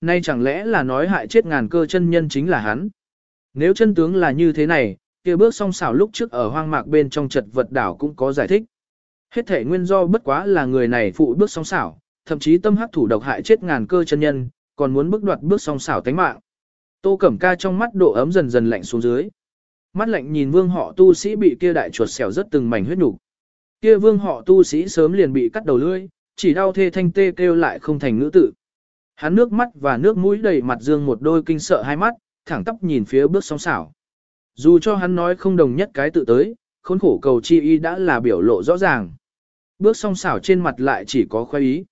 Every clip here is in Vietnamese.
Nay chẳng lẽ là nói hại chết ngàn cơ chân nhân chính là hắn. Nếu chân tướng là như thế này, kia bước song xảo lúc trước ở hoang mạc bên trong chật vật đảo cũng có giải thích. Hết thể nguyên do bất quá là người này phụ bước song xảo, thậm chí tâm hắc thủ độc hại chết ngàn cơ chân nhân, còn muốn bước đoạt bước song xảo tánh mạng. Tô Cẩm Ca trong mắt độ ấm dần dần lạnh xuống dưới. Mắt lạnh nhìn vương họ tu sĩ bị kia đại chuột xẻo rất từng mảnh huyết nhục. Kia vương họ tu sĩ sớm liền bị cắt đầu lưỡi, chỉ đau thê thanh tê kêu lại không thành ngữ tự. Hắn nước mắt và nước mũi đầy mặt dương một đôi kinh sợ hai mắt, thẳng tắp nhìn phía bước song xảo. Dù cho hắn nói không đồng nhất cái tự tới, khốn khổ cầu chi y đã là biểu lộ rõ ràng. Bước song xảo trên mặt lại chỉ có khoe ý.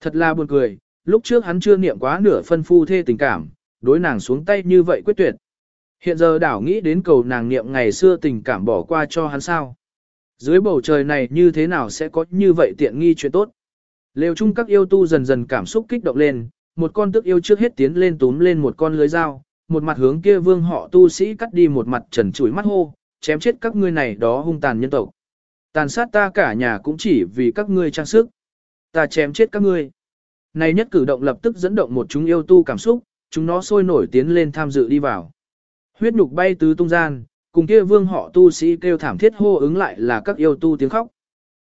Thật là buồn cười, lúc trước hắn chưa niệm quá nửa phân phu thê tình cảm, đối nàng xuống tay như vậy quyết tuyệt. Hiện giờ đảo nghĩ đến cầu nàng niệm ngày xưa tình cảm bỏ qua cho hắn sao. Dưới bầu trời này như thế nào sẽ có như vậy tiện nghi chuyện tốt. Lều chung các yêu tu dần dần cảm xúc kích động lên, một con tức yêu trước hết tiến lên túm lên một con lưới dao, một mặt hướng kia vương họ tu sĩ cắt đi một mặt trần chủi mắt hô, chém chết các ngươi này đó hung tàn nhân tộc. Tàn sát ta cả nhà cũng chỉ vì các ngươi trang sức. Ta chém chết các ngươi. Này nhất cử động lập tức dẫn động một chúng yêu tu cảm xúc, chúng nó sôi nổi tiến lên tham dự đi vào. Huyết nhục bay tứ tung gian, cùng kia vương họ tu sĩ kêu thảm thiết hô ứng lại là các yêu tu tiếng khóc.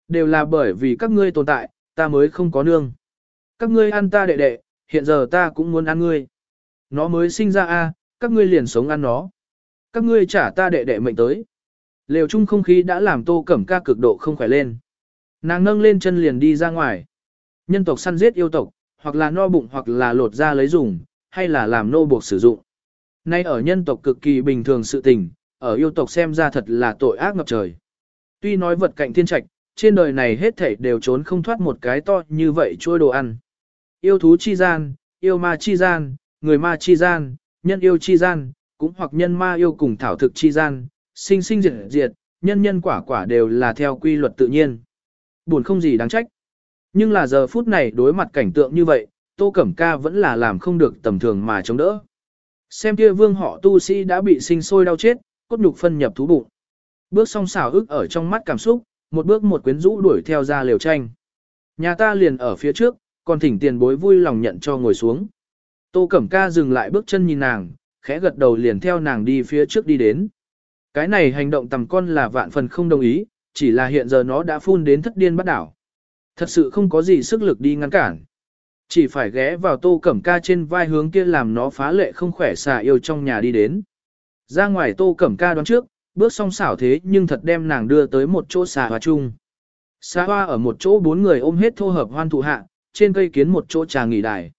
Đều là bởi vì các ngươi tồn tại, ta mới không có nương. Các ngươi ăn ta đệ đệ, hiện giờ ta cũng muốn ăn ngươi. Nó mới sinh ra a, các ngươi liền sống ăn nó. Các ngươi trả ta đệ đệ mệnh tới. Lều chung không khí đã làm tô cẩm ca cực độ không khỏe lên. Nàng nâng lên chân liền đi ra ngoài. Nhân tộc săn giết yêu tộc, hoặc là no bụng hoặc là lột ra lấy dùng, hay là làm nô buộc sử dụng. Nay ở nhân tộc cực kỳ bình thường sự tình, ở yêu tộc xem ra thật là tội ác ngập trời. Tuy nói vật cạnh thiên trạch, trên đời này hết thảy đều trốn không thoát một cái to như vậy trôi đồ ăn. Yêu thú chi gian, yêu ma chi gian, người ma chi gian, nhân yêu chi gian, cũng hoặc nhân ma yêu cùng thảo thực chi gian, sinh sinh diệt diệt, nhân nhân quả quả đều là theo quy luật tự nhiên. Buồn không gì đáng trách. Nhưng là giờ phút này đối mặt cảnh tượng như vậy, Tô Cẩm Ca vẫn là làm không được tầm thường mà chống đỡ. Xem kia vương họ tu sĩ đã bị sinh sôi đau chết, cốt nhục phân nhập thú bụng. Bước song xảo ức ở trong mắt cảm xúc, một bước một quyến rũ đuổi theo ra liều tranh. Nhà ta liền ở phía trước, còn thỉnh tiền bối vui lòng nhận cho ngồi xuống. Tô Cẩm Ca dừng lại bước chân nhìn nàng, khẽ gật đầu liền theo nàng đi phía trước đi đến. Cái này hành động tầm con là vạn phần không đồng ý, chỉ là hiện giờ nó đã phun đến thất điên bắt đảo. Thật sự không có gì sức lực đi ngăn cản. Chỉ phải ghé vào tô cẩm ca trên vai hướng kia làm nó phá lệ không khỏe xà yêu trong nhà đi đến. Ra ngoài tô cẩm ca đoán trước, bước song xảo thế nhưng thật đem nàng đưa tới một chỗ xà hoa chung. Xà hoa ở một chỗ bốn người ôm hết thô hợp hoan thụ hạ, trên cây kiến một chỗ trà nghỉ đài.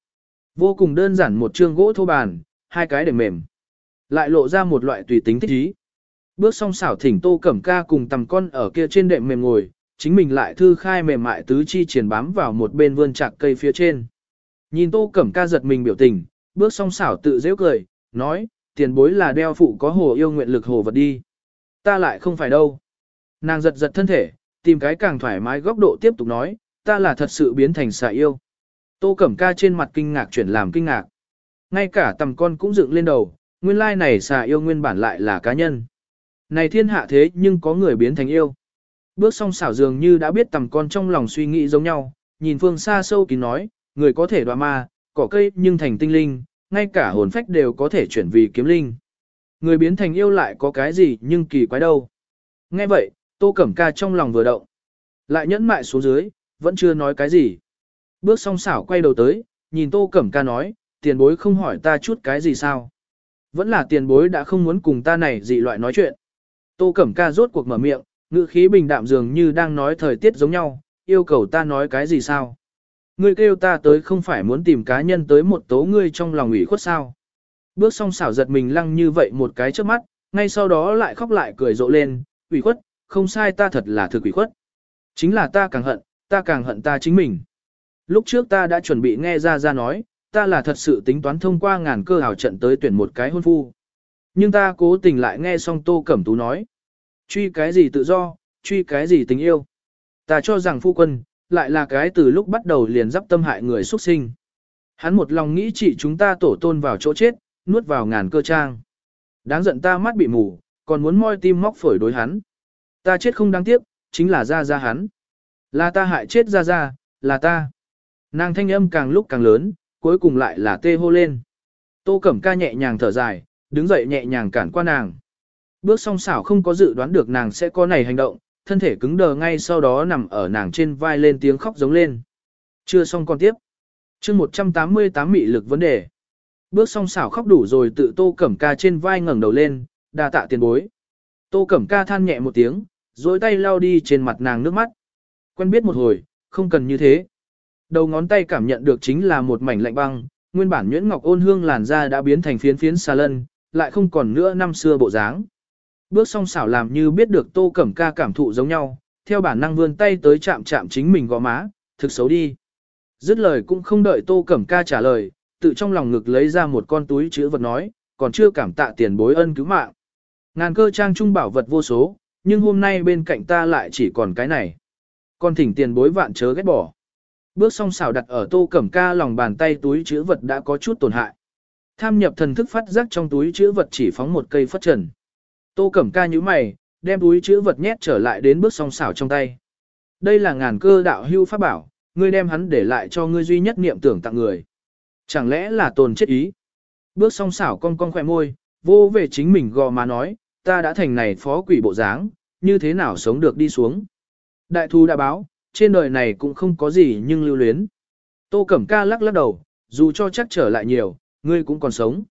Vô cùng đơn giản một chương gỗ thô bàn, hai cái để mềm. Lại lộ ra một loại tùy tính thích ý. Bước xong xảo thỉnh tô cẩm ca cùng tầm con ở kia trên đệm mềm ngồi, chính mình lại thư khai mềm mại tứ chi triển bám vào một bên vươn chạc cây phía trên. Nhìn tô cẩm ca giật mình biểu tình, bước xong xảo tự dễ cười, nói, tiền bối là đeo phụ có hồ yêu nguyện lực hồ vật đi. Ta lại không phải đâu. Nàng giật giật thân thể, tìm cái càng thoải mái góc độ tiếp tục nói, ta là thật sự biến thành xà yêu. Tô Cẩm Ca trên mặt kinh ngạc chuyển làm kinh ngạc. Ngay cả tầm con cũng dựng lên đầu, nguyên lai này xà yêu nguyên bản lại là cá nhân. Này thiên hạ thế nhưng có người biến thành yêu. Bước xong xảo dường như đã biết tầm con trong lòng suy nghĩ giống nhau, nhìn phương xa sâu kín nói, người có thể đoạ ma, cỏ cây nhưng thành tinh linh, ngay cả hồn phách đều có thể chuyển vì kiếm linh. Người biến thành yêu lại có cái gì nhưng kỳ quái đâu. Nghe vậy, Tô Cẩm Ca trong lòng vừa động. Lại nhẫn mại xuống dưới, vẫn chưa nói cái gì. Bước song xảo quay đầu tới, nhìn Tô Cẩm Ca nói, tiền bối không hỏi ta chút cái gì sao. Vẫn là tiền bối đã không muốn cùng ta này dị loại nói chuyện. Tô Cẩm Ca rốt cuộc mở miệng, ngữ khí bình đạm dường như đang nói thời tiết giống nhau, yêu cầu ta nói cái gì sao. Ngươi kêu ta tới không phải muốn tìm cá nhân tới một tố ngươi trong lòng ủy khuất sao. Bước song xảo giật mình lăng như vậy một cái trước mắt, ngay sau đó lại khóc lại cười rộ lên, ủy khuất, không sai ta thật là thực ủy khuất. Chính là ta càng hận, ta càng hận ta chính mình. Lúc trước ta đã chuẩn bị nghe ra ra nói, ta là thật sự tính toán thông qua ngàn cơ hào trận tới tuyển một cái hôn phu. Nhưng ta cố tình lại nghe xong Tô Cẩm Tú nói. Truy cái gì tự do, truy cái gì tình yêu. Ta cho rằng phu quân, lại là cái từ lúc bắt đầu liền dắp tâm hại người xuất sinh. Hắn một lòng nghĩ chỉ chúng ta tổ tôn vào chỗ chết, nuốt vào ngàn cơ trang. Đáng giận ta mắt bị mù, còn muốn moi tim móc phổi đối hắn. Ta chết không đáng tiếc, chính là ra ra hắn. Là ta hại chết ra ra, là ta. Nàng thanh âm càng lúc càng lớn, cuối cùng lại là tê hô lên. Tô Cẩm Ca nhẹ nhàng thở dài, đứng dậy nhẹ nhàng cản qua nàng. Bước song xảo không có dự đoán được nàng sẽ có này hành động, thân thể cứng đờ ngay sau đó nằm ở nàng trên vai lên tiếng khóc giống lên. Chưa xong con tiếp. chương 188 mị lực vấn đề. Bước song xảo khóc đủ rồi tự Tô Cẩm Ca trên vai ngẩng đầu lên, đa tạ tiền bối. Tô Cẩm Ca than nhẹ một tiếng, dối tay lau đi trên mặt nàng nước mắt. Quen biết một hồi, không cần như thế. Đầu ngón tay cảm nhận được chính là một mảnh lạnh băng, nguyên bản nhuyễn ngọc ôn hương làn da đã biến thành phiến phiến xa lân, lại không còn nữa năm xưa bộ dáng. Bước song xảo làm như biết được Tô Cẩm Ca cảm thụ giống nhau, theo bản năng vươn tay tới chạm chạm chính mình gò má, thực xấu đi. Dứt lời cũng không đợi Tô Cẩm Ca trả lời, tự trong lòng ngực lấy ra một con túi chữ vật nói, còn chưa cảm tạ tiền bối ân cứu mạng. Ngàn cơ trang trung bảo vật vô số, nhưng hôm nay bên cạnh ta lại chỉ còn cái này. Con thỉnh tiền bối vạn chớ ghét bỏ. Bước song xảo đặt ở tô cẩm ca lòng bàn tay túi chữ vật đã có chút tổn hại. Tham nhập thần thức phát giác trong túi chữ vật chỉ phóng một cây phất trần. Tô cẩm ca như mày, đem túi chữ vật nhét trở lại đến bước song xảo trong tay. Đây là ngàn cơ đạo hưu pháp bảo, ngươi đem hắn để lại cho ngươi duy nhất niệm tưởng tặng người. Chẳng lẽ là tồn chết ý? Bước song xảo cong cong khỏe môi, vô về chính mình gò má nói, ta đã thành này phó quỷ bộ dáng, như thế nào sống được đi xuống. Đại thù đã báo, trên đời này cũng không có gì nhưng lưu luyến. Tô Cẩm Ca lắc lắc đầu, dù cho chắc trở lại nhiều, ngươi cũng còn sống.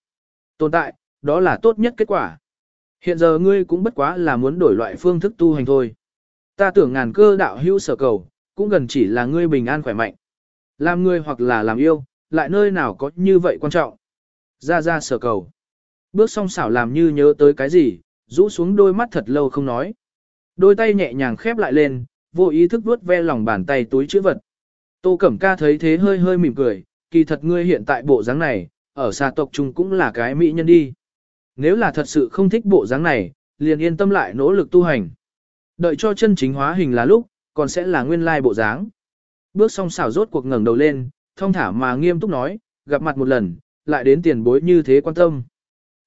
Tồn tại, đó là tốt nhất kết quả. Hiện giờ ngươi cũng bất quá là muốn đổi loại phương thức tu hành thôi. Ta tưởng ngàn cơ đạo hữu sở cầu, cũng gần chỉ là ngươi bình an khỏe mạnh. Làm ngươi hoặc là làm yêu, lại nơi nào có như vậy quan trọng. Ra ra sở cầu. Bước song xảo làm như nhớ tới cái gì, rũ xuống đôi mắt thật lâu không nói. Đôi tay nhẹ nhàng khép lại lên, vô ý thức vuốt ve lòng bàn tay túi chữ vật. Tô Cẩm Ca thấy thế hơi hơi mỉm cười, kỳ thật ngươi hiện tại bộ dáng này, ở xa tộc chung cũng là cái mỹ nhân đi. Nếu là thật sự không thích bộ dáng này, liền yên tâm lại nỗ lực tu hành. Đợi cho chân chính hóa hình là lúc, còn sẽ là nguyên lai bộ dáng. Bước xong xảo rốt cuộc ngẩng đầu lên, thông thả mà nghiêm túc nói, gặp mặt một lần, lại đến tiền bối như thế quan tâm.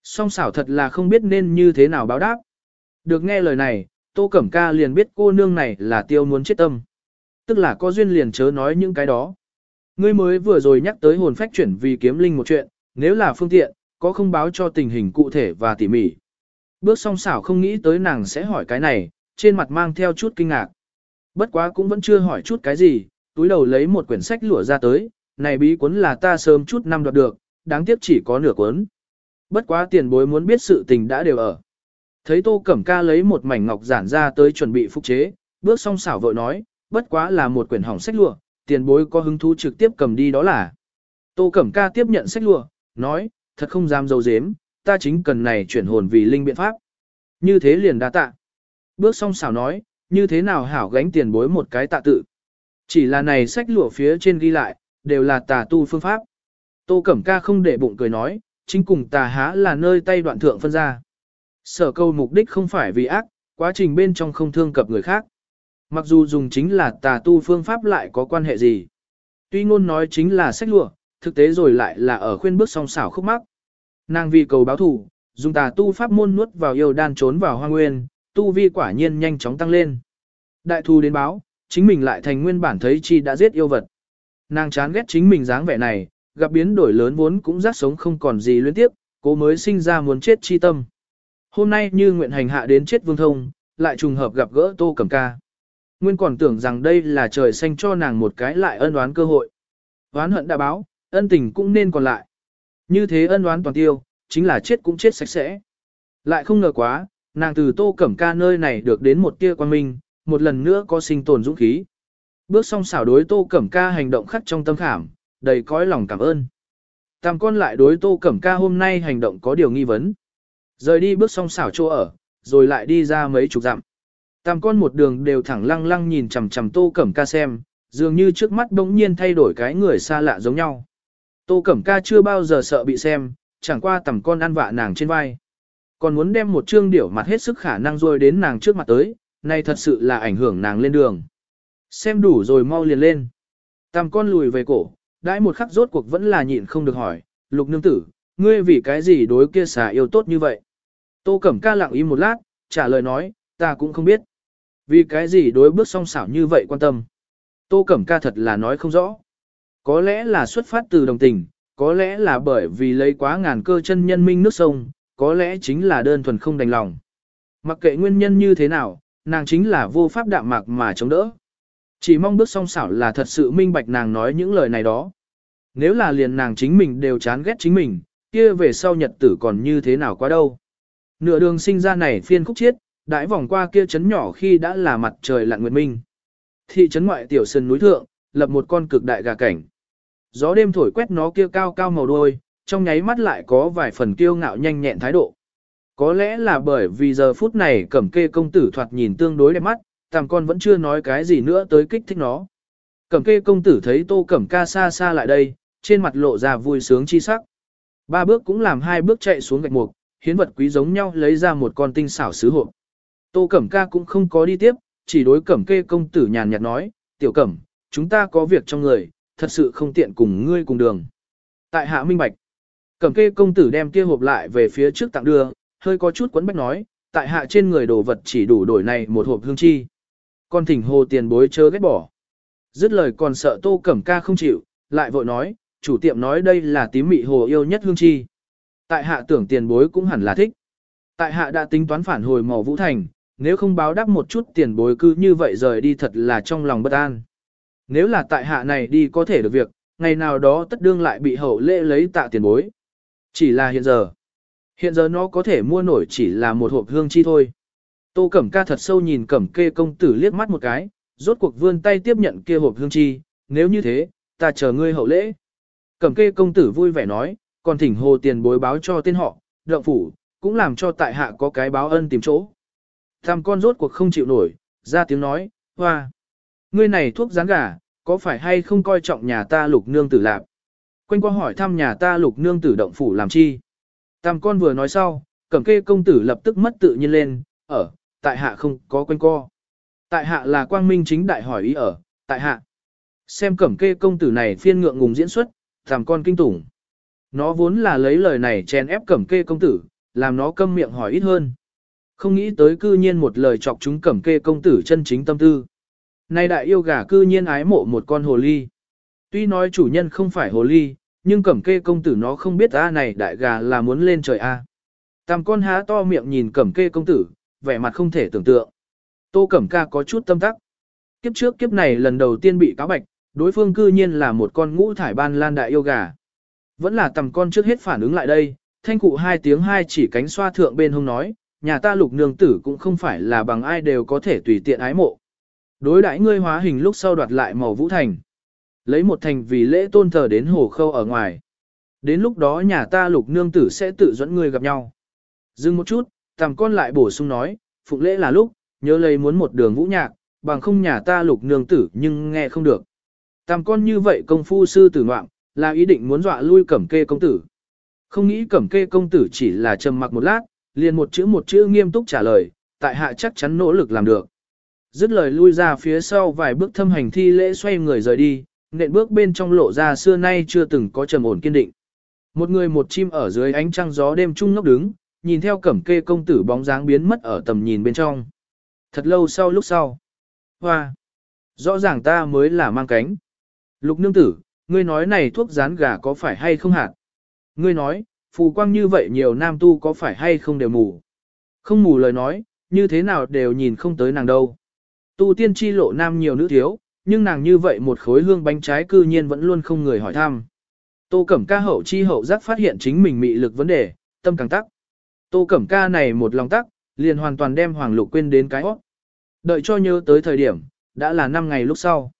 Song xảo thật là không biết nên như thế nào báo đáp. Được nghe lời này, Tô Cẩm Ca liền biết cô nương này là tiêu muốn chết tâm. Tức là có duyên liền chớ nói những cái đó. Ngươi mới vừa rồi nhắc tới hồn phách chuyển vì kiếm linh một chuyện, nếu là phương tiện, có không báo cho tình hình cụ thể và tỉ mỉ. Bước song xảo không nghĩ tới nàng sẽ hỏi cái này, trên mặt mang theo chút kinh ngạc. Bất quá cũng vẫn chưa hỏi chút cái gì, túi đầu lấy một quyển sách lụa ra tới, này bí cuốn là ta sớm chút năm đoạt được, đáng tiếc chỉ có nửa cuốn. Bất quá tiền bối muốn biết sự tình đã đều ở. Thấy Tô Cẩm Ca lấy một mảnh ngọc giản ra tới chuẩn bị phục chế, bước song xảo vội nói, bất quá là một quyển hỏng sách lụa, tiền bối có hứng thú trực tiếp cầm đi đó là. Tô Cẩm Ca tiếp nhận sách lụa, nói, thật không dám dấu dếm, ta chính cần này chuyển hồn vì linh biện pháp. Như thế liền đa tạ. Bước song xảo nói, như thế nào hảo gánh tiền bối một cái tạ tự. Chỉ là này sách lụa phía trên ghi lại, đều là tà tu phương pháp. Tô Cẩm Ca không để bụng cười nói, chính cùng tà há là nơi tay đoạn thượng phân ra. Sở câu mục đích không phải vì ác, quá trình bên trong không thương cập người khác. Mặc dù dùng chính là tà tu phương pháp lại có quan hệ gì. Tuy ngôn nói chính là sách lụa, thực tế rồi lại là ở khuyên bước song xảo khúc mắc. Nàng vì cầu báo thủ, dùng tà tu pháp môn nuốt vào yêu đan trốn vào hoa nguyên, tu vi quả nhiên nhanh chóng tăng lên. Đại thù đến báo, chính mình lại thành nguyên bản thấy chi đã giết yêu vật. Nàng chán ghét chính mình dáng vẻ này, gặp biến đổi lớn vốn cũng rắc sống không còn gì liên tiếp, cố mới sinh ra muốn chết chi tâm. Hôm nay như nguyện hành hạ đến chết vương thông, lại trùng hợp gặp gỡ tô cẩm ca. Nguyên còn tưởng rằng đây là trời xanh cho nàng một cái lại ân oán cơ hội. Oán hận đã báo, ân tình cũng nên còn lại. Như thế ân oán toàn tiêu, chính là chết cũng chết sạch sẽ. Lại không ngờ quá, nàng từ tô cẩm ca nơi này được đến một tia quan minh, một lần nữa có sinh tồn dũng khí. Bước xong xảo đối tô cẩm ca hành động khắc trong tâm khảm, đầy cõi lòng cảm ơn. Tam con lại đối tô cẩm ca hôm nay hành động có điều nghi vấn. Rời đi bước xong xảo chỗ ở, rồi lại đi ra mấy chục dặm. Tam con một đường đều thẳng lăng lăng nhìn chằm chằm tô cẩm ca xem, dường như trước mắt bỗng nhiên thay đổi cái người xa lạ giống nhau. Tô cẩm ca chưa bao giờ sợ bị xem, chẳng qua tầm con ăn vạ nàng trên vai. Còn muốn đem một trương điểu mặt hết sức khả năng rồi đến nàng trước mặt tới, này thật sự là ảnh hưởng nàng lên đường. Xem đủ rồi mau liền lên. Tam con lùi về cổ, đãi một khắc rốt cuộc vẫn là nhịn không được hỏi, lục nương tử, ngươi vì cái gì đối kia xà yêu tốt như vậy? Tô Cẩm Ca lặng im một lát, trả lời nói, ta cũng không biết. Vì cái gì đối bước song xảo như vậy quan tâm. Tô Cẩm Ca thật là nói không rõ. Có lẽ là xuất phát từ đồng tình, có lẽ là bởi vì lấy quá ngàn cơ chân nhân minh nước sông, có lẽ chính là đơn thuần không đành lòng. Mặc kệ nguyên nhân như thế nào, nàng chính là vô pháp đạm mạc mà chống đỡ. Chỉ mong bước song xảo là thật sự minh bạch nàng nói những lời này đó. Nếu là liền nàng chính mình đều chán ghét chính mình, kia về sau nhật tử còn như thế nào quá đâu. Nửa đường sinh ra này phiên khúc chiết, đãi vòng qua kia chấn nhỏ khi đã là mặt trời lặn nguyệt minh. Thị trấn ngoại tiểu sơn núi thượng, lập một con cực đại gà cảnh. Gió đêm thổi quét nó kia cao cao màu đôi, trong nháy mắt lại có vài phần kiêu ngạo nhanh nhẹn thái độ. Có lẽ là bởi vì giờ phút này cẩm kê công tử thoạt nhìn tương đối đẹp mắt, tàm con vẫn chưa nói cái gì nữa tới kích thích nó. Cẩm kê công tử thấy tô cẩm ca xa xa lại đây, trên mặt lộ ra vui sướng chi sắc. Ba bước cũng làm hai bước chạy xuống gạch mục, hiến vật quý giống nhau lấy ra một con tinh xảo sứ hộp. Tô cẩm ca cũng không có đi tiếp, chỉ đối cẩm kê công tử nhàn nhạt nói, tiểu cẩm, chúng ta có việc trong người, thật sự không tiện cùng ngươi cùng đường. Tại hạ minh bạch, cẩm kê công tử đem kia hộp lại về phía trước tặng đưa, hơi có chút quấn bách nói, tại hạ trên người đồ vật chỉ đủ đổi này một hộp hương chi. Con thỉnh hồ tiền bối chớ ghét bỏ. Dứt lời còn sợ tô cẩm ca không chịu, lại vội nói, chủ tiệm nói đây là tím mị hồ yêu nhất hương chi. Tại hạ tưởng tiền bối cũng hẳn là thích. Tại hạ đã tính toán phản hồi mỏ vũ thành, nếu không báo đáp một chút tiền bối cứ như vậy rời đi thật là trong lòng bất an. Nếu là tại hạ này đi có thể được việc, ngày nào đó tất đương lại bị hậu lễ lấy tạ tiền bối. Chỉ là hiện giờ. Hiện giờ nó có thể mua nổi chỉ là một hộp hương chi thôi. Tô Cẩm ca thật sâu nhìn Cẩm kê công tử liếc mắt một cái, rốt cuộc vươn tay tiếp nhận kia hộp hương chi, nếu như thế, ta chờ ngươi hậu lễ. Cẩm kê công tử vui vẻ nói, còn thỉnh hồ tiền bối báo cho tên họ, động phủ, cũng làm cho tại hạ có cái báo ân tìm chỗ. Tham con rốt cuộc không chịu nổi, ra tiếng nói, hoa. Ngươi này thuốc rán gà, có phải hay không coi trọng nhà ta lục nương tử lạp? Quanh qua hỏi thăm nhà ta lục nương tử động phủ làm chi? Tam con vừa nói sau, cẩm kê công tử lập tức mất tự nhiên lên, ở, tại hạ không có quanh co. Tại hạ là quang minh chính đại hỏi ý ở, tại hạ. Xem cẩm kê công tử này phiên ngượng ngùng diễn xuất, tam con kinh tủng. Nó vốn là lấy lời này chèn ép cẩm kê công tử, làm nó câm miệng hỏi ít hơn. Không nghĩ tới cư nhiên một lời chọc chúng cẩm kê công tử chân chính tâm tư. Nay đại yêu gà cư nhiên ái mộ một con hồ ly. Tuy nói chủ nhân không phải hồ ly, nhưng cẩm kê công tử nó không biết a này đại gà là muốn lên trời a. Tam con há to miệng nhìn cẩm kê công tử, vẻ mặt không thể tưởng tượng. Tô cẩm ca có chút tâm tắc. Kiếp trước kiếp này lần đầu tiên bị cáo bạch, đối phương cư nhiên là một con ngũ thải ban lan đại yêu gà. Vẫn là tầm con trước hết phản ứng lại đây, thanh cụ hai tiếng hai chỉ cánh xoa thượng bên hông nói, nhà ta lục nương tử cũng không phải là bằng ai đều có thể tùy tiện ái mộ. Đối đãi ngươi hóa hình lúc sau đoạt lại màu vũ thành. Lấy một thành vì lễ tôn thờ đến hồ khâu ở ngoài. Đến lúc đó nhà ta lục nương tử sẽ tự dẫn ngươi gặp nhau. Dừng một chút, tầm con lại bổ sung nói, phụng lễ là lúc, nhớ lấy muốn một đường vũ nhạc, bằng không nhà ta lục nương tử nhưng nghe không được. Tầm con như vậy công phu sư tử ngoạm, là ý định muốn dọa lui cẩm kê công tử. Không nghĩ cẩm kê công tử chỉ là trầm mặc một lát, liền một chữ một chữ nghiêm túc trả lời, tại hạ chắc chắn nỗ lực làm được. Dứt lời lui ra phía sau vài bước thâm hành thi lễ xoay người rời đi, nện bước bên trong lộ ra xưa nay chưa từng có trầm ổn kiên định. Một người một chim ở dưới ánh trăng gió đêm trung ngốc đứng, nhìn theo cẩm kê công tử bóng dáng biến mất ở tầm nhìn bên trong. Thật lâu sau lúc sau. Hoa! Rõ ràng ta mới là mang cánh. Lục nương tử, ngươi nói này thuốc rán gà có phải hay không hạt? Ngươi nói, phù quang như vậy nhiều nam tu có phải hay không đều mù? Không mù lời nói, như thế nào đều nhìn không tới nàng đâu. Tu tiên chi lộ nam nhiều nữ thiếu, nhưng nàng như vậy một khối hương bánh trái cư nhiên vẫn luôn không người hỏi thăm. Tô Cẩm Ca hậu chi hậu giác phát hiện chính mình mị lực vấn đề, tâm càng tắc. Tô Cẩm Ca này một lòng tắc, liền hoàn toàn đem Hoàng Lục quên đến cái óc. Đợi cho nhớ tới thời điểm, đã là 5 ngày lúc sau.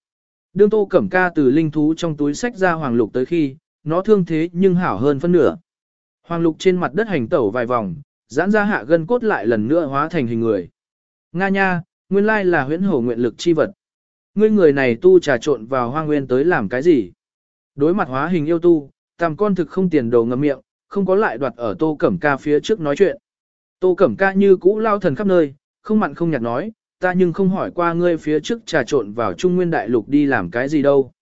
Đương Tô Cẩm Ca từ linh thú trong túi sách ra Hoàng Lục tới khi, nó thương thế nhưng hảo hơn phân nửa. Hoàng Lục trên mặt đất hành tẩu vài vòng, giãn ra hạ gân cốt lại lần nữa hóa thành hình người. Nga nha, nguyên lai là huyễn hổ nguyện lực chi vật. Ngươi người này tu trà trộn vào hoang nguyên tới làm cái gì? Đối mặt hóa hình yêu tu, tam con thực không tiền đồ ngậm miệng, không có lại đoạt ở tô cẩm ca phía trước nói chuyện. Tô cẩm ca như cũ lao thần khắp nơi, không mặn không nhạt nói, ta nhưng không hỏi qua ngươi phía trước trà trộn vào trung nguyên đại lục đi làm cái gì đâu.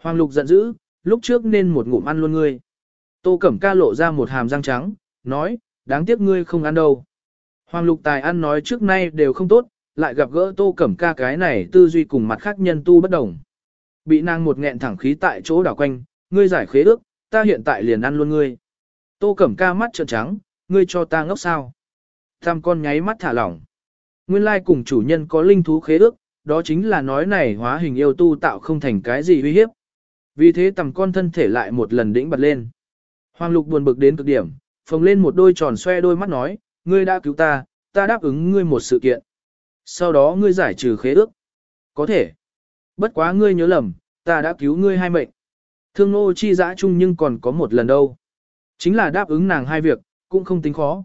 Hoàng lục giận dữ, lúc trước nên một ngụm ăn luôn ngươi. Tô cẩm ca lộ ra một hàm răng trắng, nói, đáng tiếc ngươi không ăn đâu. Hoàng lục tài ăn nói trước nay đều không tốt, lại gặp gỡ tô cẩm ca cái này tư duy cùng mặt khác nhân tu bất đồng. Bị nàng một nghẹn thẳng khí tại chỗ đảo quanh, ngươi giải khế ước, ta hiện tại liền ăn luôn ngươi. Tô Cẩm Ca mắt trợn trắng, ngươi cho ta ngốc sao? Tam con nháy mắt thả lỏng. Nguyên lai cùng chủ nhân có linh thú khế ước, đó chính là nói này hóa hình yêu tu tạo không thành cái gì uy hiếp. Vì thế tầm con thân thể lại một lần đĩnh bật lên. Hoàng lục buồn bực đến cực điểm, phồng lên một đôi tròn xoe đôi mắt nói, ngươi đã cứu ta, ta đáp ứng ngươi một sự kiện. Sau đó ngươi giải trừ khế ước. Có thể. Bất quá ngươi nhớ lầm, ta đã cứu ngươi hai mệnh. Thương nô chi dã chung nhưng còn có một lần đâu. Chính là đáp ứng nàng hai việc, cũng không tính khó.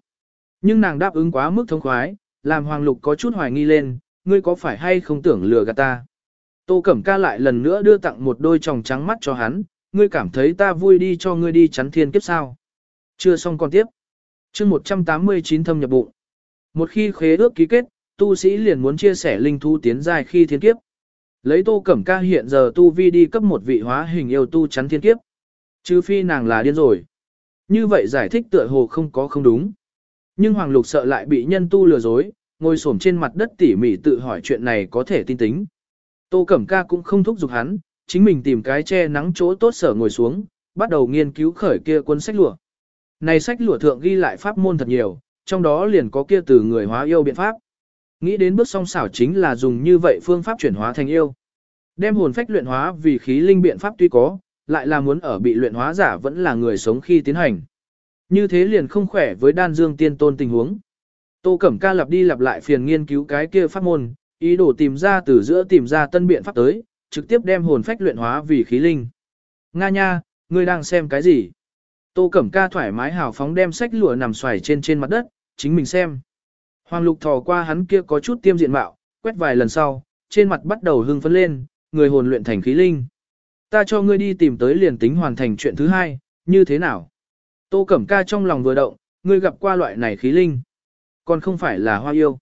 Nhưng nàng đáp ứng quá mức thông khoái, làm Hoàng Lục có chút hoài nghi lên, ngươi có phải hay không tưởng lừa gạt ta. Tô Cẩm Ca lại lần nữa đưa tặng một đôi tròng trắng mắt cho hắn, ngươi cảm thấy ta vui đi cho ngươi đi chắn thiên kiếp sao. Chưa xong còn tiếp. chương 189 thâm nhập bụng. Một khi khế ước ký kết, tu sĩ liền muốn chia sẻ linh thú tiến dài khi thiên kiếp. Lấy Tô Cẩm Ca hiện giờ tu vi đi cấp một vị hóa hình yêu tu chắn thiên kiếp. Chứ phi nàng là điên rồi. Như vậy giải thích tựa hồ không có không đúng. Nhưng Hoàng Lục sợ lại bị nhân tu lừa dối, ngồi xổm trên mặt đất tỉ mỉ tự hỏi chuyện này có thể tin tính. Tô Cẩm Ca cũng không thúc giục hắn, chính mình tìm cái che nắng chỗ tốt sở ngồi xuống, bắt đầu nghiên cứu khởi kia cuốn sách lụa. Này sách lụa thượng ghi lại pháp môn thật nhiều, trong đó liền có kia từ người hóa yêu biện pháp. Nghĩ đến bước song xảo chính là dùng như vậy phương pháp chuyển hóa thành yêu. Đem hồn phách luyện hóa vì khí linh biện pháp tuy có, lại là muốn ở bị luyện hóa giả vẫn là người sống khi tiến hành. Như thế liền không khỏe với đan dương tiên tôn tình huống. Tô Cẩm Ca lặp đi lặp lại phiền nghiên cứu cái kia pháp môn, ý đồ tìm ra từ giữa tìm ra tân biện pháp tới, trực tiếp đem hồn phách luyện hóa vì khí linh. Nga nha, ngươi đang xem cái gì? Tô Cẩm Ca thoải mái hào phóng đem sách lụa nằm xoài trên trên mặt đất, chính mình xem. Hoàng Lục thò qua hắn kia có chút tiêm diện mạo, quét vài lần sau, trên mặt bắt đầu hưng phấn lên, người hồn luyện thành khí linh. Ta cho ngươi đi tìm tới liền tính hoàn thành chuyện thứ hai, như thế nào? Tô Cẩm Ca trong lòng vừa động, ngươi gặp qua loại này khí linh. Còn không phải là hoa yêu.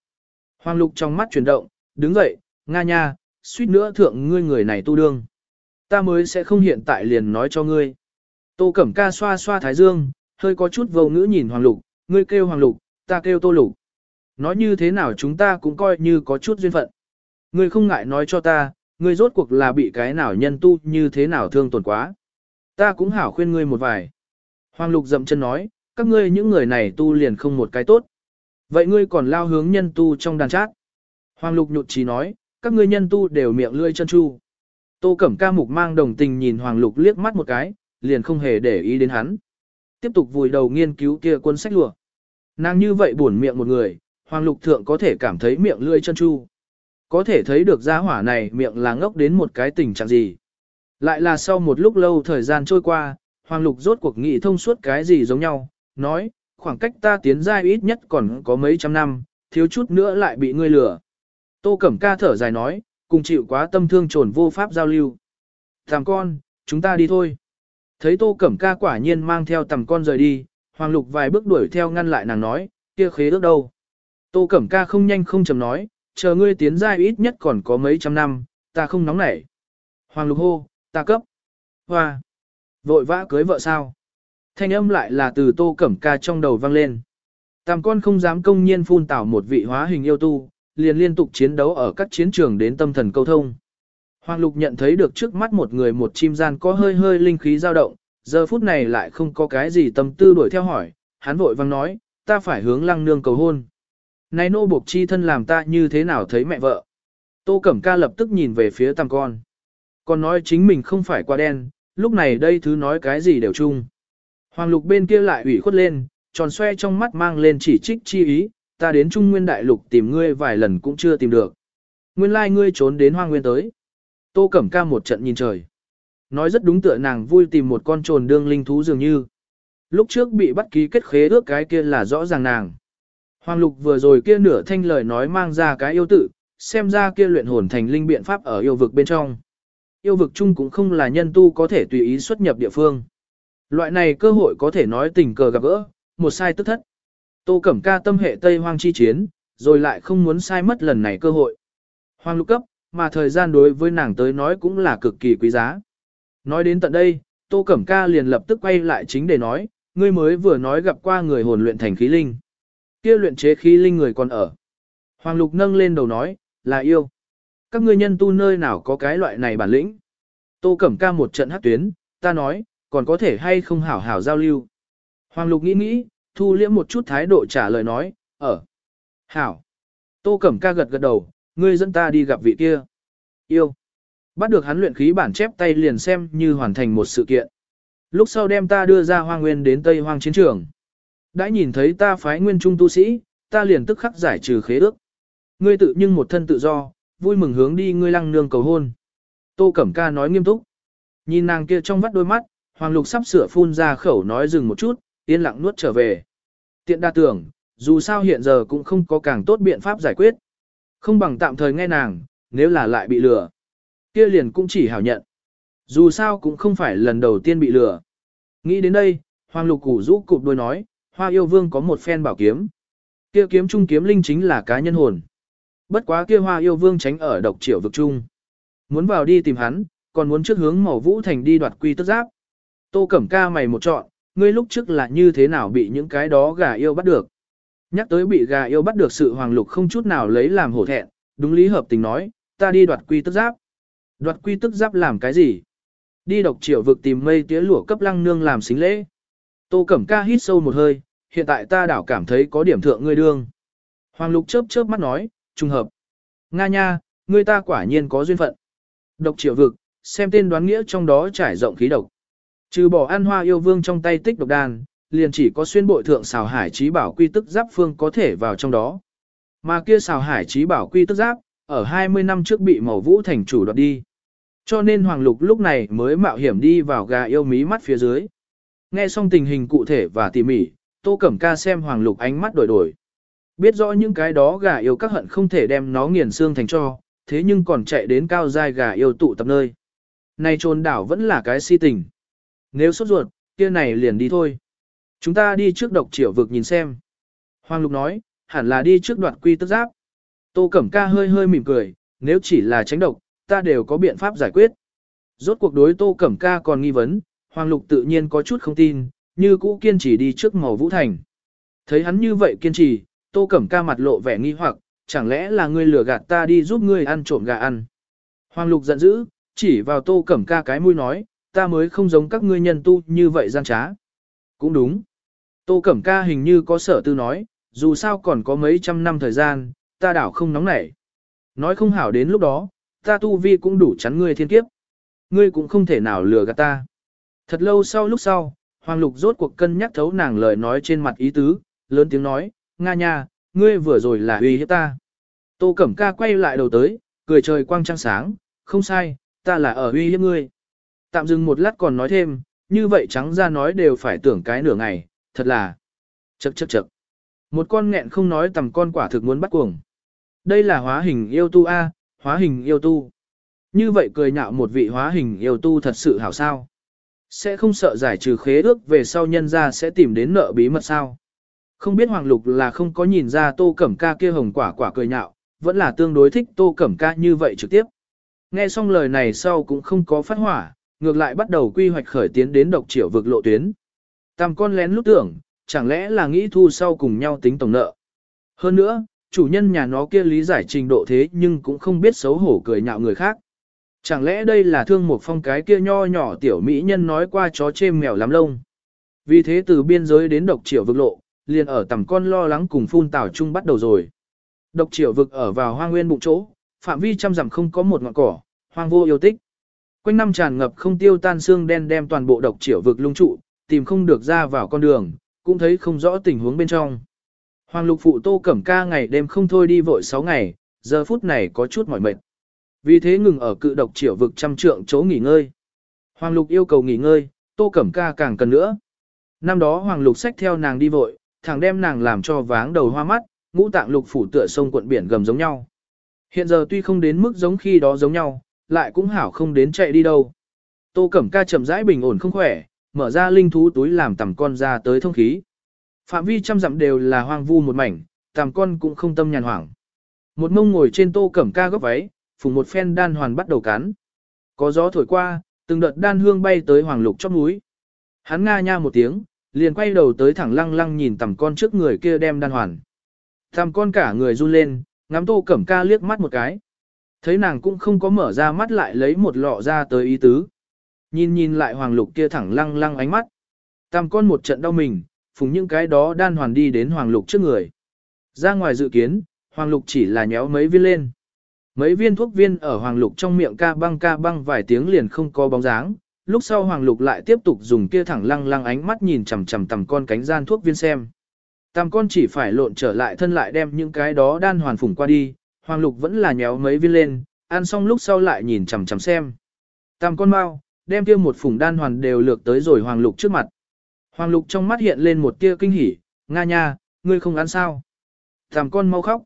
Hoàng Lục trong mắt chuyển động, đứng dậy, nga nha, suýt nữa thượng ngươi người này tu đương. Ta mới sẽ không hiện tại liền nói cho ngươi. Tô Cẩm Ca xoa xoa thái dương, hơi có chút vô ngữ nhìn Hoàng Lục, ngươi kêu Hoàng Lục, ta kêu Tô Lục. Nói như thế nào chúng ta cũng coi như có chút duyên phận. Ngươi không ngại nói cho ta, ngươi rốt cuộc là bị cái nào nhân tu như thế nào thương tổn quá. Ta cũng hảo khuyên ngươi một vài. Hoàng Lục dậm chân nói, các ngươi những người này tu liền không một cái tốt. Vậy ngươi còn lao hướng nhân tu trong đàn chát. Hoàng Lục nhụt chí nói, các ngươi nhân tu đều miệng lưỡi chân chu. Tô Cẩm Ca mục mang đồng tình nhìn Hoàng Lục liếc mắt một cái, liền không hề để ý đến hắn. Tiếp tục vùi đầu nghiên cứu kia cuốn sách lùa. Nàng như vậy buồn miệng một người, Hoàng Lục Thượng có thể cảm thấy miệng lưỡi chân chu. Có thể thấy được gia hỏa này miệng là ngốc đến một cái tình trạng gì. Lại là sau một lúc lâu thời gian trôi qua, Hoàng Lục rốt cuộc nghị thông suốt cái gì giống nhau, nói, khoảng cách ta tiến giai ít nhất còn có mấy trăm năm, thiếu chút nữa lại bị ngươi lừa. Tô Cẩm Ca thở dài nói, cùng chịu quá tâm thương trồn vô pháp giao lưu. Tầm con, chúng ta đi thôi. Thấy Tô Cẩm Ca quả nhiên mang theo tầm con rời đi, Hoàng Lục vài bước đuổi theo ngăn lại nàng nói, kia khế ước đâu. Tô Cẩm Ca không nhanh không chậm nói, chờ ngươi tiến giai ít nhất còn có mấy trăm năm, ta không nóng nảy. Hoàng Lục hô, ta cấp. Hoa. Vội vã cưới vợ sao? Thanh âm lại là từ Tô Cẩm Ca trong đầu vang lên. Tam con không dám công nhiên phun tảo một vị hóa hình yêu tu, liền liên tục chiến đấu ở các chiến trường đến tâm thần câu thông. Hoàng Lục nhận thấy được trước mắt một người một chim gian có hơi hơi linh khí dao động, giờ phút này lại không có cái gì tâm tư đuổi theo hỏi, hắn vội vang nói, ta phải hướng lăng nương cầu hôn. Này nô buộc chi thân làm ta như thế nào thấy mẹ vợ. Tô Cẩm Ca lập tức nhìn về phía tam con. con nói chính mình không phải qua đen, lúc này đây thứ nói cái gì đều chung. Hoàng lục bên kia lại ủy khuất lên, tròn xoe trong mắt mang lên chỉ trích chi ý, ta đến Trung Nguyên Đại Lục tìm ngươi vài lần cũng chưa tìm được. Nguyên lai like ngươi trốn đến hoang nguyên tới. Tô Cẩm Ca một trận nhìn trời. Nói rất đúng tựa nàng vui tìm một con trồn đương linh thú dường như. Lúc trước bị bắt ký kết khế ước cái kia là rõ ràng nàng. Hoàng Lục vừa rồi kia nửa thanh lời nói mang ra cái yêu tự, xem ra kia luyện hồn thành linh biện pháp ở yêu vực bên trong. Yêu vực chung cũng không là nhân tu có thể tùy ý xuất nhập địa phương. Loại này cơ hội có thể nói tình cờ gặp gỡ, một sai tức thất. Tô Cẩm Ca tâm hệ Tây Hoang chi chiến, rồi lại không muốn sai mất lần này cơ hội. Hoàng lục cấp, mà thời gian đối với nàng tới nói cũng là cực kỳ quý giá. Nói đến tận đây, Tô Cẩm Ca liền lập tức quay lại chính để nói, ngươi mới vừa nói gặp qua người hồn luyện thành khí linh. kia luyện chế khí linh người còn ở. Hoàng lục nâng lên đầu nói, là yêu. Các ngươi nhân tu nơi nào có cái loại này bản lĩnh. Tô Cẩm Ca một trận hát tuyến, ta nói, còn có thể hay không hảo hảo giao lưu. Hoàng Lục nghĩ nghĩ, thu liễm một chút thái độ trả lời nói, ở. Hảo. Tô Cẩm ca gật gật đầu, ngươi dẫn ta đi gặp vị kia. Yêu. Bắt được hắn luyện khí bản chép tay liền xem như hoàn thành một sự kiện. Lúc sau đem ta đưa ra hoang nguyên đến Tây Hoang chiến trường. Đã nhìn thấy ta phái nguyên trung tu sĩ, ta liền tức khắc giải trừ khế ước. Ngươi tự nhưng một thân tự do, vui mừng hướng đi ngươi lăng nương cầu hôn. Tô Cẩm Ca nói nghiêm túc. Nhìn nàng kia trong vắt đôi mắt, Hoàng Lục sắp sửa phun ra khẩu nói dừng một chút, yên lặng nuốt trở về. Tiện đa tưởng, dù sao hiện giờ cũng không có càng tốt biện pháp giải quyết. Không bằng tạm thời nghe nàng, nếu là lại bị lừa. kia liền cũng chỉ hảo nhận. Dù sao cũng không phải lần đầu tiên bị lừa. Nghĩ đến đây, Hoàng Lục củ rũ cụp đôi nói, Hoa yêu vương có một phen bảo kiếm. Kia kiếm trung kiếm linh chính là cá nhân hồn. Bất quá kia Hoa yêu vương tránh ở độc triệu vực trung. Muốn vào đi tìm hắn, còn muốn trước hướng màu vũ thành đi đoạt quy tức giáp. Tô Cẩm Ca mày một chọn, ngươi lúc trước là như thế nào bị những cái đó gà yêu bắt được. Nhắc tới bị gà yêu bắt được sự hoàng lục không chút nào lấy làm hổ thẹn, đúng lý hợp tình nói, ta đi đoạt quy tức giáp. Đoạt quy tức giáp làm cái gì? Đi độc triệu vực tìm mây tía lụa cấp lăng nương làm xính lễ. Tô Cẩm Ca hít sâu một hơi, hiện tại ta đảo cảm thấy có điểm thượng ngươi đương. Hoàng lục chớp chớp mắt nói, trùng hợp. Nga nha, người ta quả nhiên có duyên phận. Độc triệu vực, xem tên đoán nghĩa trong đó trải rộng khí độc. Trừ bỏ ăn hoa yêu vương trong tay tích độc đan, liền chỉ có xuyên bội thượng xào hải trí bảo quy tức giáp phương có thể vào trong đó. Mà kia xào hải trí bảo quy tức giáp, ở 20 năm trước bị màu vũ thành chủ đoạt đi. Cho nên Hoàng Lục lúc này mới mạo hiểm đi vào gà yêu mí mắt phía dưới. Nghe xong tình hình cụ thể và tỉ mỉ, Tô Cẩm Ca xem Hoàng Lục ánh mắt đổi đổi. Biết rõ những cái đó gà yêu các hận không thể đem nó nghiền xương thành cho, thế nhưng còn chạy đến cao giai gà yêu tụ tập nơi. Này trồn đảo vẫn là cái si tình. Nếu sốt ruột, kia này liền đi thôi. Chúng ta đi trước độc triệu vực nhìn xem. Hoàng Lục nói, hẳn là đi trước đoạt quy tức giáp. Tô Cẩm Ca hơi hơi mỉm cười, nếu chỉ là tránh độc, ta đều có biện pháp giải quyết. Rốt cuộc đối Tô Cẩm Ca còn nghi vấn, Hoàng Lục tự nhiên có chút không tin, như cũ kiên trì đi trước màu vũ thành. Thấy hắn như vậy kiên trì, Tô Cẩm Ca mặt lộ vẻ nghi hoặc, chẳng lẽ là ngươi lừa gạt ta đi giúp ngươi ăn trộm gà ăn. Hoàng Lục giận dữ, chỉ vào Tô Cẩm Ca cái mũi nói, ta mới không giống các ngươi nhân tu như vậy gian trá. Cũng đúng. Tô Cẩm Ca hình như có sở tư nói, dù sao còn có mấy trăm năm thời gian, ta đảo không nóng nảy. Nói không hảo đến lúc đó, ta tu vi cũng đủ chắn ngươi thiên kiếp. Ngươi cũng không thể nào lừa gạt ta. Thật lâu sau lúc sau, Hoàng Lục rốt cuộc cân nhắc thấu nàng lời nói trên mặt ý tứ, lớn tiếng nói, Nga nha, ngươi vừa rồi là uy hiếp ta. Tô Cẩm Ca quay lại đầu tới, cười trời quang trăng sáng, không sai, ta là ở uy hiếp ngươi. Tạm dừng một lát còn nói thêm, như vậy trắng ra nói đều phải tưởng cái nửa ngày, thật là chậc chậc chậc. Một con nghẹn không nói tầm con quả thực muốn bắt cuồng. Đây là hóa hình yêu tu A, hóa hình yêu tu. Như vậy cười nhạo một vị hóa hình yêu tu thật sự hảo sao. Sẽ không sợ giải trừ khế ước về sau nhân ra sẽ tìm đến nợ bí mật sao. Không biết Hoàng Lục là không có nhìn ra tô cẩm ca kia hồng quả quả cười nhạo, vẫn là tương đối thích tô cẩm ca như vậy trực tiếp. Nghe xong lời này sau cũng không có phát hỏa, ngược lại bắt đầu quy hoạch khởi tiến đến độc triều vực lộ tuyến. Tam con lén lúc tưởng, chẳng lẽ là nghĩ thu sau cùng nhau tính tổng nợ. Hơn nữa, chủ nhân nhà nó kia lý giải trình độ thế nhưng cũng không biết xấu hổ cười nhạo người khác. Chẳng lẽ đây là thương một phong cái kia nho nhỏ tiểu mỹ nhân nói qua chó chê mèo lắm lông. Vì thế từ biên giới đến độc triều vực lộ, liền ở tầm con lo lắng cùng phun tảo chung bắt đầu rồi. Độc triệu vực ở vào hoang nguyên bụng chỗ, phạm vi trăm dặm không có một ngọn cỏ, hoang vô yêu tích. Quanh năm tràn ngập không tiêu tan xương đen đem toàn bộ độc triệu vực lung trụ, tìm không được ra vào con đường, cũng thấy không rõ tình huống bên trong. Hoàng lục phụ tô cẩm ca ngày đêm không thôi đi vội 6 ngày, giờ phút này có chút mỏi mệt. Vì thế ngừng ở cự độc triệu vực trăm trượng chỗ nghỉ ngơi. Hoàng lục yêu cầu nghỉ ngơi, tô cẩm ca càng cần nữa. Năm đó hoàng lục xách theo nàng đi vội, thằng đem nàng làm cho váng đầu hoa mắt, ngũ tạng lục phủ tựa sông quận biển gầm giống nhau. Hiện giờ tuy không đến mức giống khi đó giống nhau, lại cũng hảo không đến chạy đi đâu. Tô Cẩm Ca chậm rãi bình ổn không khỏe, mở ra linh thú túi làm tầm con ra tới thông khí. Phạm vi trăm dặm đều là hoang vu một mảnh, tầm con cũng không tâm nhàn hoảng. Một mông ngồi trên Tô Cẩm Ca góc váy, phùng một phen đan hoàn bắt đầu cắn. Có gió thổi qua, từng đợt đan hương bay tới hoàng lục chóp núi. Hắn nga nha một tiếng, liền quay đầu tới thẳng lăng lăng nhìn tầm con trước người kia đem đan hoàn. Tầm con cả người run lên, ngắm Tô Cẩm Ca liếc mắt một cái. Thấy nàng cũng không có mở ra mắt lại lấy một lọ ra tới ý tứ. Nhìn nhìn lại hoàng lục kia thẳng lăng lăng ánh mắt. Tam con một trận đau mình, phùng những cái đó đan hoàn đi đến hoàng lục trước người. Ra ngoài dự kiến, hoàng lục chỉ là nhéo mấy viên lên. Mấy viên thuốc viên ở hoàng lục trong miệng ca băng ca băng vài tiếng liền không có bóng dáng. Lúc sau hoàng lục lại tiếp tục dùng kia thẳng lăng lăng ánh mắt nhìn chằm chằm tầm con cánh gian thuốc viên xem. Tam con chỉ phải lộn trở lại thân lại đem những cái đó đan hoàn phủng qua đi, hoàng lục vẫn là nhéo mấy viên lên, ăn xong lúc sau lại nhìn chằm chằm xem. Tam con mau, đem kia một phủng đan hoàn đều lược tới rồi hoàng lục trước mặt. Hoàng lục trong mắt hiện lên một tia kinh hỉ, nga nha, ngươi không ăn sao? Tam con mau khóc.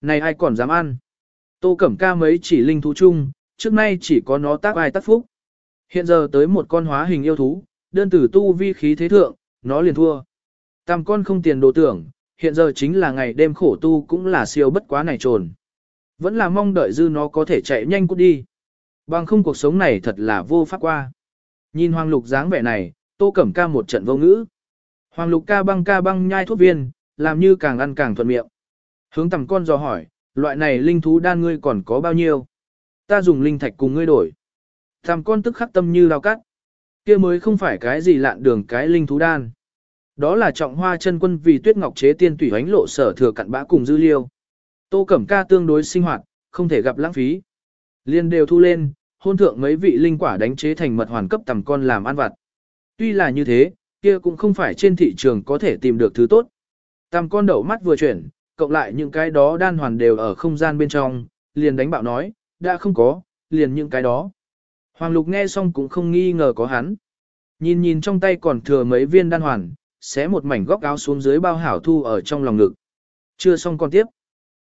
Này ai còn dám ăn? Tô Cẩm Ca mấy chỉ linh thú chung, trước nay chỉ có nó tác ai tác phúc. Hiện giờ tới một con hóa hình yêu thú, đơn tử tu vi khí thế thượng, nó liền thua. Tam con không tiền đồ tưởng, hiện giờ chính là ngày đêm khổ tu cũng là siêu bất quá này trồn. Vẫn là mong đợi dư nó có thể chạy nhanh cút đi. Bằng không cuộc sống này thật là vô pháp qua. Nhìn Hoàng Lục dáng vẻ này, Tô Cẩm Ca một trận vô ngữ. Hoàng Lục ca băng ca băng nhai thuốc viên, làm như càng ăn càng thuận miệng. Hướng tầm con dò hỏi, loại này linh thú đan ngươi còn có bao nhiêu? Ta dùng linh thạch cùng ngươi đổi. Tầm con tức khắc tâm như lao cắt. kia mới không phải cái gì lạn đường cái linh thú đan. Đó là trọng hoa chân quân vì tuyết ngọc chế tiên tủy hoánh lộ sở thừa cặn bã cùng dư liêu. Tô Cẩm Ca tương đối sinh hoạt, không thể gặp lãng phí. Liên đều thu lên, hôn thượng mấy vị linh quả đánh chế thành mật hoàn cấp tầm con làm ăn vặt. Tuy là như thế, kia cũng không phải trên thị trường có thể tìm được thứ tốt. Tầm con đầu mắt vừa chuyển, cộng lại những cái đó đan hoàn đều ở không gian bên trong, liền đánh bạo nói, đã không có, liền những cái đó. Hoàng Lục nghe xong cũng không nghi ngờ có hắn. Nhìn nhìn trong tay còn thừa mấy viên đan hoàn, xé một mảnh góc áo xuống dưới bao hảo thu ở trong lòng ngực. Chưa xong còn tiếp.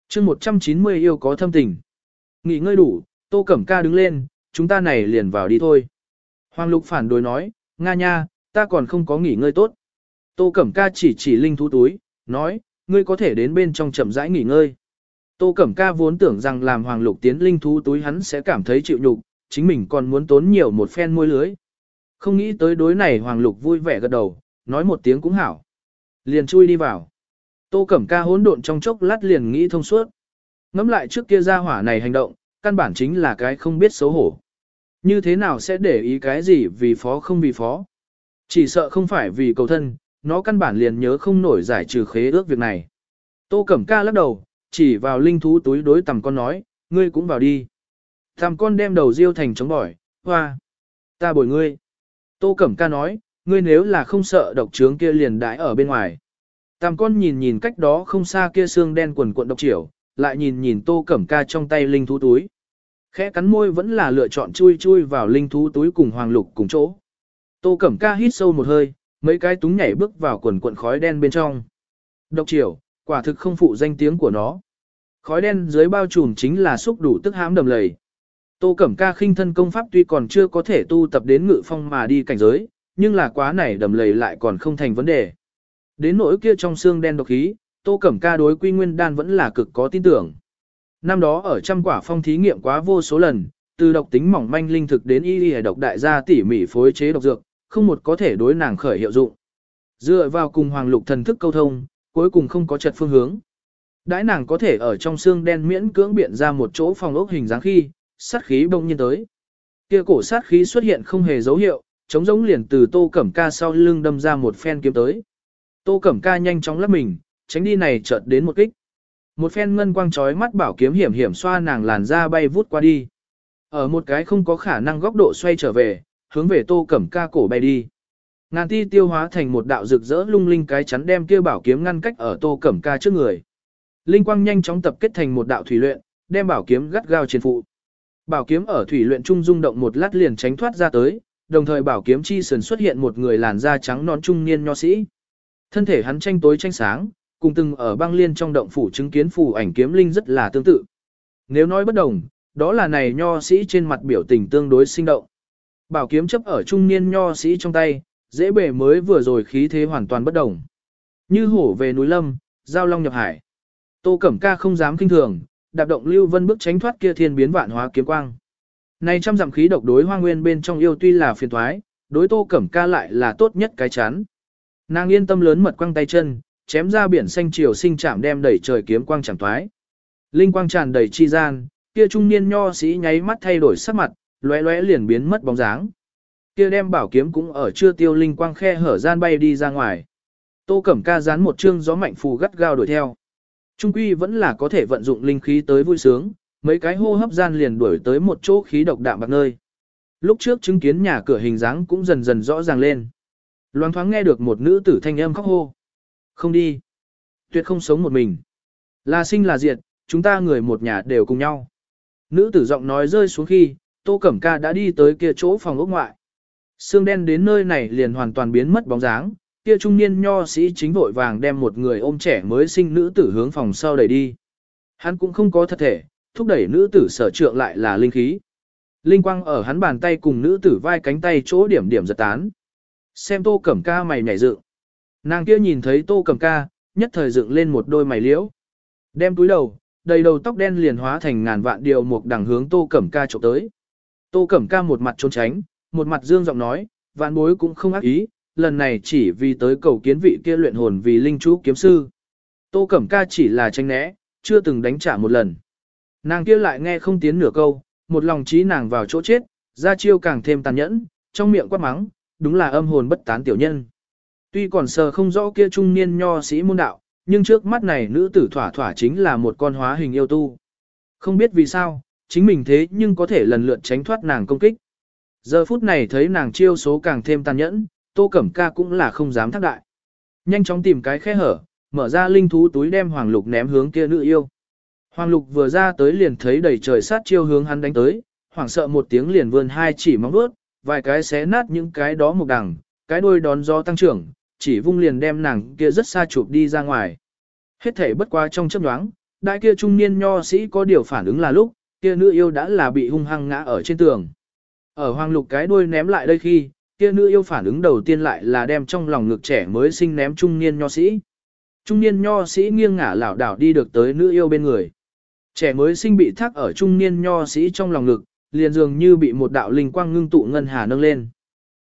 chương 190 yêu có thâm tình. Nghỉ ngơi đủ, Tô Cẩm Ca đứng lên, chúng ta này liền vào đi thôi. Hoàng Lục phản đối nói, Nga nha, ta còn không có nghỉ ngơi tốt. Tô Cẩm Ca chỉ chỉ linh thú túi, nói, ngươi có thể đến bên trong chậm rãi nghỉ ngơi. Tô Cẩm Ca vốn tưởng rằng làm Hoàng Lục tiến linh thú túi hắn sẽ cảm thấy chịu nhục, chính mình còn muốn tốn nhiều một phen môi lưới. Không nghĩ tới đối này Hoàng Lục vui vẻ gật đầu, nói một tiếng cũng hảo. Liền chui đi vào. Tô Cẩm Ca hỗn độn trong chốc lát liền nghĩ thông suốt. Ngắm lại trước kia ra hỏa này hành động, căn bản chính là cái không biết xấu hổ. Như thế nào sẽ để ý cái gì vì phó không vì phó. Chỉ sợ không phải vì cầu thân, nó căn bản liền nhớ không nổi giải trừ khế ước việc này. Tô Cẩm Ca lắc đầu, chỉ vào linh thú túi đối tầm con nói, ngươi cũng vào đi. Tầm con đem đầu riêu thành chống bỏi, hoa. Ta bồi ngươi. Tô Cẩm Ca nói, ngươi nếu là không sợ độc trướng kia liền đãi ở bên ngoài. Tam con nhìn nhìn cách đó không xa kia xương đen quần cuộn độc triểu, lại nhìn nhìn tô cẩm ca trong tay linh thú túi. Khẽ cắn môi vẫn là lựa chọn chui chui vào linh thú túi cùng hoàng lục cùng chỗ. Tô cẩm ca hít sâu một hơi, mấy cái túng nhảy bước vào quần cuộn khói đen bên trong. Độc triểu, quả thực không phụ danh tiếng của nó. Khói đen dưới bao trùm chính là xúc đủ tức hãm đầm lầy. Tô Cẩm Ca khinh thân công pháp tuy còn chưa có thể tu tập đến ngự phong mà đi cảnh giới, nhưng là quá này đầm lầy lại còn không thành vấn đề. Đến nỗi kia trong xương đen độc khí, Tô Cẩm Ca đối Quy Nguyên Đan vẫn là cực có tin tưởng. Năm đó ở trăm quả phong thí nghiệm quá vô số lần, từ độc tính mỏng manh linh thực đến y y độc đại gia tỉ mỉ phối chế độc dược, không một có thể đối nàng khởi hiệu dụng. Dựa vào cùng hoàng lục thần thức câu thông, cuối cùng không có chật phương hướng. Đãi nàng có thể ở trong xương đen miễn cưỡng biện ra một chỗ phòng ốc hình dáng khi, sát khí bỗng nhiên tới. Kia cổ sát khí xuất hiện không hề dấu hiệu, chống giống liền từ tô cẩm ca sau lưng đâm ra một phen kiếm tới. Tô cẩm ca nhanh chóng lắp mình, tránh đi này chợt đến một kích. Một phen ngân quang chói mắt bảo kiếm hiểm hiểm xoa nàng làn da bay vút qua đi. Ở một cái không có khả năng góc độ xoay trở về, hướng về tô cẩm ca cổ bay đi. Ngàn ti tiêu hóa thành một đạo rực rỡ lung linh cái chắn đem kia bảo kiếm ngăn cách ở tô cẩm ca trước người. Linh quang nhanh chóng tập kết thành một đạo thủy luyện, đem bảo kiếm gắt gao trên phụ. Bảo kiếm ở thủy luyện trung rung động một lát liền tránh thoát ra tới, đồng thời bảo kiếm chi sườn xuất hiện một người làn da trắng non trung niên nho sĩ. Thân thể hắn tranh tối tranh sáng, cùng từng ở băng liên trong động phủ chứng kiến phù ảnh kiếm linh rất là tương tự. Nếu nói bất đồng, đó là này nho sĩ trên mặt biểu tình tương đối sinh động. Bảo kiếm chấp ở trung niên nho sĩ trong tay, dễ bề mới vừa rồi khí thế hoàn toàn bất đồng. Như hổ về núi lâm, giao long nhập hải. Tô Cẩm Ca không dám kinh thường, đạp động Lưu Vân bước tránh thoát kia thiên biến vạn hóa kiếm quang. Này trăm dặm khí độc đối hoa nguyên bên trong yêu tuy là phiền thoái, đối tô cẩm ca lại là tốt nhất cái chán. Nàng yên tâm lớn mật quăng tay chân, chém ra biển xanh chiều sinh chạm đem đẩy trời kiếm quang chẳng thoái. Linh quang tràn đầy chi gian, kia trung niên nho sĩ nháy mắt thay đổi sắc mặt, lóe lóe liền biến mất bóng dáng. kia đem bảo kiếm cũng ở chưa tiêu linh quang khe hở gian bay đi ra ngoài. Tô Cẩm Ca dán một chương gió mạnh phù gắt gao đuổi theo. Trung quy vẫn là có thể vận dụng linh khí tới vui sướng, mấy cái hô hấp gian liền đuổi tới một chỗ khí độc đạm bạc nơi. Lúc trước chứng kiến nhà cửa hình dáng cũng dần dần rõ ràng lên. Loan thoáng nghe được một nữ tử thanh âm khóc hô. Không đi. Tuyệt không sống một mình. Là sinh là diệt, chúng ta người một nhà đều cùng nhau. Nữ tử giọng nói rơi xuống khi, Tô Cẩm Ca đã đi tới kia chỗ phòng ốc ngoại. Sương đen đến nơi này liền hoàn toàn biến mất bóng dáng, kia trung niên nho sĩ chính vội vàng đem một người ôm trẻ mới sinh nữ tử hướng phòng sau đẩy đi. Hắn cũng không có thật thể, thúc đẩy nữ tử sở trượng lại là linh khí. Linh quang ở hắn bàn tay cùng nữ tử vai cánh tay chỗ điểm điểm giật tán. Xem tô cẩm ca mày nhảy dựng. Nàng kia nhìn thấy tô cẩm ca, nhất thời dựng lên một đôi mày liễu. Đem túi đầu, đầy đầu tóc đen liền hóa thành ngàn vạn điều một đằng hướng tô cẩm ca trộm tới. Tô cẩm ca một mặt trốn tránh, một mặt dương giọng nói, vạn bối cũng không ác ý, lần này chỉ vì tới cầu kiến vị kia luyện hồn vì linh chú kiếm sư. Tô Cẩm Ca chỉ là tranh né, chưa từng đánh trả một lần. Nàng kia lại nghe không tiến nửa câu, một lòng trí nàng vào chỗ chết, ra chiêu càng thêm tàn nhẫn, trong miệng quát mắng, đúng là âm hồn bất tán tiểu nhân. Tuy còn sờ không rõ kia trung niên nho sĩ môn đạo, nhưng trước mắt này nữ tử thỏa thỏa chính là một con hóa hình yêu tu. Không biết vì sao, chính mình thế nhưng có thể lần lượt tránh thoát nàng công kích. Giờ phút này thấy nàng chiêu số càng thêm tàn nhẫn, Tô Cẩm Ca cũng là không dám thác đại. Nhanh chóng tìm cái khe hở, mở ra linh thú túi đem Hoàng Lục ném hướng kia nữ yêu. Hoàng Lục vừa ra tới liền thấy đầy trời sát chiêu hướng hắn đánh tới, hoảng sợ một tiếng liền vươn hai chỉ móng vuốt, vài cái xé nát những cái đó một đằng, cái đuôi đón gió tăng trưởng, chỉ vung liền đem nàng kia rất xa chụp đi ra ngoài. Hết thể bất qua trong chớp nhoáng, đại kia trung niên nho sĩ có điều phản ứng là lúc, kia nữ yêu đã là bị hung hăng ngã ở trên tường. Ở Hoàng Lục cái đuôi ném lại đây khi, kia nữ yêu phản ứng đầu tiên lại là đem trong lòng ngực trẻ mới sinh ném trung niên nho sĩ. Trung niên nho sĩ nghiêng ngả lảo đảo đi được tới nữ yêu bên người. Trẻ mới sinh bị thác ở trung niên nho sĩ trong lòng ngực, liền dường như bị một đạo linh quang ngưng tụ ngân hà nâng lên.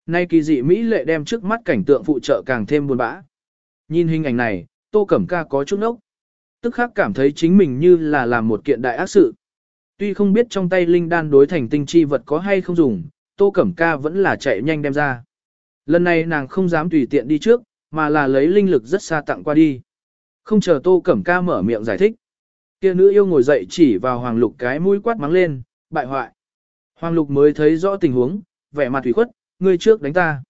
Nay kỳ dị Mỹ lệ đem trước mắt cảnh tượng phụ trợ càng thêm buồn bã. Nhìn hình ảnh này, Tô Cẩm Ca có chút ốc. Tức khắc cảm thấy chính mình như là làm một kiện đại ác sự. Tuy không biết trong tay linh đan đối thành tinh chi vật có hay không dùng, Tô Cẩm Ca vẫn là chạy nhanh đem ra. Lần này nàng không dám tùy tiện đi trước, mà là lấy linh lực rất xa tặng qua đi. Không chờ Tô Cẩm Ca mở miệng giải thích. Kia nữ yêu ngồi dậy chỉ vào Hoàng Lục cái mũi quát mắng lên, bại hoại. Hoàng Lục mới thấy rõ tình huống, vẻ mặt thủy khuất, ngươi trước đánh ta.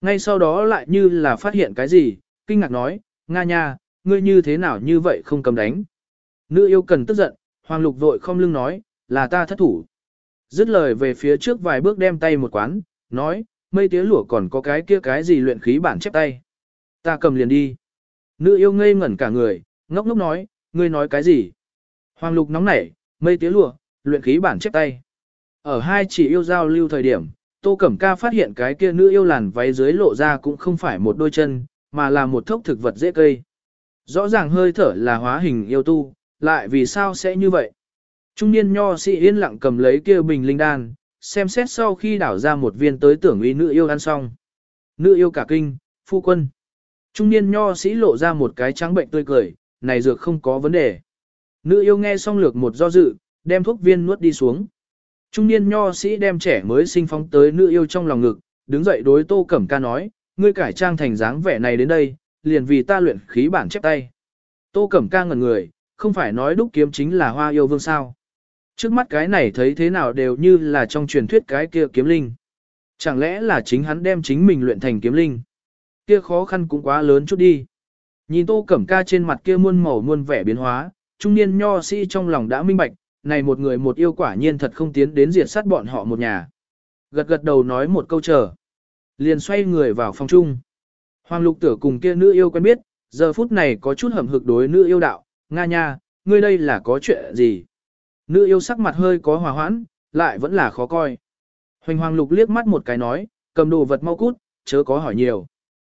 Ngay sau đó lại như là phát hiện cái gì, kinh ngạc nói, Nga nha, ngươi như thế nào như vậy không cầm đánh. Nữ yêu cần tức giận, Hoàng Lục vội không lưng nói, là ta thất thủ. Dứt lời về phía trước vài bước đem tay một quán, nói, mây tía lũa còn có cái kia cái gì luyện khí bản chép tay. Ta cầm liền đi. Nữ yêu ngây ngẩn cả người, ngốc ngốc nói, ngươi nói cái gì? Hoàng lục nóng nảy, mây tía lụa, luyện khí bản chép tay. Ở hai chỉ yêu giao lưu thời điểm, Tô Cẩm Ca phát hiện cái kia nữ yêu làn váy dưới lộ ra cũng không phải một đôi chân, mà là một thốc thực vật dễ cây. Rõ ràng hơi thở là hóa hình yêu tu, lại vì sao sẽ như vậy? Trung niên nho sĩ yên lặng cầm lấy kia bình linh đan, xem xét sau khi đảo ra một viên tới tưởng uy nữ yêu ăn xong. Nữ yêu cả kinh, phu quân. Trung niên nho sĩ lộ ra một cái trắng bệnh tươi cười, này dược không có vấn đề. Nữ yêu nghe xong lược một do dự, đem thuốc viên nuốt đi xuống. Trung niên nho sĩ đem trẻ mới sinh phóng tới nữ yêu trong lòng ngực, đứng dậy đối tô cẩm ca nói, ngươi cải trang thành dáng vẻ này đến đây, liền vì ta luyện khí bản chép tay. Tô cẩm ca ngẩn người, không phải nói đúc kiếm chính là hoa yêu vương sao. Trước mắt cái này thấy thế nào đều như là trong truyền thuyết cái kia kiếm linh. Chẳng lẽ là chính hắn đem chính mình luyện thành kiếm linh? Kia khó khăn cũng quá lớn chút đi. Nhìn tô cẩm ca trên mặt kia muôn màu muôn vẻ biến hóa, trung niên nho sĩ trong lòng đã minh bạch, này một người một yêu quả nhiên thật không tiến đến diệt sát bọn họ một nhà. Gật gật đầu nói một câu chờ. Liền xoay người vào phòng chung. Hoàng lục tử cùng kia nữ yêu quen biết, giờ phút này có chút hầm hực đối nữ yêu đạo, Nga nha, ngươi đây là có chuyện gì? Nữ yêu sắc mặt hơi có hòa hoãn, lại vẫn là khó coi. Hoành hoàng lục liếc mắt một cái nói, cầm đồ vật mau cút, chớ có hỏi nhiều.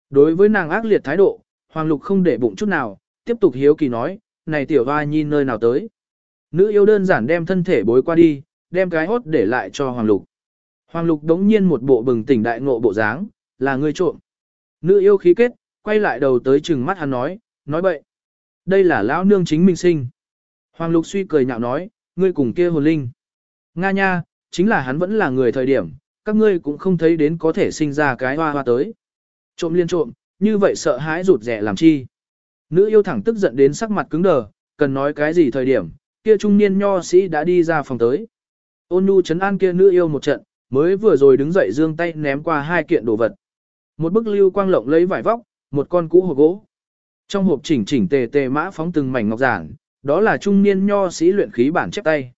Đối với nàng ác liệt thái độ, hoàng lục không để bụng chút nào, tiếp tục hiếu kỳ nói, này tiểu hoa nhìn nơi nào tới. Nữ yêu đơn giản đem thân thể bối qua đi, đem cái hốt để lại cho hoàng lục. Hoàng lục đống nhiên một bộ bừng tỉnh đại ngộ bộ dáng, là ngươi trộm. Nữ yêu khí kết, quay lại đầu tới chừng mắt hắn nói, nói bậy. Đây là lão nương chính mình sinh. Hoàng lục suy cười nhạo nói, ngươi cùng kia hồn linh. Nga nha, chính là hắn vẫn là người thời điểm, các ngươi cũng không thấy đến có thể sinh ra cái hoa hoa tới. Trộm liên trộm, như vậy sợ hãi rụt rẻ làm chi. Nữ yêu thẳng tức giận đến sắc mặt cứng đờ, cần nói cái gì thời điểm, kia trung niên nho sĩ đã đi ra phòng tới. Ôn nhu chấn an kia nữ yêu một trận, mới vừa rồi đứng dậy dương tay ném qua hai kiện đồ vật. Một bức lưu quang lộng lấy vải vóc, một con cũ hộp gỗ. Trong hộp chỉnh chỉnh tề tề mã phóng từng mảnh ngọc giản, đó là trung niên nho sĩ luyện khí bản chép tay.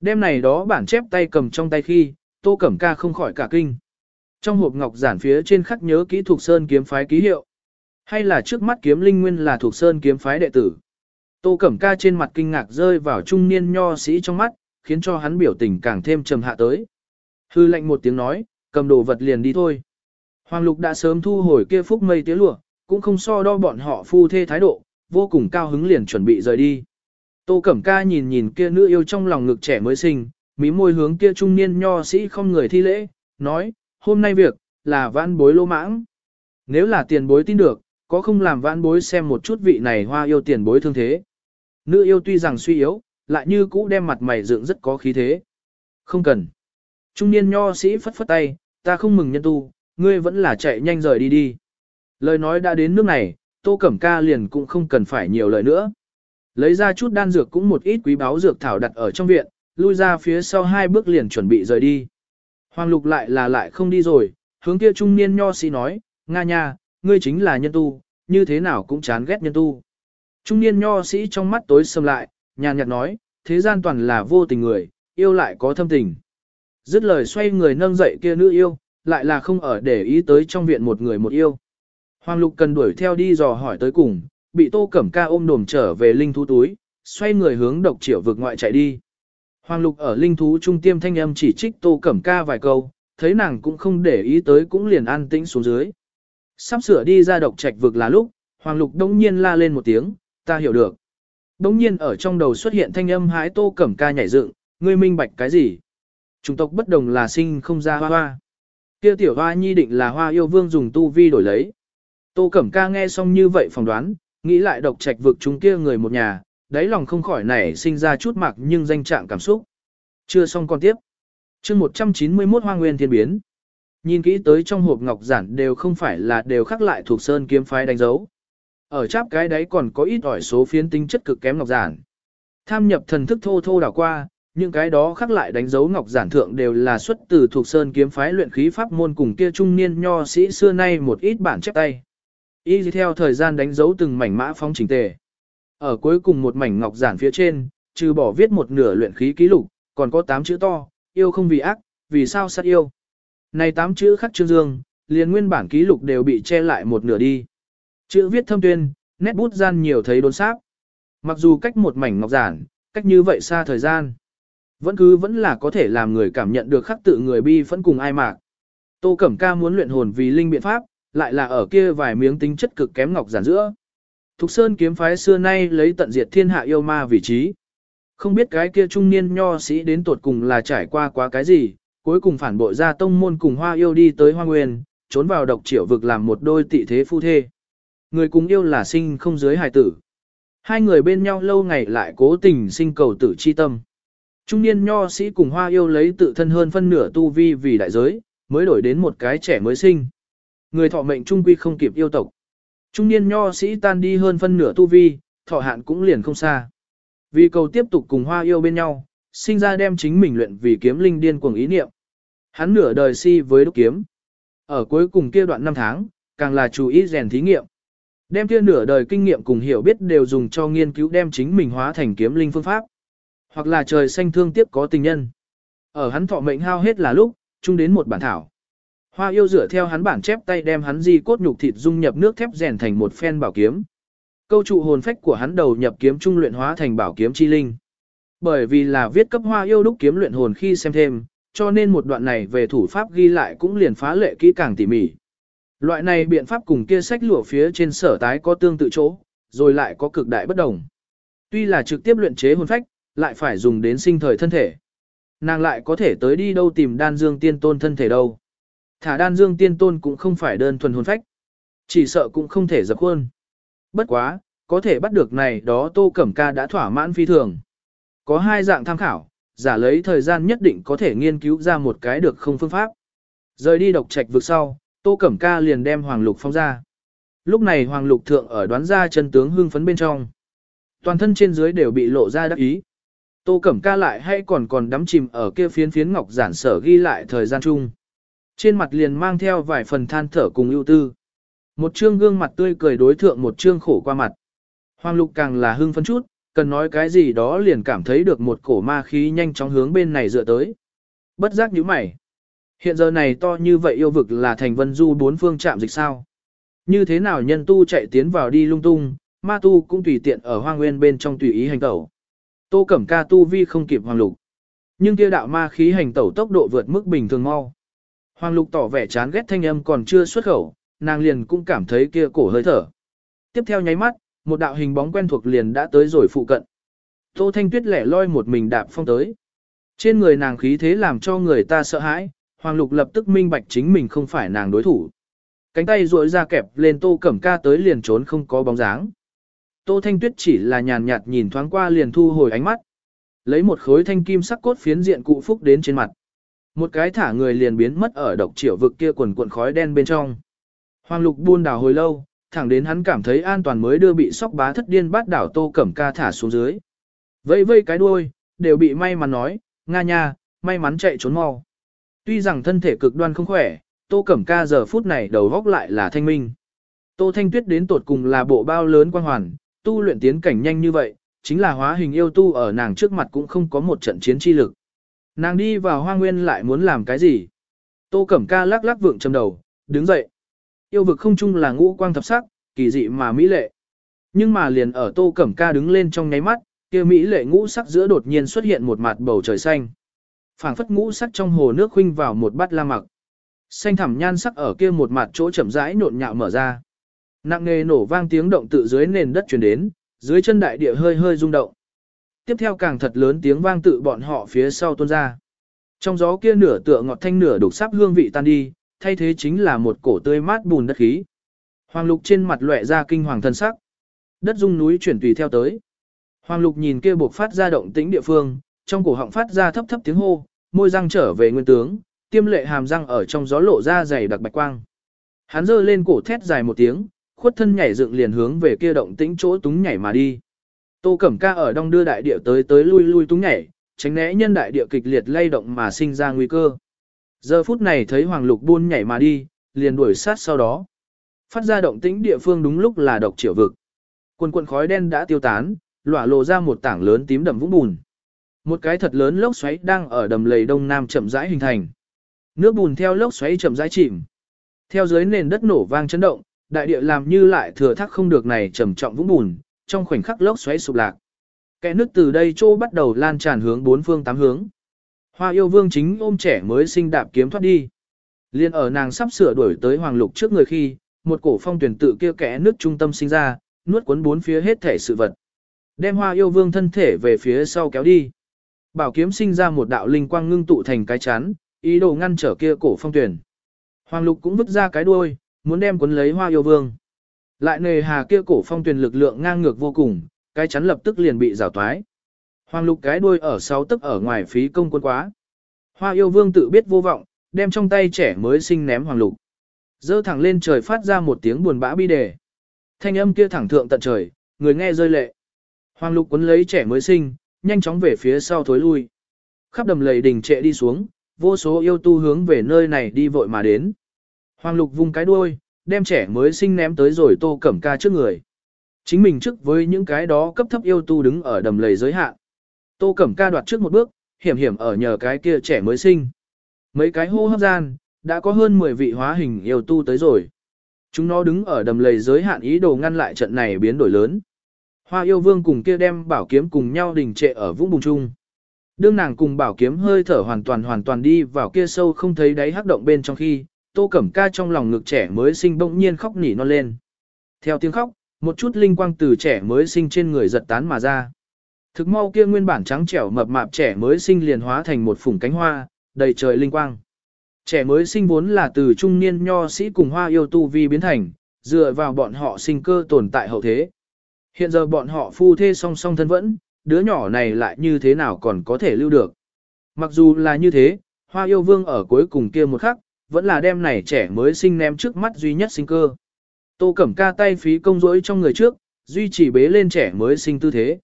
Đêm này đó bản chép tay cầm trong tay khi, Tô Cẩm Ca không khỏi cả kinh. Trong hộp ngọc giản phía trên khắc nhớ kỹ thuộc sơn kiếm phái ký hiệu. Hay là trước mắt kiếm linh nguyên là thuộc sơn kiếm phái đệ tử. Tô Cẩm Ca trên mặt kinh ngạc rơi vào trung niên nho sĩ trong mắt, khiến cho hắn biểu tình càng thêm trầm hạ tới. Hư lệnh một tiếng nói, cầm đồ vật liền đi thôi. Hoàng Lục đã sớm thu hồi kia phúc mây tía lụa, cũng không so đo bọn họ phu thê thái độ, vô cùng cao hứng liền chuẩn bị rời đi. Tô Cẩm Ca nhìn nhìn kia nữ yêu trong lòng ngực trẻ mới sinh, mí môi hướng kia trung niên nho sĩ không người thi lễ, nói, hôm nay việc, là vãn bối lô mãng. Nếu là tiền bối tin được, có không làm vãn bối xem một chút vị này hoa yêu tiền bối thương thế. Nữ yêu tuy rằng suy yếu, lại như cũ đem mặt mày dựng rất có khí thế. Không cần. Trung niên nho sĩ phất phất tay, ta không mừng nhân tu, ngươi vẫn là chạy nhanh rời đi đi. Lời nói đã đến nước này, tô cẩm ca liền cũng không cần phải nhiều lời nữa. Lấy ra chút đan dược cũng một ít quý báu dược thảo đặt ở trong viện, lui ra phía sau hai bước liền chuẩn bị rời đi. Hoàng lục lại là lại không đi rồi, hướng kia trung niên nho sĩ nói, Nga nha, ngươi chính là nhân tu, như thế nào cũng chán ghét nhân tu. Trung niên nho sĩ trong mắt tối sầm lại, nhàn nhạt nói, thế gian toàn là vô tình người, yêu lại có thâm tình. Dứt lời xoay người nâng dậy kia nữ yêu, lại là không ở để ý tới trong viện một người một yêu. Hoàng lục cần đuổi theo đi dò hỏi tới cùng, bị tô cẩm ca ôm đồm trở về linh thú túi, xoay người hướng độc triệu vực ngoại chạy đi. Hoàng lục ở linh thú trung tiêm thanh âm chỉ trích tô cẩm ca vài câu, thấy nàng cũng không để ý tới cũng liền an tĩnh xuống dưới. Sắp sửa đi ra độc trạch vực là lúc, Hoàng lục đông nhiên la lên một tiếng, ta hiểu được. Đông nhiên ở trong đầu xuất hiện thanh âm hái tô cẩm ca nhảy dựng, ngươi minh bạch cái gì? Chủng tộc bất đồng là sinh không ra hoa hoa. Kia tiểu hoa nhi định là hoa yêu vương dùng tu vi đổi lấy. Tô Cẩm Ca nghe xong như vậy phỏng đoán, nghĩ lại độc trạch vực chúng kia người một nhà, đáy lòng không khỏi nảy sinh ra chút mạc nhưng danh trạng cảm xúc. Chưa xong còn tiếp. chương 191 Hoa Nguyên Thiên Biến. Nhìn kỹ tới trong hộp ngọc giản đều không phải là đều khắc lại thuộc sơn kiếm phái đánh dấu. Ở cháp cái đấy còn có ít ỏi số phiến tính chất cực kém ngọc giản. Tham nhập thần thức thô thô đảo qua, những cái đó khắc lại đánh dấu ngọc giản thượng đều là xuất từ thuộc sơn kiếm phái luyện khí pháp môn cùng kia trung niên nho sĩ xưa nay một ít bản chép tay. Y theo thời gian đánh dấu từng mảnh mã phóng chỉnh tề. Ở cuối cùng một mảnh ngọc giản phía trên, trừ bỏ viết một nửa luyện khí ký lục, còn có tám chữ to, yêu không vì ác, vì sao sát yêu. Này tám chữ khắc chương dương, liền nguyên bản ký lục đều bị che lại một nửa đi. Chữ viết thâm tuyên, nét bút gian nhiều thấy đốn sáp. Mặc dù cách một mảnh ngọc giản, cách như vậy xa thời gian. Vẫn cứ vẫn là có thể làm người cảm nhận được khắc tự người bi phẫn cùng ai mạc. Tô Cẩm Ca muốn luyện hồn vì linh biện pháp, lại là ở kia vài miếng tính chất cực kém ngọc giản giữa. Thục Sơn kiếm phái xưa nay lấy tận diệt thiên hạ yêu ma vị trí. Không biết cái kia trung niên nho sĩ đến tột cùng là trải qua quá cái gì, cuối cùng phản bội ra tông môn cùng hoa yêu đi tới hoa nguyên, trốn vào độc triệu vực làm một đôi tị thế phu thê. Người cùng yêu là sinh không dưới hài tử. Hai người bên nhau lâu ngày lại cố tình sinh cầu tử chi tâm. Trung niên nho sĩ cùng hoa yêu lấy tự thân hơn phân nửa tu vi vì đại giới, mới đổi đến một cái trẻ mới sinh. Người thọ mệnh trung quy không kịp yêu tộc. Trung niên nho sĩ tan đi hơn phân nửa tu vi, thọ hạn cũng liền không xa. Vì cầu tiếp tục cùng hoa yêu bên nhau, sinh ra đem chính mình luyện vì kiếm linh điên cuồng ý niệm. Hắn nửa đời si với đúc kiếm. Ở cuối cùng kia đoạn năm tháng, càng là chú ý rèn thí nghiệm. Đem kia nửa đời kinh nghiệm cùng hiểu biết đều dùng cho nghiên cứu đem chính mình hóa thành kiếm linh phương pháp. Hoặc là trời xanh thương tiếp có tình nhân. Ở hắn thọ mệnh hao hết là lúc, chung đến một bản thảo. Hoa yêu dựa theo hắn bản chép tay đem hắn di cốt nhục thịt dung nhập nước thép rèn thành một phen bảo kiếm. Câu trụ hồn phách của hắn đầu nhập kiếm trung luyện hóa thành bảo kiếm chi linh. Bởi vì là viết cấp hoa yêu đúc kiếm luyện hồn khi xem thêm, cho nên một đoạn này về thủ pháp ghi lại cũng liền phá lệ kỹ càng tỉ mỉ. Loại này biện pháp cùng kia sách lụa phía trên sở tái có tương tự chỗ, rồi lại có cực đại bất đồng. Tuy là trực tiếp luyện chế hồn phách, lại phải dùng đến sinh thời thân thể. Nàng lại có thể tới đi đâu tìm đan dương tiên tôn thân thể đâu. Thả đan dương tiên tôn cũng không phải đơn thuần hồn phách. Chỉ sợ cũng không thể dập khuôn. Bất quá, có thể bắt được này đó tô cẩm ca đã thỏa mãn phi thường. Có hai dạng tham khảo, giả lấy thời gian nhất định có thể nghiên cứu ra một cái được không phương pháp. Rời đi độc trạch vực sau, Tô Cẩm Ca liền đem Hoàng Lục phong ra. Lúc này Hoàng Lục thượng ở đoán ra chân tướng Hương phấn bên trong. Toàn thân trên dưới đều bị lộ ra đắc ý. Tô Cẩm Ca lại hay còn còn đắm chìm ở kia phiến phiến ngọc giản sở ghi lại thời gian chung. Trên mặt liền mang theo vài phần than thở cùng ưu tư. Một trương gương mặt tươi cười đối thượng một trương khổ qua mặt. Hoàng Lục càng là hưng phấn chút, cần nói cái gì đó liền cảm thấy được một cổ ma khí nhanh chóng hướng bên này dựa tới. Bất giác nhíu mày. Hiện giờ này to như vậy yêu vực là thành vân du bốn phương chạm dịch sao. Như thế nào nhân tu chạy tiến vào đi lung tung, ma tu cũng tùy tiện ở hoang nguyên bên trong tùy ý hành tẩu. Tô cẩm ca tu vi không kịp hoàng lục. Nhưng kia đạo ma khí hành tẩu tốc độ vượt mức bình thường mau. Hoàng lục tỏ vẻ chán ghét thanh âm còn chưa xuất khẩu, nàng liền cũng cảm thấy kia cổ hơi thở. Tiếp theo nháy mắt, một đạo hình bóng quen thuộc liền đã tới rồi phụ cận. Tô Thanh Tuyết lẻ loi một mình đạp phong tới. Trên người nàng khí thế làm cho người ta sợ hãi, Hoàng Lục lập tức minh bạch chính mình không phải nàng đối thủ. Cánh tay duỗi ra kẹp lên Tô Cẩm Ca tới liền trốn không có bóng dáng. Tô Thanh Tuyết chỉ là nhàn nhạt nhìn thoáng qua liền thu hồi ánh mắt. Lấy một khối thanh kim sắc cốt phiến diện cụ phúc đến trên mặt. Một cái thả người liền biến mất ở độc triệu vực kia quần cuộn khói đen bên trong. Hoàng Lục buôn đảo hồi lâu, thẳng đến hắn cảm thấy an toàn mới đưa bị sóc bá thất điên bát đảo Tô Cẩm Ca thả xuống dưới. Vây vây cái đuôi, đều bị may mắn nói, nga nha, may mắn chạy trốn mau. Tuy rằng thân thể cực đoan không khỏe, Tô Cẩm Ca giờ phút này đầu góc lại là thanh minh. Tô Thanh Tuyết đến tột cùng là bộ bao lớn quan hoàn, tu luyện tiến cảnh nhanh như vậy, chính là hóa hình yêu tu ở nàng trước mặt cũng không có một trận chiến chi lực. Nàng đi vào hoa nguyên lại muốn làm cái gì? Tô Cẩm Ca lắc lắc vượng trầm đầu, đứng dậy. Yêu vực không chung là ngũ quang thập sắc, kỳ dị mà mỹ lệ. Nhưng mà liền ở Tô Cẩm Ca đứng lên trong nháy mắt, kia mỹ lệ ngũ sắc giữa đột nhiên xuất hiện một mặt bầu trời xanh. Phảng phất ngũ sắc trong hồ nước khuynh vào một bát la mặc. Xanh thẳm nhan sắc ở kia một mặt chỗ chậm rãi nộn nhạo mở ra. Nặng nề nổ vang tiếng động tự dưới nền đất truyền đến, dưới chân đại địa hơi hơi rung động. Tiếp theo càng thật lớn tiếng vang tự bọn họ phía sau tuôn ra. Trong gió kia nửa tựa ngọt thanh nửa đục sắp hương vị tan đi, thay thế chính là một cổ tươi mát bùn đất khí. Hoàng lục trên mặt lóe ra kinh hoàng thân sắc. Đất rung núi chuyển tùy theo tới. Hoàng lục nhìn kia buộc phát ra động tĩnh địa phương, trong cổ họng phát ra thấp thấp tiếng hô, môi răng trở về nguyên tướng, tiêm lệ hàm răng ở trong gió lộ ra dày đặc bạch quang. Hắn giơ lên cổ thét dài một tiếng, khuất thân nhảy dựng liền hướng về kia động tĩnh chỗ túng nhảy mà đi. Tô Cẩm Ca ở đông đưa đại địa tới tới lui lui túng nhảy, tránh né nhân đại địa kịch liệt lay động mà sinh ra nguy cơ. Giờ phút này thấy Hoàng Lục buôn nhảy mà đi, liền đuổi sát sau đó. Phát ra động tĩnh địa phương đúng lúc là độc triệu vực. Quần quần khói đen đã tiêu tán, lỏa lộ ra một tảng lớn tím đậm vũng bùn. Một cái thật lớn lốc xoáy đang ở đầm lầy đông nam chậm rãi hình thành. Nước bùn theo lốc xoáy chậm rãi chìm. Theo dưới nền đất nổ vang chấn động, đại địa làm như lại thừa thác không được này trầm trọng vũng bùn, trong khoảnh khắc lốc xoáy sụp lạc. Kẻ nước từ đây chỗ bắt đầu lan tràn hướng bốn phương tám hướng. Hoa yêu vương chính ôm trẻ mới sinh đạp kiếm thoát đi. Liên ở nàng sắp sửa đuổi tới hoàng lục trước người khi, một cổ phong tuyển tự kia kẽ nước trung tâm sinh ra, nuốt cuốn bốn phía hết thể sự vật. Đem hoa yêu vương thân thể về phía sau kéo đi. Bảo kiếm sinh ra một đạo linh quang ngưng tụ thành cái chắn, ý đồ ngăn trở kia cổ phong tuyển. Hoàng lục cũng vứt ra cái đuôi, muốn đem cuốn lấy hoa yêu vương. Lại nề hà kia cổ phong tuyền lực lượng ngang ngược vô cùng, cái chắn lập tức liền bị rào toái. Hoàng lục cái đuôi ở sáu tức ở ngoài phí công quân quá. Hoa yêu vương tự biết vô vọng, đem trong tay trẻ mới sinh ném hoàng lục. Dơ thẳng lên trời phát ra một tiếng buồn bã bi đề. Thanh âm kia thẳng thượng tận trời, người nghe rơi lệ. Hoàng lục cuốn lấy trẻ mới sinh, nhanh chóng về phía sau thối lui. Khắp đầm lầy đình trệ đi xuống, vô số yêu tu hướng về nơi này đi vội mà đến. Hoàng lục vung cái đuôi, đem trẻ mới sinh ném tới rồi tô cẩm ca trước người. Chính mình trước với những cái đó cấp thấp yêu tu đứng ở đầm lầy giới hạn. Tô cẩm ca đoạt trước một bước, hiểm hiểm ở nhờ cái kia trẻ mới sinh. Mấy cái hô hấp gian, đã có hơn 10 vị hóa hình yêu tu tới rồi. Chúng nó đứng ở đầm lầy giới hạn ý đồ ngăn lại trận này biến đổi lớn. Hoa yêu vương cùng kia đem bảo kiếm cùng nhau đình trệ ở vũng bùng chung. Đương nàng cùng bảo kiếm hơi thở hoàn toàn hoàn toàn đi vào kia sâu không thấy đáy hắc động bên trong khi, tô cẩm ca trong lòng ngực trẻ mới sinh bỗng nhiên khóc nỉ non lên. Theo tiếng khóc, một chút linh quang từ trẻ mới sinh trên người giật tán mà ra. Thực mau kia nguyên bản trắng trẻo mập mạp trẻ mới sinh liền hóa thành một phủng cánh hoa, đầy trời linh quang. Trẻ mới sinh vốn là từ trung niên nho sĩ cùng hoa yêu tu vi biến thành, dựa vào bọn họ sinh cơ tồn tại hậu thế. Hiện giờ bọn họ phu thê song song thân vẫn, đứa nhỏ này lại như thế nào còn có thể lưu được. Mặc dù là như thế, hoa yêu vương ở cuối cùng kia một khắc, vẫn là đem này trẻ mới sinh ném trước mắt duy nhất sinh cơ. Tô Cẩm Ca tay phí công rỗi trong người trước, duy trì bế lên trẻ mới sinh tư thế.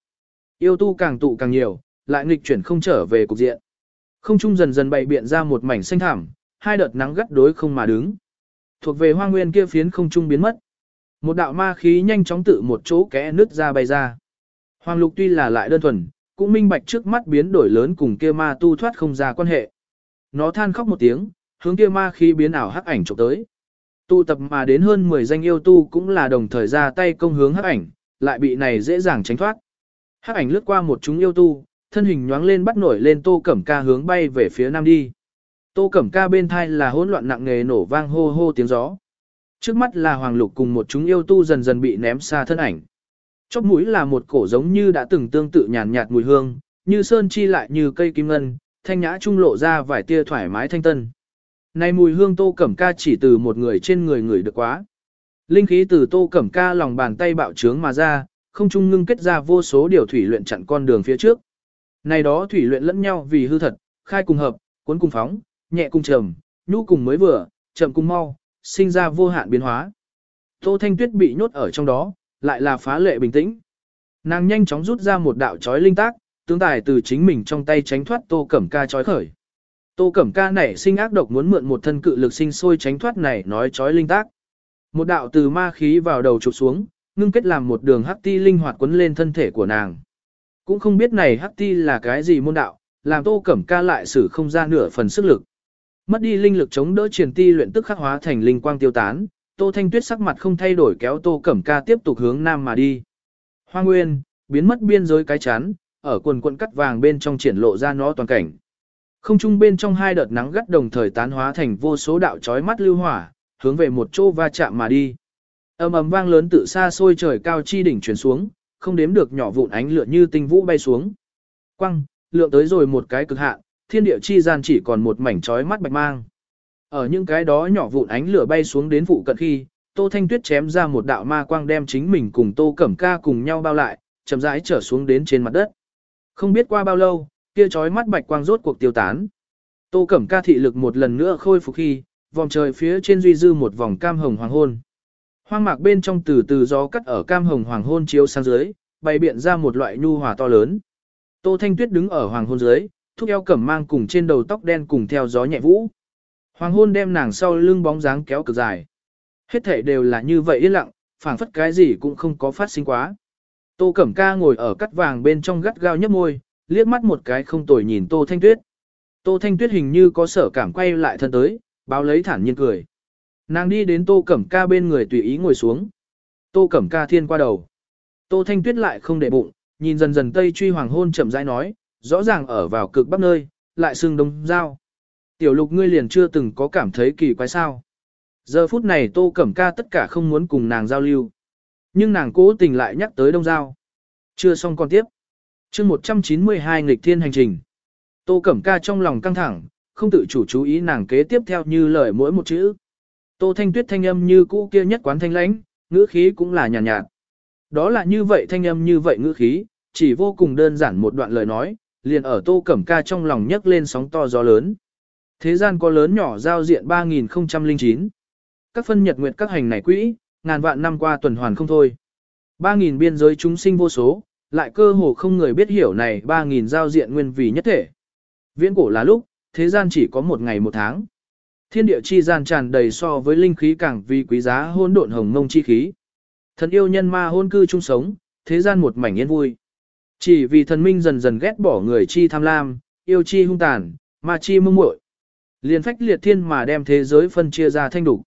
Yêu tu càng tụ càng nhiều, lại nghịch chuyển không trở về cục diện. Không trung dần dần bày biện ra một mảnh xanh thảm, hai đợt nắng gắt đối không mà đứng. Thuộc về hoa nguyên kia phiến không trung biến mất. Một đạo ma khí nhanh chóng tự một chỗ kẽ nứt ra bay ra. Hoàng lục tuy là lại đơn thuần, cũng minh bạch trước mắt biến đổi lớn cùng kia ma tu thoát không ra quan hệ. Nó than khóc một tiếng, hướng kia ma khí biến ảo hắc ảnh chụp tới. Tu tập mà đến hơn 10 danh yêu tu cũng là đồng thời ra tay công hướng hắc ảnh, lại bị này dễ dàng tránh thoát. Hắc ảnh lướt qua một chúng yêu tu, thân hình nhoáng lên bắt nổi lên Tô Cẩm Ca hướng bay về phía nam đi. Tô Cẩm Ca bên thai là hỗn loạn nặng nề nổ vang hô hô tiếng gió. Trước mắt là Hoàng Lục cùng một chúng yêu tu dần dần bị ném xa thân ảnh. Chóp mũi là một cổ giống như đã từng tương tự nhàn nhạt mùi hương, như sơn chi lại như cây kim ngân, thanh nhã trung lộ ra vài tia thoải mái thanh tân. Này mùi hương Tô Cẩm Ca chỉ từ một người trên người người được quá. Linh khí từ Tô Cẩm Ca lòng bàn tay bạo trướng mà ra, không trung ngưng kết ra vô số điều thủy luyện chặn con đường phía trước. Này đó thủy luyện lẫn nhau vì hư thật, khai cùng hợp, cuốn cùng phóng, nhẹ cùng trầm, nhu cùng mới vừa, chậm cùng mau, sinh ra vô hạn biến hóa. Tô Thanh Tuyết bị nhốt ở trong đó, lại là phá lệ bình tĩnh. Nàng nhanh chóng rút ra một đạo chói linh tác, tướng tài từ chính mình trong tay tránh thoát Tô Cẩm Ca chói khởi. Tô Cẩm Ca nảy sinh ác độc muốn mượn một thân cự lực sinh sôi tránh thoát này nói chói linh tác. Một đạo từ ma khí vào đầu chụp xuống, ngưng kết làm một đường hắc ti linh hoạt quấn lên thân thể của nàng. Cũng không biết này hắc ti là cái gì môn đạo, làm Tô Cẩm Ca lại sử không ra nửa phần sức lực. Mất đi linh lực chống đỡ truyền ti luyện tức khắc hóa thành linh quang tiêu tán, Tô Thanh Tuyết sắc mặt không thay đổi kéo Tô Cẩm Ca tiếp tục hướng nam mà đi. Hoa Nguyên, biến mất biên giới cái chán, ở quần quận cắt vàng bên trong triển lộ ra nó toàn cảnh. Không trung bên trong hai đợt nắng gắt đồng thời tán hóa thành vô số đạo chói mắt lưu hỏa, hướng về một chỗ va chạm mà đi. Ầm ầm vang lớn tự xa xôi trời cao chi đỉnh truyền xuống, không đếm được nhỏ vụn ánh lửa như tinh vũ bay xuống. Quăng, lượng tới rồi một cái cực hạn, thiên địa chi gian chỉ còn một mảnh chói mắt bạch mang. Ở những cái đó nhỏ vụn ánh lửa bay xuống đến phụ cận khi, Tô Thanh Tuyết chém ra một đạo ma quang đem chính mình cùng Tô Cẩm Ca cùng nhau bao lại, chậm rãi trở xuống đến trên mặt đất. Không biết qua bao lâu, kia chói mắt bạch quang rốt cuộc tiêu tán. Tô Cẩm Ca thị lực một lần nữa khôi phục khi, vòng trời phía trên duy dư một vòng cam hồng hoàng hôn. Hoang mạc bên trong từ từ gió cắt ở cam hồng hoàng hôn chiếu sang dưới, bày biện ra một loại nhu hòa to lớn. Tô Thanh Tuyết đứng ở hoàng hôn dưới, thúc eo cẩm mang cùng trên đầu tóc đen cùng theo gió nhẹ vũ. Hoàng hôn đem nàng sau lưng bóng dáng kéo cực dài. Hết thể đều là như vậy yên lặng, phảng phất cái gì cũng không có phát sinh quá. Tô Cẩm Ca ngồi ở cắt vàng bên trong gắt gao nhấp môi, liếc mắt một cái không tồi nhìn Tô Thanh Tuyết. Tô Thanh Tuyết hình như có sở cảm quay lại thân tới, báo lấy thản nhiên cười. Nàng đi đến Tô Cẩm Ca bên người tùy ý ngồi xuống. Tô Cẩm Ca thiên qua đầu. Tô Thanh Tuyết lại không để bụng, nhìn dần dần Tây Truy Hoàng hôn chậm rãi nói, rõ ràng ở vào cực bắc nơi, lại sưng đông giao. Tiểu lục ngươi liền chưa từng có cảm thấy kỳ quái sao. Giờ phút này Tô Cẩm Ca tất cả không muốn cùng nàng giao lưu. Nhưng nàng cố tình lại nhắc tới đông giao. Chưa xong còn tiếp chương 192 nghịch thiên hành trình. Tô Cẩm Ca trong lòng căng thẳng, không tự chủ chú ý nàng kế tiếp theo như lời mỗi một chữ. Tô Thanh Tuyết thanh âm như cũ kia nhất quán thanh lãnh, ngữ khí cũng là nhàn nhạt, nhạt. Đó là như vậy thanh âm như vậy ngữ khí, chỉ vô cùng đơn giản một đoạn lời nói, liền ở Tô Cẩm Ca trong lòng nhấc lên sóng to gió lớn. Thế gian có lớn nhỏ giao diện 3009. Các phân nhật nguyệt các hành này quỹ, ngàn vạn năm qua tuần hoàn không thôi. 3.000 biên giới chúng sinh vô số, lại cơ hồ không người biết hiểu này 3.000 giao diện nguyên vì nhất thể. Viễn cổ là lúc, thế gian chỉ có một ngày một tháng. Thiên địa chi gian tràn đầy so với linh khí càng vì quý giá hôn độn hồng mông chi khí. Thần yêu nhân ma hôn cư chung sống, thế gian một mảnh yên vui. Chỉ vì thần minh dần dần ghét bỏ người chi tham lam, yêu chi hung tàn, ma chi mông muội. liền phách liệt thiên mà đem thế giới phân chia ra thanh đủ.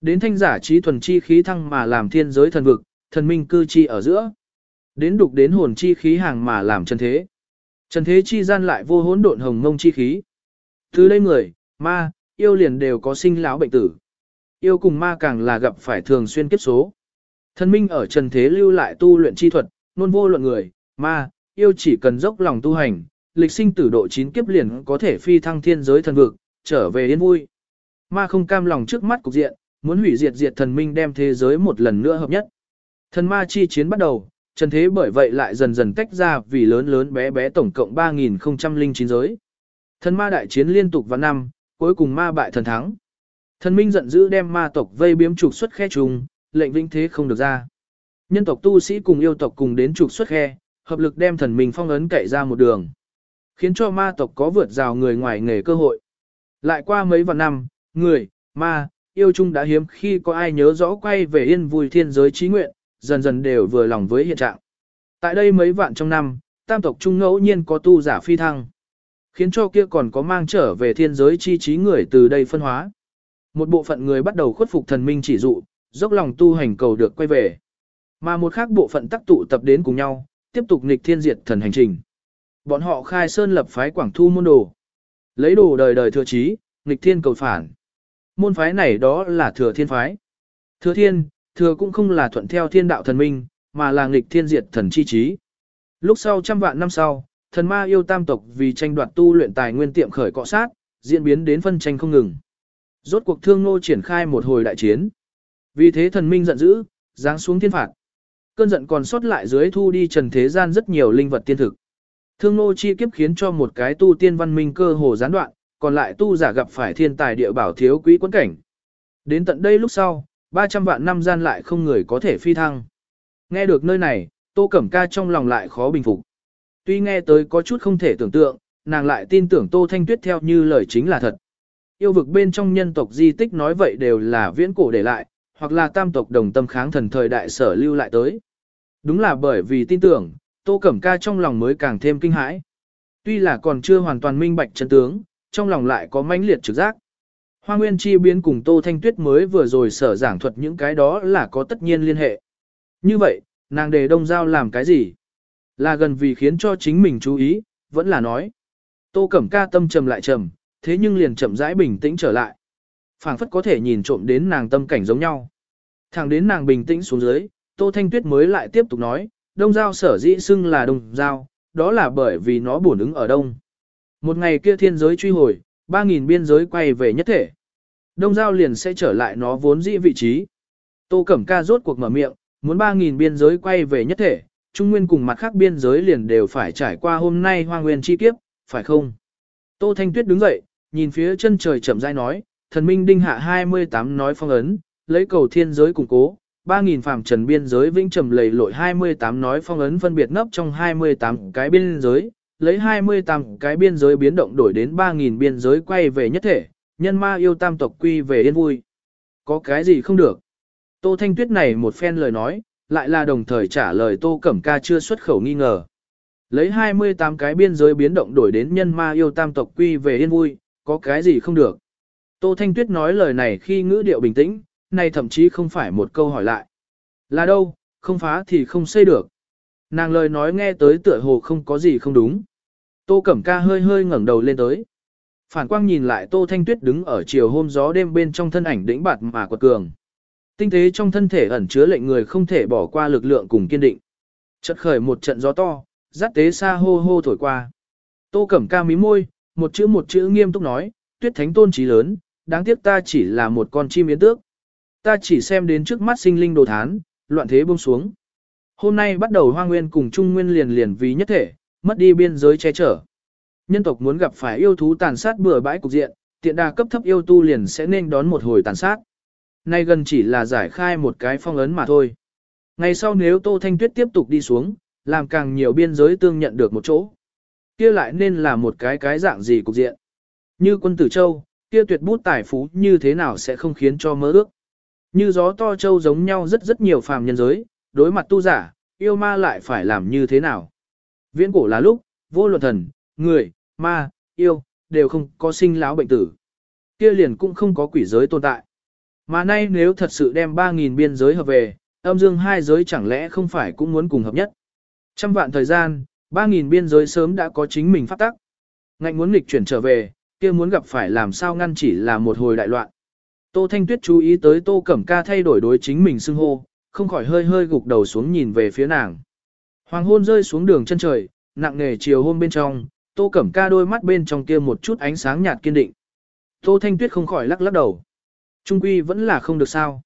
Đến thanh giả trí thuần chi khí thăng mà làm thiên giới thần vực, thần minh cư chi ở giữa. Đến đục đến hồn chi khí hàng mà làm trần thế. Trần thế chi gian lại vô hỗn độn hồng mông chi khí. Từ đây người, ma, yêu liền đều có sinh lão bệnh tử. Yêu cùng ma càng là gặp phải thường xuyên kiếp số. Thần minh ở trần thế lưu lại tu luyện chi thuật, nôn vô luận người, ma, yêu chỉ cần dốc lòng tu hành, lịch sinh tử độ chín kiếp liền có thể phi thăng thiên giới thần vực, trở về yên vui. Ma không cam lòng trước mắt cục diện, muốn hủy diệt diệt thần minh đem thế giới một lần nữa hợp nhất. Thần ma chi chiến bắt đầu, trần thế bởi vậy lại dần dần tách ra vì lớn lớn bé bé tổng cộng 3009 giới. Thần ma đại chiến liên tục vào năm, cuối cùng ma bại thần thắng. Thần minh giận dữ đem ma tộc vây biếm trục xuất khe trùng, lệnh vĩnh thế không được ra. Nhân tộc tu sĩ cùng yêu tộc cùng đến trục xuất khe, hợp lực đem thần minh phong ấn cậy ra một đường. Khiến cho ma tộc có vượt rào người ngoài nghề cơ hội. Lại qua mấy vạn năm, người, ma, yêu chung đã hiếm khi có ai nhớ rõ quay về yên vui thiên giới trí nguyện, dần dần đều vừa lòng với hiện trạng. Tại đây mấy vạn trong năm, tam tộc trung ngẫu nhiên có tu giả phi thăng. Khiến cho kia còn có mang trở về thiên giới chi trí người từ đây phân hóa. Một bộ phận người bắt đầu khuất phục thần minh chỉ dụ, dốc lòng tu hành cầu được quay về. Mà một khác bộ phận tác tụ tập đến cùng nhau, tiếp tục nghịch thiên diệt thần hành trình. Bọn họ khai sơn lập phái quảng thu môn đồ. Lấy đồ đời đời thừa trí, nghịch thiên cầu phản. Môn phái này đó là thừa thiên phái. Thừa thiên, thừa cũng không là thuận theo thiên đạo thần minh, mà là nghịch thiên diệt thần chi trí. Lúc sau trăm vạn năm sau, thần ma yêu tam tộc vì tranh đoạt tu luyện tài nguyên tiệm khởi cọ sát, diễn biến đến phân tranh không ngừng. Rốt cuộc thương nô triển khai một hồi đại chiến. Vì thế thần minh giận dữ, giáng xuống thiên phạt. Cơn giận còn sót lại dưới thu đi trần thế gian rất nhiều linh vật tiên thực. Thương nô chi kiếp khiến cho một cái tu tiên văn minh cơ hồ gián đoạn, còn lại tu giả gặp phải thiên tài địa bảo thiếu quý quân cảnh. Đến tận đây lúc sau, 300 vạn năm gian lại không người có thể phi thăng. Nghe được nơi này, Tô Cẩm Ca trong lòng lại khó bình phục. Tuy nghe tới có chút không thể tưởng tượng, nàng lại tin tưởng Tô Thanh Tuyết theo như lời chính là thật. Yêu vực bên trong nhân tộc di tích nói vậy đều là viễn cổ để lại, hoặc là tam tộc đồng tâm kháng thần thời đại sở lưu lại tới. Đúng là bởi vì tin tưởng, Tô Cẩm Ca trong lòng mới càng thêm kinh hãi. Tuy là còn chưa hoàn toàn minh bạch chân tướng, trong lòng lại có mãnh liệt trực giác. Hoa Nguyên Chi biến cùng Tô Thanh Tuyết mới vừa rồi sở giảng thuật những cái đó là có tất nhiên liên hệ. Như vậy, nàng đề đông giao làm cái gì? Là gần vì khiến cho chính mình chú ý, vẫn là nói. Tô Cẩm Ca tâm trầm lại trầm, thế nhưng liền chậm rãi bình tĩnh trở lại. phảng phất có thể nhìn trộm đến nàng tâm cảnh giống nhau. Thẳng đến nàng bình tĩnh xuống dưới, Tô Thanh Tuyết mới lại tiếp tục nói, đông giao sở dĩ xưng là đông giao, đó là bởi vì nó bổn ứng ở đông. Một ngày kia thiên giới truy hồi, 3.000 biên giới quay về nhất thể. Đông giao liền sẽ trở lại nó vốn dĩ vị trí. Tô Cẩm Ca rốt cuộc mở miệng, muốn 3.000 biên giới quay về nhất thể, Trung Nguyên cùng mặt khác biên giới liền đều phải trải qua hôm nay hoa nguyên chi kiếp, phải không? Tô Thanh Tuyết đứng dậy, nhìn phía chân trời chậm rãi nói, thần minh đinh hạ 28 nói phong ấn, lấy cầu thiên giới củng cố, 3.000 phàm trần biên giới vĩnh trầm lầy lội 28 nói phong ấn phân biệt nấp trong 28 cái biên giới, lấy 28 cái biên giới biến động đổi đến 3.000 biên giới quay về nhất thể, nhân ma yêu tam tộc quy về yên vui. Có cái gì không được? Tô Thanh Tuyết này một phen lời nói, lại là đồng thời trả lời Tô Cẩm Ca chưa xuất khẩu nghi ngờ. Lấy 28 cái biên giới biến động đổi đến nhân ma yêu tam tộc quy về yên vui, có cái gì không được. Tô Thanh Tuyết nói lời này khi ngữ điệu bình tĩnh, này thậm chí không phải một câu hỏi lại. Là đâu, không phá thì không xây được. Nàng lời nói nghe tới tựa hồ không có gì không đúng. Tô Cẩm Ca hơi hơi ngẩng đầu lên tới. Phản quang nhìn lại Tô Thanh Tuyết đứng ở chiều hôm gió đêm bên trong thân ảnh đĩnh bạt mà quật cường. Tinh tế trong thân thể ẩn chứa lệnh người không thể bỏ qua lực lượng cùng kiên định. Chợt khởi một trận gió to, rát tế xa hô hô thổi qua. Tô Cẩm Ca mí môi, một chữ một chữ nghiêm túc nói, tuyết thánh tôn trí lớn, đáng tiếc ta chỉ là một con chim yến tước. Ta chỉ xem đến trước mắt sinh linh đồ thán, loạn thế buông xuống. Hôm nay bắt đầu hoa nguyên cùng trung nguyên liền liền vì nhất thể, mất đi biên giới che chở. Nhân tộc muốn gặp phải yêu thú tàn sát bừa bãi cục diện, tiện đà cấp thấp yêu tu liền sẽ nên đón một hồi tàn sát. Nay gần chỉ là giải khai một cái phong ấn mà thôi. Ngày sau nếu Tô Thanh Tuyết tiếp tục đi xuống, làm càng nhiều biên giới tương nhận được một chỗ. Kia lại nên là một cái cái dạng gì cục diện. Như quân tử châu, kia tuyệt bút tài phú như thế nào sẽ không khiến cho mơ ước. Như gió to châu giống nhau rất rất nhiều phàm nhân giới, đối mặt tu giả, yêu ma lại phải làm như thế nào. Viễn cổ là lúc, vô luận thần, người, ma, yêu, đều không có sinh lão bệnh tử. Kia liền cũng không có quỷ giới tồn tại. Mà nay nếu thật sự đem 3.000 biên giới hợp về, âm dương hai giới chẳng lẽ không phải cũng muốn cùng hợp nhất. Trăm vạn thời gian, 3.000 biên giới sớm đã có chính mình phát tắc. Ngạnh muốn nghịch chuyển trở về, kia muốn gặp phải làm sao ngăn chỉ là một hồi đại loạn. Tô Thanh Tuyết chú ý tới Tô Cẩm Ca thay đổi đối chính mình xưng hô, không khỏi hơi hơi gục đầu xuống nhìn về phía nàng. Hoàng hôn rơi xuống đường chân trời, nặng nề chiều hôm bên trong, Tô Cẩm Ca đôi mắt bên trong kia một chút ánh sáng nhạt kiên định. Tô Thanh Tuyết không khỏi lắc lắc đầu. Trung quy vẫn là không được sao.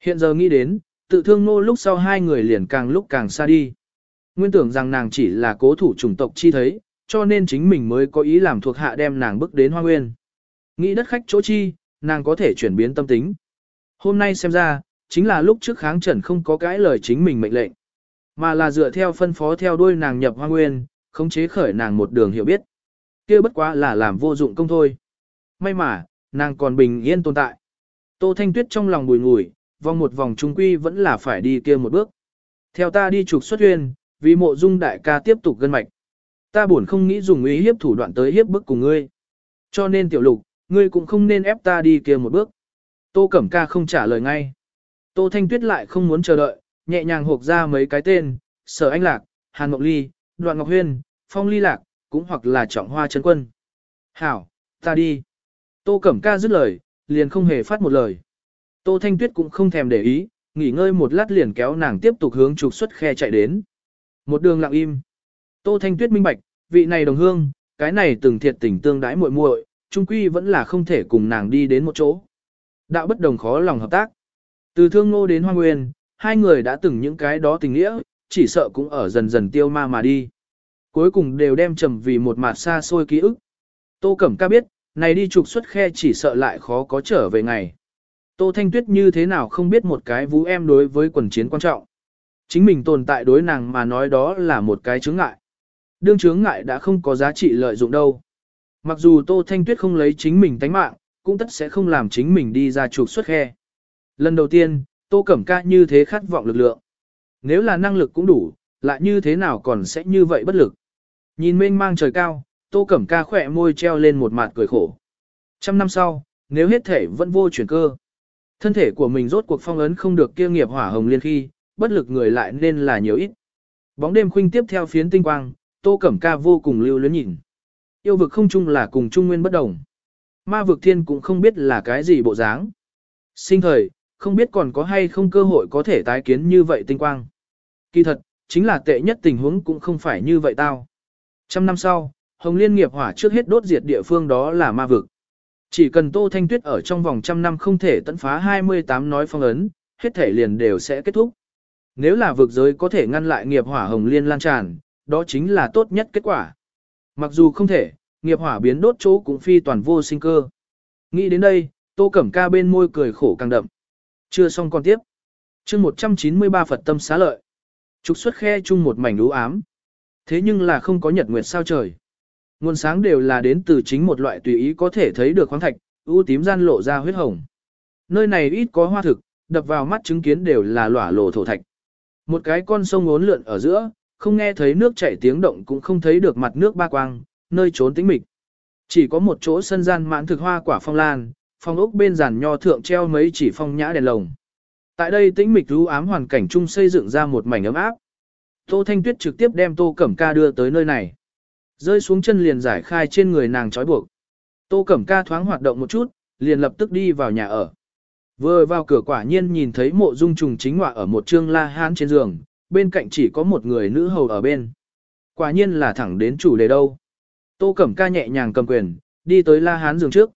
Hiện giờ nghĩ đến, tự thương nô lúc sau hai người liền càng lúc càng xa đi. Nguyên tưởng rằng nàng chỉ là cố thủ chủng tộc chi thấy, cho nên chính mình mới có ý làm thuộc hạ đem nàng bước đến hoa nguyên. Nghĩ đất khách chỗ chi, nàng có thể chuyển biến tâm tính. Hôm nay xem ra, chính là lúc trước kháng trần không có cái lời chính mình mệnh lệnh, mà là dựa theo phân phó theo đuôi nàng nhập hoa nguyên, khống chế khởi nàng một đường hiểu biết. kia bất quá là làm vô dụng công thôi. May mà, nàng còn bình yên tồn tại. Tô Thanh Tuyết trong lòng bùi ngùi, vòng một vòng trung quy vẫn là phải đi kia một bước. Theo ta đi trục xuất huyên, vì mộ dung đại ca tiếp tục gân mạch. Ta buồn không nghĩ dùng ý hiếp thủ đoạn tới hiếp bức cùng ngươi. Cho nên tiểu lục, ngươi cũng không nên ép ta đi kia một bước. Tô Cẩm Ca không trả lời ngay. Tô Thanh Tuyết lại không muốn chờ đợi, nhẹ nhàng hộp ra mấy cái tên, Sở Anh Lạc, Hàn Ngọc Ly, Đoạn Ngọc Huyên, Phong Ly Lạc, cũng hoặc là Trọng Hoa chân Quân. Hảo, ta đi. Tô Cẩm Ca dứt lời, liền không hề phát một lời. Tô Thanh Tuyết cũng không thèm để ý, nghỉ ngơi một lát liền kéo nàng tiếp tục hướng trục xuất khe chạy đến. Một đường lặng im. Tô Thanh Tuyết minh bạch, vị này đồng hương, cái này từng thiệt tình tương đái muội muội, chung quy vẫn là không thể cùng nàng đi đến một chỗ. Đạo bất đồng khó lòng hợp tác. Từ thương ngô đến hoa nguyên, hai người đã từng những cái đó tình nghĩa, chỉ sợ cũng ở dần dần tiêu ma mà đi. Cuối cùng đều đem trầm vì một mặt xa xôi ký ức. Tô Cẩm ca biết, này đi trục xuất khe chỉ sợ lại khó có trở về ngày. Tô Thanh Tuyết như thế nào không biết một cái vũ em đối với quần chiến quan trọng. Chính mình tồn tại đối nàng mà nói đó là một cái chướng ngại. Đương chướng ngại đã không có giá trị lợi dụng đâu. Mặc dù Tô Thanh Tuyết không lấy chính mình tánh mạng, cũng tất sẽ không làm chính mình đi ra trục xuất khe. Lần đầu tiên, Tô Cẩm Ca như thế khát vọng lực lượng. Nếu là năng lực cũng đủ, lại như thế nào còn sẽ như vậy bất lực. Nhìn mênh mang trời cao, Tô Cẩm Ca khỏe môi treo lên một mặt cười khổ. Trăm năm sau, nếu hết thể vẫn vô chuyển cơ. Thân thể của mình rốt cuộc phong ấn không được kia nghiệp hỏa hồng liên khi, bất lực người lại nên là nhiều ít. Bóng đêm khuynh tiếp theo phiến tinh quang, Tô Cẩm Ca vô cùng lưu luyến nhìn. Yêu vực không chung là cùng trung nguyên bất đồng. Ma vực thiên cũng không biết là cái gì bộ dáng. Sinh thời, không biết còn có hay không cơ hội có thể tái kiến như vậy tinh quang. Kỳ thật, chính là tệ nhất tình huống cũng không phải như vậy tao. Trăm năm sau, Hồng Liên nghiệp hỏa trước hết đốt diệt địa phương đó là ma vực. Chỉ cần Tô Thanh Tuyết ở trong vòng trăm năm không thể tận phá 28 nói phong ấn, hết thể liền đều sẽ kết thúc. Nếu là vực giới có thể ngăn lại nghiệp hỏa Hồng Liên lan tràn, đó chính là tốt nhất kết quả. Mặc dù không thể, nghiệp hỏa biến đốt chỗ cũng phi toàn vô sinh cơ. Nghĩ đến đây, Tô Cẩm Ca bên môi cười khổ càng đậm. Chưa xong còn tiếp. chương 193 Phật tâm xá lợi. Trục xuất khe chung một mảnh đú ám. Thế nhưng là không có nhật nguyệt sao trời. Nguồn sáng đều là đến từ chính một loại tùy ý có thể thấy được khoáng thạch, ưu tím gian lộ ra huyết hồng. Nơi này ít có hoa thực, đập vào mắt chứng kiến đều là lỏa lộ thổ thạch. Một cái con sông ốn lượn ở giữa, không nghe thấy nước chảy tiếng động cũng không thấy được mặt nước ba quang, nơi trốn tĩnh mịch. Chỉ có một chỗ sân gian mãn thực hoa quả phong lan, phong ốc bên giàn nho thượng treo mấy chỉ phong nhã đèn lồng. Tại đây tĩnh mịch rú ám hoàn cảnh chung xây dựng ra một mảnh ấm áp. Tô Thanh Tuyết trực tiếp đem Tô Cẩm Ca đưa tới nơi này. Rơi xuống chân liền giải khai trên người nàng trói buộc. Tô Cẩm Ca thoáng hoạt động một chút, liền lập tức đi vào nhà ở. Vừa vào cửa quả nhiên nhìn thấy mộ dung trùng chính họa ở một trương la hán trên giường, bên cạnh chỉ có một người nữ hầu ở bên. Quả nhiên là thẳng đến chủ đề đâu. Tô Cẩm Ca nhẹ nhàng cầm quyền, đi tới la hán giường trước.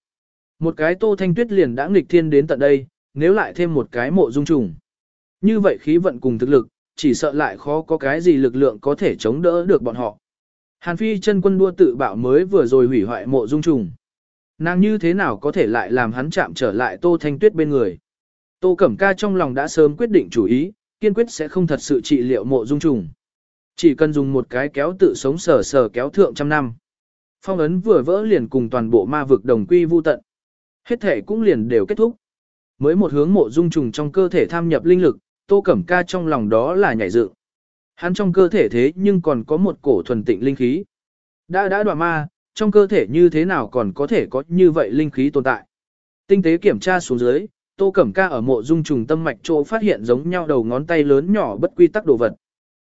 Một cái Tô Thanh Tuyết liền đã nghịch thiên đến tận đây, nếu lại thêm một cái mộ dung trùng. Như vậy khí vận cùng thực lực, chỉ sợ lại khó có cái gì lực lượng có thể chống đỡ được bọn họ. Hàn Phi chân quân đua tự bạo mới vừa rồi hủy hoại mộ dung trùng. Nàng như thế nào có thể lại làm hắn chạm trở lại Tô Thanh Tuyết bên người. Tô Cẩm Ca trong lòng đã sớm quyết định chủ ý, kiên quyết sẽ không thật sự trị liệu mộ dung trùng. Chỉ cần dùng một cái kéo tự sống sờ sờ kéo thượng trăm năm. Phong ấn vừa vỡ liền cùng toàn bộ ma vực đồng quy vu tận. Hết thể cũng liền đều kết thúc. Mới một hướng mộ dung trùng trong cơ thể tham nhập linh lực, Tô Cẩm Ca trong lòng đó là nhảy dựng. Hắn trong cơ thể thế nhưng còn có một cổ thuần tịnh linh khí. Đã đã đoạn ma, trong cơ thể như thế nào còn có thể có như vậy linh khí tồn tại. Tinh tế kiểm tra xuống dưới, Tô Cẩm Ca ở mộ dung trùng tâm mạch chỗ phát hiện giống nhau đầu ngón tay lớn nhỏ bất quy tắc đồ vật.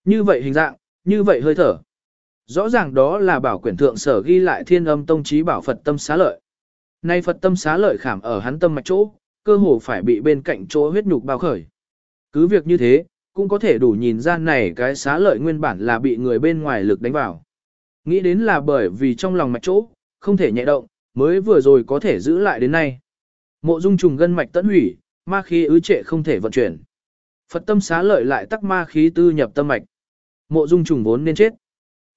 Như vậy hình dạng, như vậy hơi thở. Rõ ràng đó là bảo quyển thượng sở ghi lại thiên âm tông trí bảo Phật tâm xá lợi. Nay Phật tâm xá lợi khảm ở hắn tâm mạch chỗ, cơ hồ phải bị bên cạnh chỗ huyết nhục bao khởi. Cứ việc như thế, cũng có thể đủ nhìn ra này cái xá lợi nguyên bản là bị người bên ngoài lực đánh vào. Nghĩ đến là bởi vì trong lòng mạch chỗ, không thể nhẹ động, mới vừa rồi có thể giữ lại đến nay. Mộ dung trùng gân mạch tận hủy, ma khí ứ trệ không thể vận chuyển. Phật tâm xá lợi lại tắc ma khí tư nhập tâm mạch. Mộ dung trùng vốn nên chết.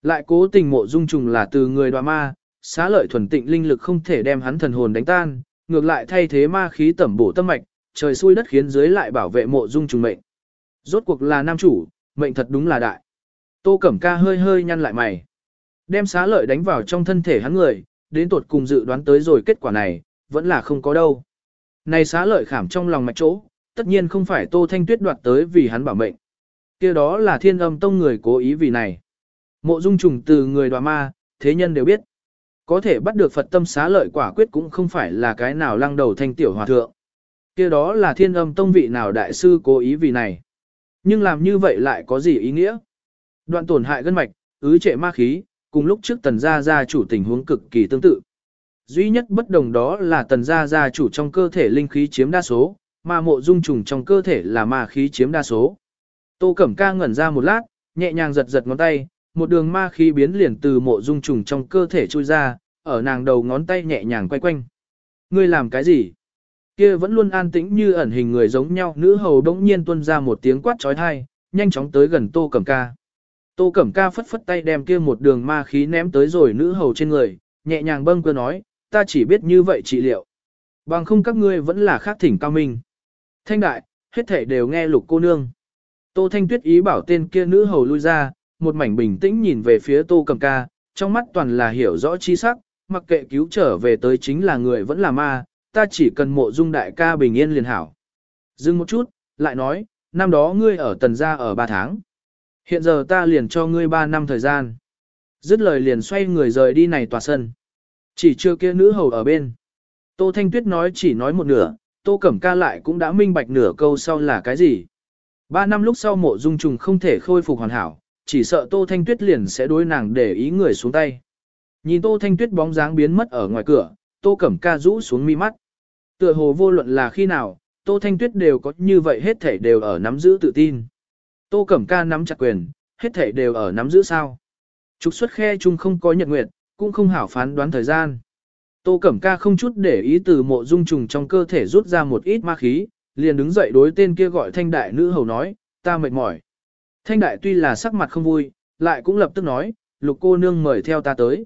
Lại cố tình mộ dung trùng là từ người đoạ ma, xá lợi thuần tịnh linh lực không thể đem hắn thần hồn đánh tan, ngược lại thay thế ma khí tẩm bổ tâm mạch, trời xui đất khiến dưới lại bảo vệ mộ dung trùng mệnh. Rốt cuộc là nam chủ, mệnh thật đúng là đại. Tô Cẩm Ca hơi hơi nhăn lại mày. Đem xá lợi đánh vào trong thân thể hắn người, đến tột cùng dự đoán tới rồi kết quả này, vẫn là không có đâu. Này xá lợi khảm trong lòng mạch chỗ, tất nhiên không phải Tô Thanh Tuyết đoạt tới vì hắn bảo mệnh. kia đó là thiên âm tông người cố ý vì này. Mộ dung trùng từ người đoạ ma, thế nhân đều biết. Có thể bắt được Phật tâm xá lợi quả quyết cũng không phải là cái nào lăng đầu thanh tiểu hòa thượng. kia đó là thiên âm tông vị nào đại sư cố ý vì này. Nhưng làm như vậy lại có gì ý nghĩa? Đoạn tổn hại gân mạch, ứ trệ ma khí, cùng lúc trước tần gia gia chủ tình huống cực kỳ tương tự. Duy nhất bất đồng đó là tần gia gia chủ trong cơ thể linh khí chiếm đa số, mà mộ dung trùng trong cơ thể là ma khí chiếm đa số. Tô Cẩm Ca ngẩn ra một lát, nhẹ nhàng giật giật ngón tay, một đường ma khí biến liền từ mộ dung trùng trong cơ thể chui ra, ở nàng đầu ngón tay nhẹ nhàng quay quanh. Ngươi làm cái gì? Kia vẫn luôn an tĩnh như ẩn hình người giống nhau, nữ hầu đống nhiên tuôn ra một tiếng quát trói thai, nhanh chóng tới gần Tô Cẩm Ca. Tô Cẩm Ca phất phất tay đem kia một đường ma khí ném tới rồi nữ hầu trên người, nhẹ nhàng bâng cơ nói, ta chỉ biết như vậy trị liệu. Bằng không các ngươi vẫn là khác thỉnh cao minh. Thanh đại, hết thể đều nghe lục cô nương. Tô Thanh Tuyết ý bảo tên kia nữ hầu lui ra, một mảnh bình tĩnh nhìn về phía Tô Cẩm Ca, trong mắt toàn là hiểu rõ chi sắc, mặc kệ cứu trở về tới chính là người vẫn là ma, ta chỉ cần mộ dung đại ca bình yên liền hảo. Dừng một chút, lại nói, năm đó ngươi ở tần gia ở ba tháng. Hiện giờ ta liền cho ngươi ba năm thời gian. Dứt lời liền xoay người rời đi này tòa sân. Chỉ chưa kia nữ hầu ở bên. Tô Thanh Tuyết nói chỉ nói một nửa, Tô Cẩm Ca lại cũng đã minh bạch nửa câu sau là cái gì. Ba năm lúc sau mộ dung trùng không thể khôi phục hoàn hảo, chỉ sợ Tô Thanh Tuyết liền sẽ đối nàng để ý người xuống tay. Nhìn Tô Thanh Tuyết bóng dáng biến mất ở ngoài cửa, Tô Cẩm Ca rũ xuống mi mắt. Tựa hồ vô luận là khi nào, Tô Thanh Tuyết đều có như vậy hết thể đều ở nắm giữ tự tin. Tô Cẩm Ca nắm chặt quyền, hết thể đều ở nắm giữ sao. Trục xuất khe chung không có nhật nguyệt, cũng không hảo phán đoán thời gian. Tô Cẩm Ca không chút để ý từ mộ dung trùng trong cơ thể rút ra một ít ma khí, liền đứng dậy đối tên kia gọi thanh đại nữ hầu nói, ta mệt mỏi. Thanh đại tuy là sắc mặt không vui, lại cũng lập tức nói, lục cô nương mời theo ta tới.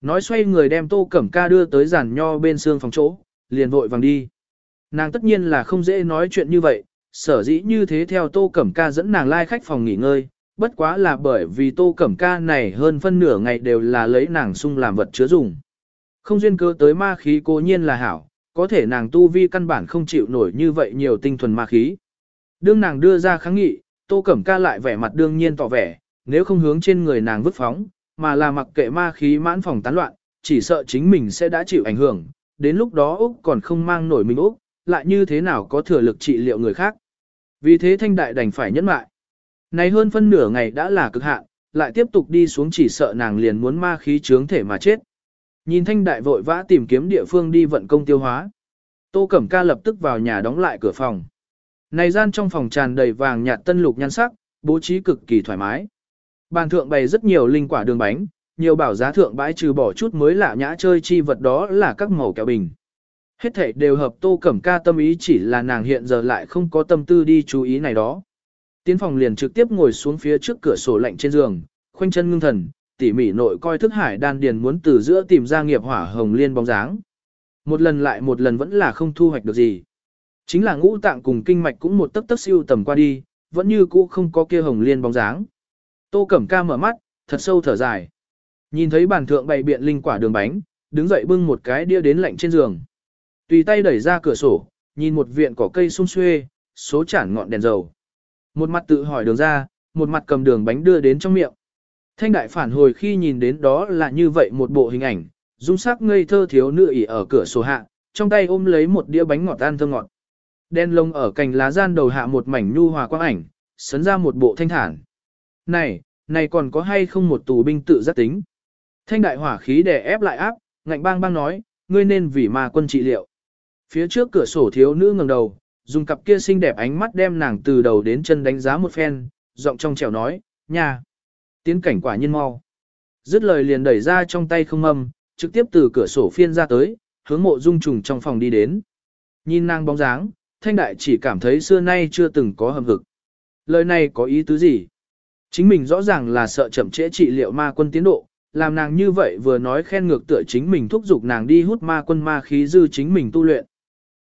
Nói xoay người đem Tô Cẩm Ca đưa tới giàn nho bên xương phòng chỗ, liền vội vàng đi. Nàng tất nhiên là không dễ nói chuyện như vậy, sở dĩ như thế theo Tô Cẩm Ca dẫn nàng lai khách phòng nghỉ ngơi, bất quá là bởi vì Tô Cẩm Ca này hơn phân nửa ngày đều là lấy nàng sung làm vật chứa dùng. Không duyên cơ tới ma khí cố nhiên là hảo, có thể nàng tu vi căn bản không chịu nổi như vậy nhiều tinh thuần ma khí. Đương nàng đưa ra kháng nghị, Tô Cẩm Ca lại vẻ mặt đương nhiên tỏ vẻ, nếu không hướng trên người nàng vứt phóng, mà là mặc kệ ma khí mãn phòng tán loạn, chỉ sợ chính mình sẽ đã chịu ảnh hưởng, đến lúc đó Úc còn không mang nổi mình Úc, lại như thế nào có thừa lực trị liệu người khác. Vì thế thanh đại đành phải nhẫn mại. Này hơn phân nửa ngày đã là cực hạn, lại tiếp tục đi xuống chỉ sợ nàng liền muốn ma khí trướng thể mà chết. Nhìn thanh đại vội vã tìm kiếm địa phương đi vận công tiêu hóa. Tô Cẩm Ca lập tức vào nhà đóng lại cửa phòng. Này gian trong phòng tràn đầy vàng nhạt tân lục nhan sắc, bố trí cực kỳ thoải mái. Bàn thượng bày rất nhiều linh quả đường bánh, nhiều bảo giá thượng bãi trừ bỏ chút mới lạ nhã chơi chi vật đó là các màu kẹo bình. Hết thảy đều hợp Tô Cẩm Ca tâm ý chỉ là nàng hiện giờ lại không có tâm tư đi chú ý này đó. Tiến phòng liền trực tiếp ngồi xuống phía trước cửa sổ lạnh trên giường, khoanh chân ngưng thần, tỉ mỉ nội coi thức hải đan điền muốn từ giữa tìm ra nghiệp hỏa hồng liên bóng dáng. Một lần lại một lần vẫn là không thu hoạch được gì. Chính là ngũ tạng cùng kinh mạch cũng một tấc tấc siêu tầm qua đi, vẫn như cũ không có kia hồng liên bóng dáng. Tô Cẩm Ca mở mắt, thật sâu thở dài. Nhìn thấy bàn thượng bày biện linh quả đường bánh, đứng dậy bưng một cái đĩa đến lạnh trên giường. Tùy tay đẩy ra cửa sổ, nhìn một viện cỏ cây sum xuê, số chản ngọn đèn dầu. Một mặt tự hỏi đường ra, một mặt cầm đường bánh đưa đến trong miệng. Thanh đại phản hồi khi nhìn đến đó là như vậy một bộ hình ảnh, dung sắc ngây thơ thiếu nữ ỉ ở cửa sổ hạ, trong tay ôm lấy một đĩa bánh ngọt tan thơm ngọt. Đen lông ở cành lá gian đầu hạ một mảnh nhu hòa quang ảnh, sấn ra một bộ thanh thản. Này, này còn có hay không một tù binh tự giác tính? Thanh đại hỏa khí đè ép lại áp, ngạnh bang bang nói, ngươi nên vì ma quân trị liệu. Phía trước cửa sổ thiếu nữ ngẩng đầu, dùng cặp kia xinh đẹp ánh mắt đem nàng từ đầu đến chân đánh giá một phen, giọng trong trẻo nói, nha, tiến cảnh quả nhiên mau. Dứt lời liền đẩy ra trong tay không âm trực tiếp từ cửa sổ phiên ra tới, hướng mộ dung trùng trong phòng đi đến. Nhìn nàng bóng dáng, thanh đại chỉ cảm thấy xưa nay chưa từng có hầm hực. Lời này có ý tứ gì? Chính mình rõ ràng là sợ chậm trễ trị liệu ma quân tiến độ, làm nàng như vậy vừa nói khen ngược tựa chính mình thúc giục nàng đi hút ma quân ma khí dư chính mình tu luyện.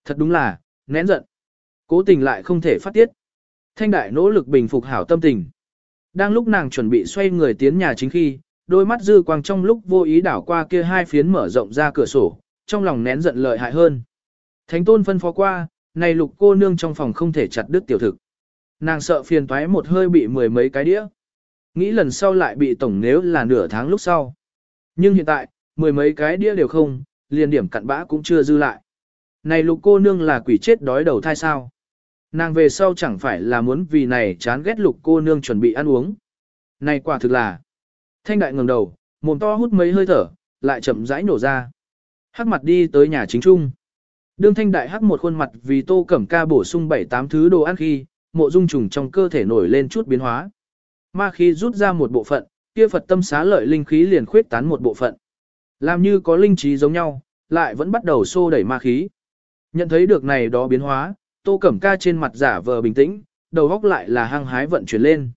Thật đúng là, nén giận. Cố tình lại không thể phát tiết. Thanh đại nỗ lực bình phục hảo tâm tình. Đang lúc nàng chuẩn bị xoay người tiến nhà chính khi, đôi mắt dư quang trong lúc vô ý đảo qua kia hai phiến mở rộng ra cửa sổ, trong lòng nén giận lợi hại hơn. Thánh tôn phân phó qua, này lục cô nương trong phòng không thể chặt đứt tiểu thực. Nàng sợ phiền toái một hơi bị mười mấy cái đĩa. Nghĩ lần sau lại bị tổng nếu là nửa tháng lúc sau. Nhưng hiện tại, mười mấy cái đĩa đều không, liền điểm cặn bã cũng chưa dư lại. Này lục cô nương là quỷ chết đói đầu thai sao? Nàng về sau chẳng phải là muốn vì này chán ghét lục cô nương chuẩn bị ăn uống. Này quả thực là. Thanh đại ngẩng đầu, mồm to hút mấy hơi thở, lại chậm rãi nổ ra. Hắc mặt đi tới nhà chính trung. Đương thanh đại hắc một khuôn mặt vì tô cẩm ca bổ sung bảy tám thứ đồ ăn khi, mộ dung trùng trong cơ thể nổi lên chút biến hóa. Ma khí rút ra một bộ phận, kia Phật tâm xá lợi linh khí liền khuyết tán một bộ phận. Làm như có linh trí giống nhau, lại vẫn bắt đầu xô đẩy ma khí. Nhận thấy được này đó biến hóa, tô cẩm ca trên mặt giả vờ bình tĩnh, đầu góc lại là hăng hái vận chuyển lên.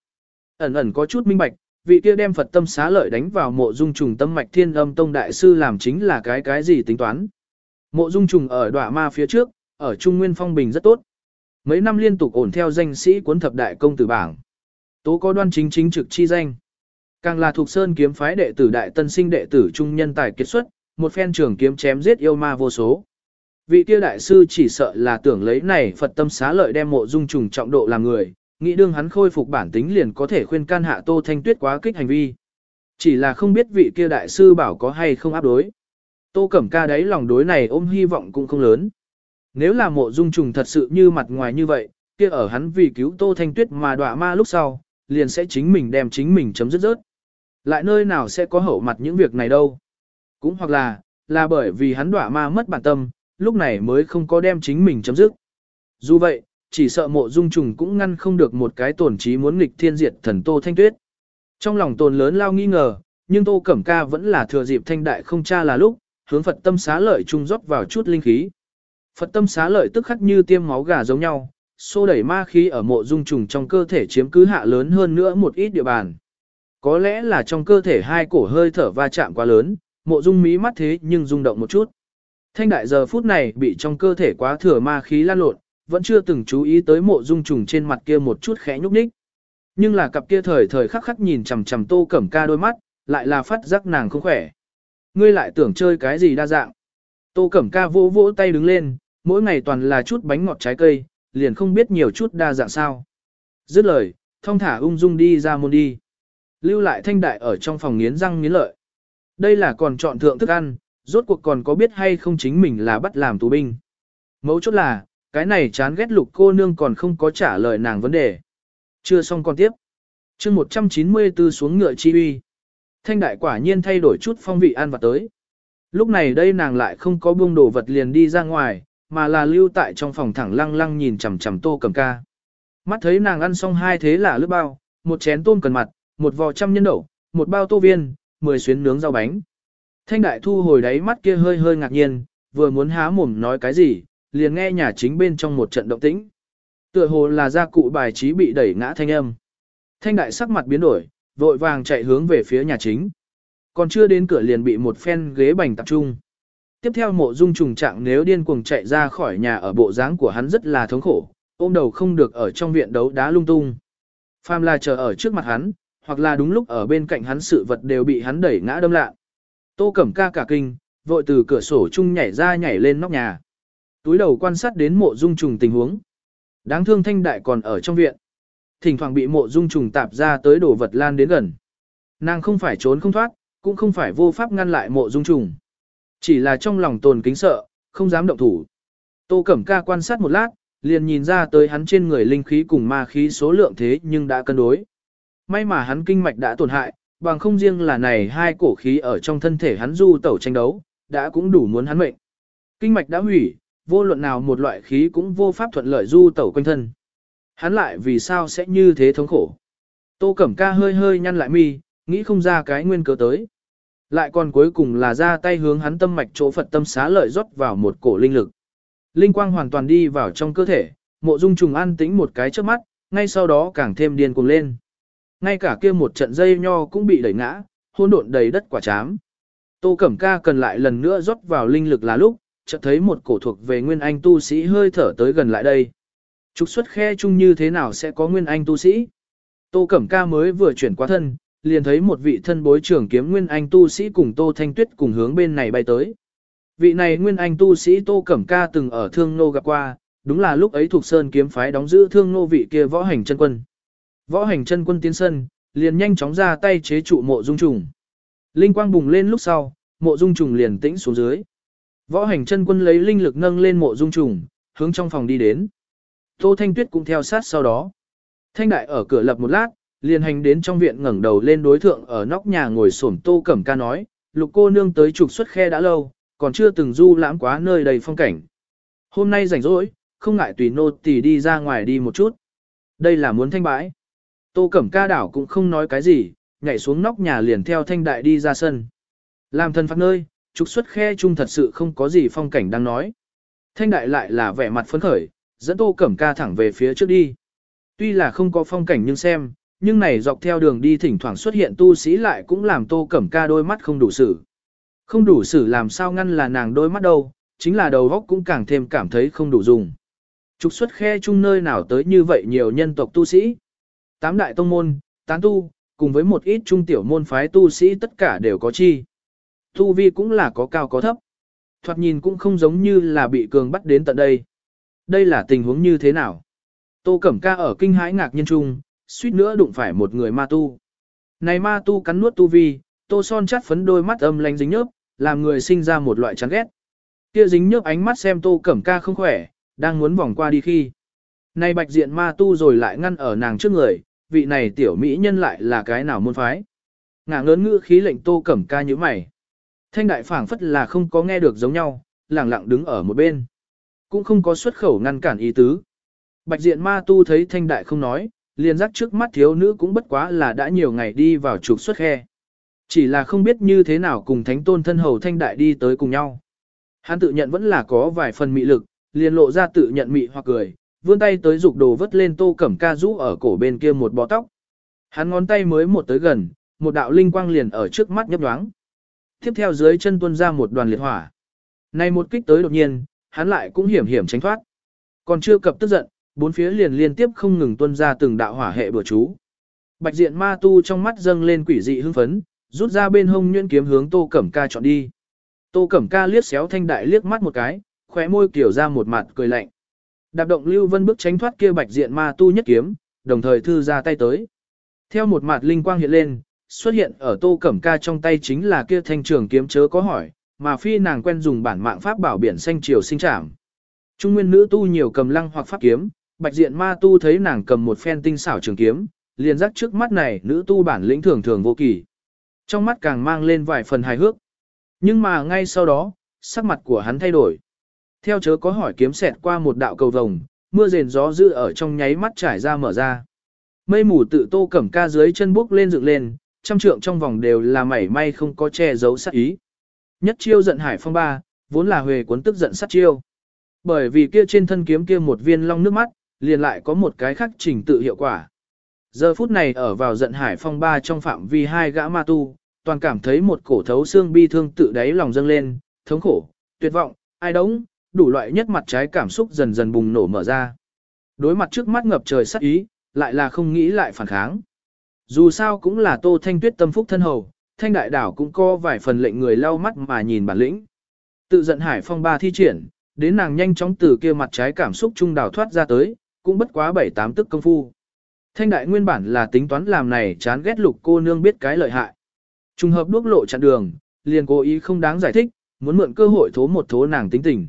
Ẩn ẩn có chút minh bạch, vị kia đem Phật tâm xá lợi đánh vào mộ dung trùng tâm mạch thiên âm tông đại sư làm chính là cái cái gì tính toán. Mộ dung trùng ở đọa ma phía trước, ở Trung Nguyên Phong Bình rất tốt. Mấy năm liên tục ổn theo danh sĩ cuốn thập đại công tử bảng. Tố có đoan chính chính trực chi danh. Càng là thuộc sơn kiếm phái đệ tử đại tân sinh đệ tử trung nhân tài kết xuất, một phen trường kiếm chém giết yêu ma vô số. Vị kia đại sư chỉ sợ là tưởng lấy này Phật tâm xá lợi đem mộ dung trùng trọng độ làm người, nghĩ đương hắn khôi phục bản tính liền có thể khuyên can hạ Tô Thanh Tuyết quá kích hành vi. Chỉ là không biết vị kia đại sư bảo có hay không áp đối. Tô Cẩm Ca đấy lòng đối này ôm hy vọng cũng không lớn. Nếu là mộ dung trùng thật sự như mặt ngoài như vậy, kia ở hắn vì cứu Tô Thanh Tuyết mà đọa ma lúc sau, liền sẽ chính mình đem chính mình chấm dứt rớt. Lại nơi nào sẽ có hậu mặt những việc này đâu. Cũng hoặc là, là bởi vì hắn đọa ma mất bản tâm, lúc này mới không có đem chính mình chấm dứt. Dù vậy, chỉ sợ mộ dung trùng cũng ngăn không được một cái tổn trí muốn nghịch thiên diệt thần Tô Thanh Tuyết. Trong lòng tồn lớn lao nghi ngờ, nhưng Tô Cẩm Ca vẫn là thừa dịp thanh đại không cha là lúc, hướng Phật tâm xá lợi trung rót vào chút linh khí. Phật tâm xá lợi tức khắc như tiêm máu gà giống nhau, xô đẩy ma khí ở mộ dung trùng trong cơ thể chiếm cứ hạ lớn hơn nữa một ít địa bàn. Có lẽ là trong cơ thể hai cổ hơi thở va chạm quá lớn, mộ dung mí mắt thế nhưng rung động một chút. Thanh đại giờ phút này bị trong cơ thể quá thừa ma khí lan lộn, vẫn chưa từng chú ý tới mộ dung trùng trên mặt kia một chút khẽ nhúc nhích. Nhưng là cặp kia thời thời khắc khắc nhìn chằm chằm tô cẩm ca đôi mắt, lại là phát giác nàng không khỏe. Ngươi lại tưởng chơi cái gì đa dạng. Tô cẩm ca vỗ vỗ tay đứng lên, mỗi ngày toàn là chút bánh ngọt trái cây, liền không biết nhiều chút đa dạng sao. Dứt lời, thông thả ung dung đi ra môn đi. Lưu lại thanh đại ở trong phòng nghiến răng nghiến lợi. Đây là còn chọn thượng thức ăn, rốt cuộc còn có biết hay không chính mình là bắt làm tù binh. Mấu chốt là, cái này chán ghét lục cô nương còn không có trả lời nàng vấn đề. Chưa xong còn tiếp. chương 194 xuống ngựa chi uy. Thanh đại quả nhiên thay đổi chút phong vị ăn vặt tới. Lúc này đây nàng lại không có buông đồ vật liền đi ra ngoài, mà là lưu tại trong phòng thẳng lăng lăng nhìn chằm chằm tô cầm ca. Mắt thấy nàng ăn xong hai thế là lướt bao, một chén tôm cần mặt, một vò trăm nhân đậu, một bao tô viên, mười xuyến nướng rau bánh. Thanh đại thu hồi đáy mắt kia hơi hơi ngạc nhiên, vừa muốn há mồm nói cái gì, liền nghe nhà chính bên trong một trận động tĩnh. Tựa hồ là gia cụ bài trí bị đẩy ngã thanh âm. Thanh đại sắc mặt biến đổi, vội vàng chạy hướng về phía nhà chính. Còn chưa đến cửa liền bị một phen ghế bành tập trung. Tiếp theo mộ dung trùng trạng nếu điên cuồng chạy ra khỏi nhà ở bộ dáng của hắn rất là thống khổ, ôm đầu không được ở trong viện đấu đá lung tung. Phàm là chờ ở trước mặt hắn, hoặc là đúng lúc ở bên cạnh hắn sự vật đều bị hắn đẩy ngã đâm lạ. Tô Cẩm ca cả kinh, vội từ cửa sổ chung nhảy ra nhảy lên nóc nhà. Túi đầu quan sát đến mộ dung trùng tình huống. Đáng thương thanh đại còn ở trong viện. Thỉnh thoảng bị mộ dung trùng tạp ra tới đổ vật lan đến gần. Nàng không phải trốn không thoát, cũng không phải vô pháp ngăn lại mộ dung trùng. Chỉ là trong lòng tồn kính sợ, không dám động thủ. Tô Cẩm ca quan sát một lát, liền nhìn ra tới hắn trên người linh khí cùng ma khí số lượng thế nhưng đã cân đối. May mà hắn kinh mạch đã tổn hại, bằng không riêng là này hai cổ khí ở trong thân thể hắn du tẩu tranh đấu, đã cũng đủ muốn hắn mệnh. Kinh mạch đã hủy, vô luận nào một loại khí cũng vô pháp thuận lợi du tẩu quanh thân. Hắn lại vì sao sẽ như thế thống khổ. Tô Cẩm Ca hơi hơi nhăn lại mi, nghĩ không ra cái nguyên cớ tới. Lại còn cuối cùng là ra tay hướng hắn tâm mạch chỗ Phật tâm xá lợi rót vào một cổ linh lực. Linh quang hoàn toàn đi vào trong cơ thể, mộ dung trùng an tĩnh một cái trước mắt, ngay sau đó càng thêm điên cuồng lên. Ngay cả kia một trận dây nho cũng bị đẩy ngã, hỗn độn đầy đất quả chám. Tô Cẩm Ca cần lại lần nữa rót vào linh lực là lúc, chợt thấy một cổ thuộc về nguyên anh tu sĩ hơi thở tới gần lại đây. Trục xuất khe chung như thế nào sẽ có nguyên anh tu sĩ? Tô Cẩm Ca mới vừa chuyển qua thân, liền thấy một vị thân bối trưởng kiếm nguyên anh tu sĩ cùng Tô Thanh Tuyết cùng hướng bên này bay tới. Vị này nguyên anh tu sĩ Tô Cẩm Ca từng ở Thương Nô gặp qua, đúng là lúc ấy thuộc Sơn kiếm phái đóng giữ Thương Nô vị kia võ hành chân quân. Võ hành chân quân tiến sân, liền nhanh chóng ra tay chế trụ mộ dung trùng. Linh quang bùng lên lúc sau, mộ dung trùng liền tĩnh xuống dưới. Võ hành chân quân lấy linh lực nâng lên mộ dung trùng, hướng trong phòng đi đến. Tô Thanh Tuyết cũng theo sát sau đó. Thanh đại ở cửa lập một lát, liền hành đến trong viện ngẩng đầu lên đối thượng ở nóc nhà ngồi xổm Tô Cẩm Ca nói, lục cô nương tới trục xuất khe đã lâu, còn chưa từng du lãm quá nơi đầy phong cảnh. Hôm nay rảnh rỗi, không ngại tùy nô tỳ đi ra ngoài đi một chút. Đây là muốn thanh bãi. Tô Cẩm Ca đảo cũng không nói cái gì, nhảy xuống nóc nhà liền theo thanh đại đi ra sân. Làm thân phát nơi, trục xuất khe chung thật sự không có gì phong cảnh đang nói. Thanh đại lại là vẻ mặt phấn khởi, dẫn Tô Cẩm Ca thẳng về phía trước đi. Tuy là không có phong cảnh nhưng xem, nhưng này dọc theo đường đi thỉnh thoảng xuất hiện tu sĩ lại cũng làm Tô Cẩm Ca đôi mắt không đủ xử. Không đủ xử làm sao ngăn là nàng đôi mắt đâu, chính là đầu góc cũng càng thêm cảm thấy không đủ dùng. Trục xuất khe chung nơi nào tới như vậy nhiều nhân tộc tu sĩ. Tám đại tông môn, tán tu, cùng với một ít trung tiểu môn phái tu sĩ tất cả đều có chi. Tu vi cũng là có cao có thấp. Thoạt nhìn cũng không giống như là bị cường bắt đến tận đây. Đây là tình huống như thế nào? Tô Cẩm Ca ở kinh hãi ngạc nhiên trung, suýt nữa đụng phải một người ma tu. Này ma tu cắn nuốt tu vi, tô son chắt phấn đôi mắt âm lánh dính nhớp, làm người sinh ra một loại chán ghét. Kia dính nhớp ánh mắt xem tô cẩm ca không khỏe, đang muốn vòng qua đi khi. Này bạch diện ma tu rồi lại ngăn ở nàng trước người, vị này tiểu mỹ nhân lại là cái nào môn phái. Ngả ngớn ngữ khí lệnh tô cẩm ca như mày. Thanh đại phảng phất là không có nghe được giống nhau, lẳng lặng đứng ở một bên. Cũng không có xuất khẩu ngăn cản ý tứ. Bạch diện ma tu thấy thanh đại không nói, liền giác trước mắt thiếu nữ cũng bất quá là đã nhiều ngày đi vào trục xuất khe. Chỉ là không biết như thế nào cùng thánh tôn thân hầu thanh đại đi tới cùng nhau. Hắn tự nhận vẫn là có vài phần mị lực, liền lộ ra tự nhận mị hoặc cười, vươn tay tới dục đồ vất lên tô cẩm ca rũ ở cổ bên kia một bó tóc. Hắn ngón tay mới một tới gần, một đạo linh quang liền ở trước mắt nhấp nhoáng. Tiếp theo dưới chân tuôn ra một đoàn liệt hỏa. Này một kích tới đột nhiên, hắn lại cũng hiểm hiểm tránh thoát. Còn chưa cập tức giận, bốn phía liền liên tiếp không ngừng tuôn ra từng đạo hỏa hệ bừa chú. Bạch diện ma tu trong mắt dâng lên quỷ dị hưng phấn, rút ra bên hông nhuyễn kiếm hướng Tô Cẩm Ca chọn đi. Tô Cẩm Ca liếc xéo thanh đại liếc mắt một cái, khóe môi kiểu ra một mặt cười lạnh. Đạp động Lưu Vân bước tránh thoát kia bạch diện ma tu nhất kiếm, đồng thời thư ra tay tới. Theo một mặt linh quang hiện lên, xuất hiện ở Tô Cẩm Ca trong tay chính là kia thanh trường kiếm chớ có hỏi, mà phi nàng quen dùng bản mạng pháp bảo biển xanh triều sinh trảm. Trung nguyên nữ tu nhiều cầm lăng hoặc pháp kiếm, bạch diện ma tu thấy nàng cầm một phen tinh xảo trường kiếm, liền rắc trước mắt này nữ tu bản lĩnh thường thường vô kỳ. Trong mắt càng mang lên vài phần hài hước. Nhưng mà ngay sau đó, sắc mặt của hắn thay đổi. Theo chớ có hỏi kiếm xẹt qua một đạo cầu vồng, mưa rền gió dữ ở trong nháy mắt trải ra mở ra. Mây mù tự tô cẩm ca dưới chân bước lên dựng lên, trăm trượng trong vòng đều là mảy may không có che giấu sát ý. Nhất chiêu giận hải phong ba, vốn là huề cuốn tức giận sát chiêu. Bởi vì kia trên thân kiếm kia một viên long nước mắt, liền lại có một cái khác trình tự hiệu quả. Giờ phút này ở vào giận hải phong ba trong phạm vi hai gã ma tu, toàn cảm thấy một cổ thấu xương bi thương tự đáy lòng dâng lên, thống khổ, tuyệt vọng, ai đống, đủ loại nhất mặt trái cảm xúc dần dần bùng nổ mở ra. Đối mặt trước mắt ngập trời sắc ý, lại là không nghĩ lại phản kháng. Dù sao cũng là tô thanh tuyết tâm phúc thân hầu, thanh đại đảo cũng có vài phần lệnh người lau mắt mà nhìn bản lĩnh. Tự giận hải phong ba thi triển, đến nàng nhanh chóng từ kia mặt trái cảm xúc trung đảo thoát ra tới, cũng bất quá bảy tám tức công phu. Thanh đại nguyên bản là tính toán làm này chán ghét lục cô nương biết cái lợi hại. Trùng hợp đuốc lộ chặn đường, liền cố ý không đáng giải thích, muốn mượn cơ hội thố một thố nàng tính tình.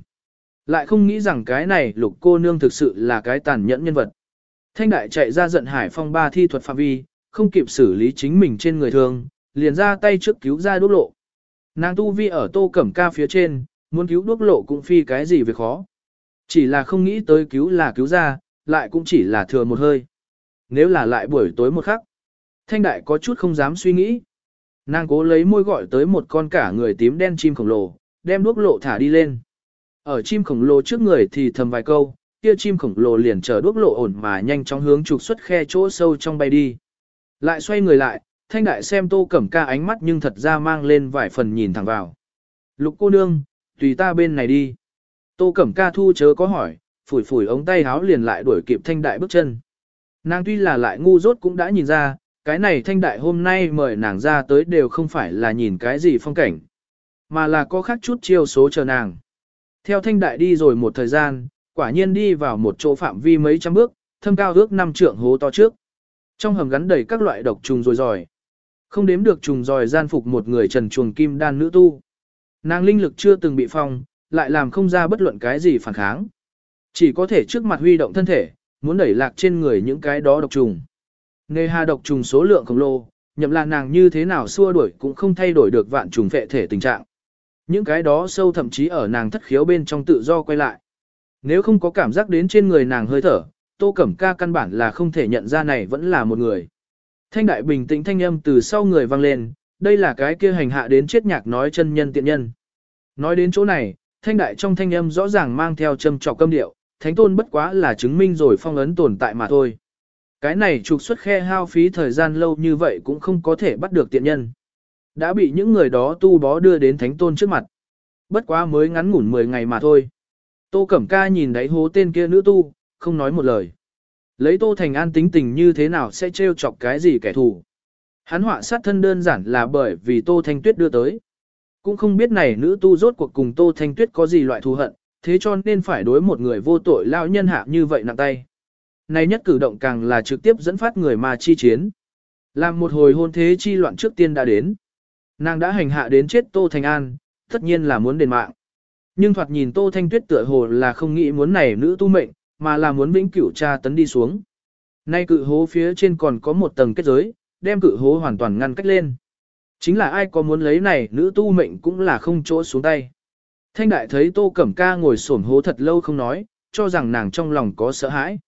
Lại không nghĩ rằng cái này lục cô nương thực sự là cái tàn nhẫn nhân vật. Thanh đại chạy ra giận hải phong ba thi thuật phạm vi, không kịp xử lý chính mình trên người thường, liền ra tay trước cứu ra đuốc lộ. Nàng tu vi ở tô cẩm ca phía trên, muốn cứu đuốc lộ cũng phi cái gì việc khó. Chỉ là không nghĩ tới cứu là cứu ra, lại cũng chỉ là thừa một hơi. Nếu là lại buổi tối một khắc, thanh đại có chút không dám suy nghĩ. Nàng cố lấy môi gọi tới một con cả người tím đen chim khổng lồ, đem đuốc lộ thả đi lên. Ở chim khổng lồ trước người thì thầm vài câu, kia chim khổng lồ liền chờ đuốc lộ ổn mà nhanh chóng hướng trục xuất khe chỗ sâu trong bay đi. Lại xoay người lại, thanh đại xem tô cẩm ca ánh mắt nhưng thật ra mang lên vài phần nhìn thẳng vào. Lục cô nương, tùy ta bên này đi. Tô cẩm ca thu chớ có hỏi, phủi phủi ống tay háo liền lại đuổi kịp thanh đại bước chân. Nàng tuy là lại ngu dốt cũng đã nhìn ra, cái này thanh đại hôm nay mời nàng ra tới đều không phải là nhìn cái gì phong cảnh, mà là có khác chút chiêu số chờ nàng. Theo thanh đại đi rồi một thời gian, quả nhiên đi vào một chỗ phạm vi mấy trăm bước, thâm cao ước năm trượng hố to trước. Trong hầm gắn đầy các loại độc trùng rồi rồi. Không đếm được trùng dòi gian phục một người trần chuồng kim đan nữ tu. Nàng linh lực chưa từng bị phong, lại làm không ra bất luận cái gì phản kháng. Chỉ có thể trước mặt huy động thân thể, muốn đẩy lạc trên người những cái đó độc trùng. Nề hà độc trùng số lượng khổng lồ, nhậm là nàng như thế nào xua đuổi cũng không thay đổi được vạn trùng phệ thể tình trạng. Những cái đó sâu thậm chí ở nàng thất khiếu bên trong tự do quay lại. Nếu không có cảm giác đến trên người nàng hơi thở, Tô Cẩm Ca căn bản là không thể nhận ra này vẫn là một người. Thanh đại bình tĩnh thanh âm từ sau người vang lên, đây là cái kia hành hạ đến chết nhạc nói chân nhân tiện nhân. Nói đến chỗ này, thanh đại trong thanh âm rõ ràng mang theo châm trọc câm điệu, thánh tôn bất quá là chứng minh rồi phong ấn tồn tại mà thôi. Cái này trục xuất khe hao phí thời gian lâu như vậy cũng không có thể bắt được tiện nhân. Đã bị những người đó tu bó đưa đến thánh tôn trước mặt. Bất quá mới ngắn ngủn 10 ngày mà thôi. Tô Cẩm Ca nhìn đáy hố tên kia nữ tu, không nói một lời. Lấy Tô Thành An tính tình như thế nào sẽ trêu chọc cái gì kẻ thù. Hắn họa sát thân đơn giản là bởi vì Tô Thanh Tuyết đưa tới. Cũng không biết này nữ tu rốt cuộc cùng Tô Thanh Tuyết có gì loại thù hận, thế cho nên phải đối một người vô tội lao nhân hạ như vậy nặng tay. Này nhất cử động càng là trực tiếp dẫn phát người mà chi chiến. Làm một hồi hôn thế chi loạn trước tiên đã đến. Nàng đã hành hạ đến chết Tô Thành An, tất nhiên là muốn đền mạng. Nhưng thoạt nhìn Tô Thanh Tuyết tựa hồ là không nghĩ muốn này nữ tu mệnh, mà là muốn vĩnh cửu tra tấn đi xuống. Nay cự hố phía trên còn có một tầng kết giới, đem cự hố hoàn toàn ngăn cách lên. Chính là ai có muốn lấy này nữ tu mệnh cũng là không chỗ xuống tay. Thanh đại thấy Tô Cẩm Ca ngồi xổm hố thật lâu không nói, cho rằng nàng trong lòng có sợ hãi.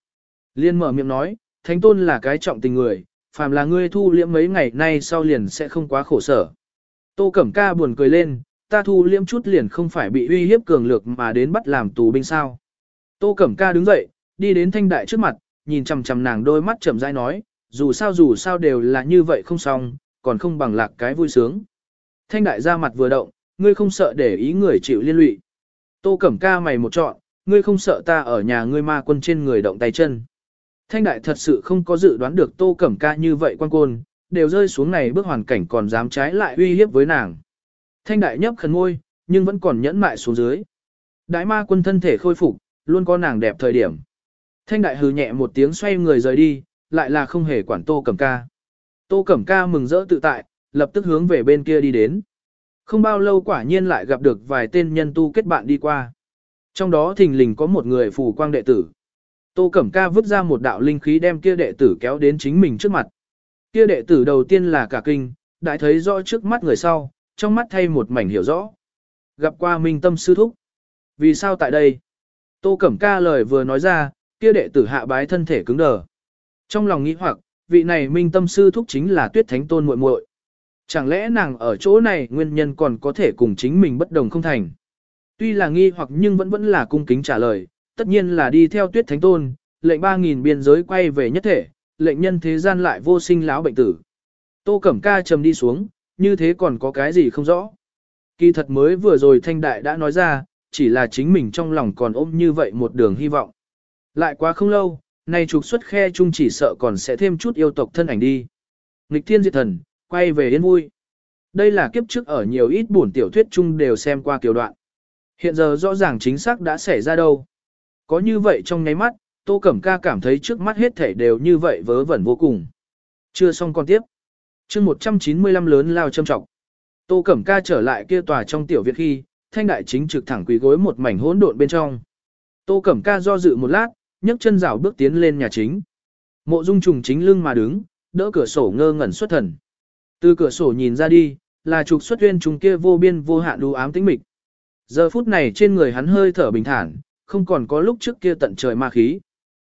Liên mở miệng nói, Thánh Tôn là cái trọng tình người, phàm là ngươi thu liễm mấy ngày nay sau liền sẽ không quá khổ sở. Tô Cẩm Ca buồn cười lên, ta thu liễm chút liền không phải bị uy hiếp cường lược mà đến bắt làm tù binh sao. Tô Cẩm Ca đứng dậy, đi đến thanh đại trước mặt, nhìn chằm chằm nàng đôi mắt chậm rãi nói, dù sao dù sao đều là như vậy không xong, còn không bằng lạc cái vui sướng. Thanh đại ra mặt vừa động, ngươi không sợ để ý người chịu liên lụy. Tô Cẩm Ca mày một trọn, ngươi không sợ ta ở nhà ngươi ma quân trên người động tay chân. Thanh đại thật sự không có dự đoán được Tô Cẩm Ca như vậy quan côn, đều rơi xuống này bước hoàn cảnh còn dám trái lại uy hiếp với nàng. Thanh đại nhấp khẩn ngôi, nhưng vẫn còn nhẫn mại xuống dưới. Đại ma quân thân thể khôi phục, luôn có nàng đẹp thời điểm. Thanh đại hừ nhẹ một tiếng xoay người rời đi, lại là không hề quản Tô Cẩm Ca. Tô Cẩm Ca mừng rỡ tự tại, lập tức hướng về bên kia đi đến. Không bao lâu quả nhiên lại gặp được vài tên nhân tu kết bạn đi qua. Trong đó thình lình có một người phù quang đệ tử. Tô Cẩm Ca vứt ra một đạo linh khí đem kia đệ tử kéo đến chính mình trước mặt. Kia đệ tử đầu tiên là cả kinh, đại thấy rõ trước mắt người sau, trong mắt thay một mảnh hiểu rõ. Gặp qua Minh Tâm sư thúc. Vì sao tại đây? Tô Cẩm Ca lời vừa nói ra, kia đệ tử hạ bái thân thể cứng đờ. Trong lòng nghĩ hoặc, vị này Minh Tâm sư thúc chính là Tuyết Thánh Tôn muội muội. Chẳng lẽ nàng ở chỗ này nguyên nhân còn có thể cùng chính mình bất đồng không thành? Tuy là nghi hoặc nhưng vẫn vẫn là cung kính trả lời, tất nhiên là đi theo Tuyết Thánh Tôn, lệnh 3.000 biên giới quay về nhất thể, lệnh nhân thế gian lại vô sinh lão bệnh tử. Tô Cẩm Ca trầm đi xuống, như thế còn có cái gì không rõ. Kỳ thật mới vừa rồi Thanh Đại đã nói ra, chỉ là chính mình trong lòng còn ôm như vậy một đường hy vọng. Lại quá không lâu, nay trục xuất khe chung chỉ sợ còn sẽ thêm chút yêu tộc thân ảnh đi. Nghịch thiên diệt thần, quay về yên vui. Đây là kiếp trước ở nhiều ít buồn tiểu thuyết chung đều xem qua kiểu đoạn. Hiện giờ rõ ràng chính xác đã xảy ra đâu. Có như vậy trong nháy mắt, Tô Cẩm Ca cảm thấy trước mắt hết thể đều như vậy vớ vẩn vô cùng. Chưa xong còn tiếp. chương 195 lớn lao châm trọng. Tô Cẩm Ca trở lại kia tòa trong tiểu viện khi, thanh đại chính trực thẳng quỳ gối một mảnh hỗn độn bên trong. Tô Cẩm Ca do dự một lát, nhấc chân rảo bước tiến lên nhà chính. Mộ Dung trùng chính lưng mà đứng, đỡ cửa sổ ngơ ngẩn xuất thần. Từ cửa sổ nhìn ra đi, là trục xuất uyên trùng kia vô biên vô hạn đu ám tĩnh mịch. Giờ phút này trên người hắn hơi thở bình thản, không còn có lúc trước kia tận trời ma khí.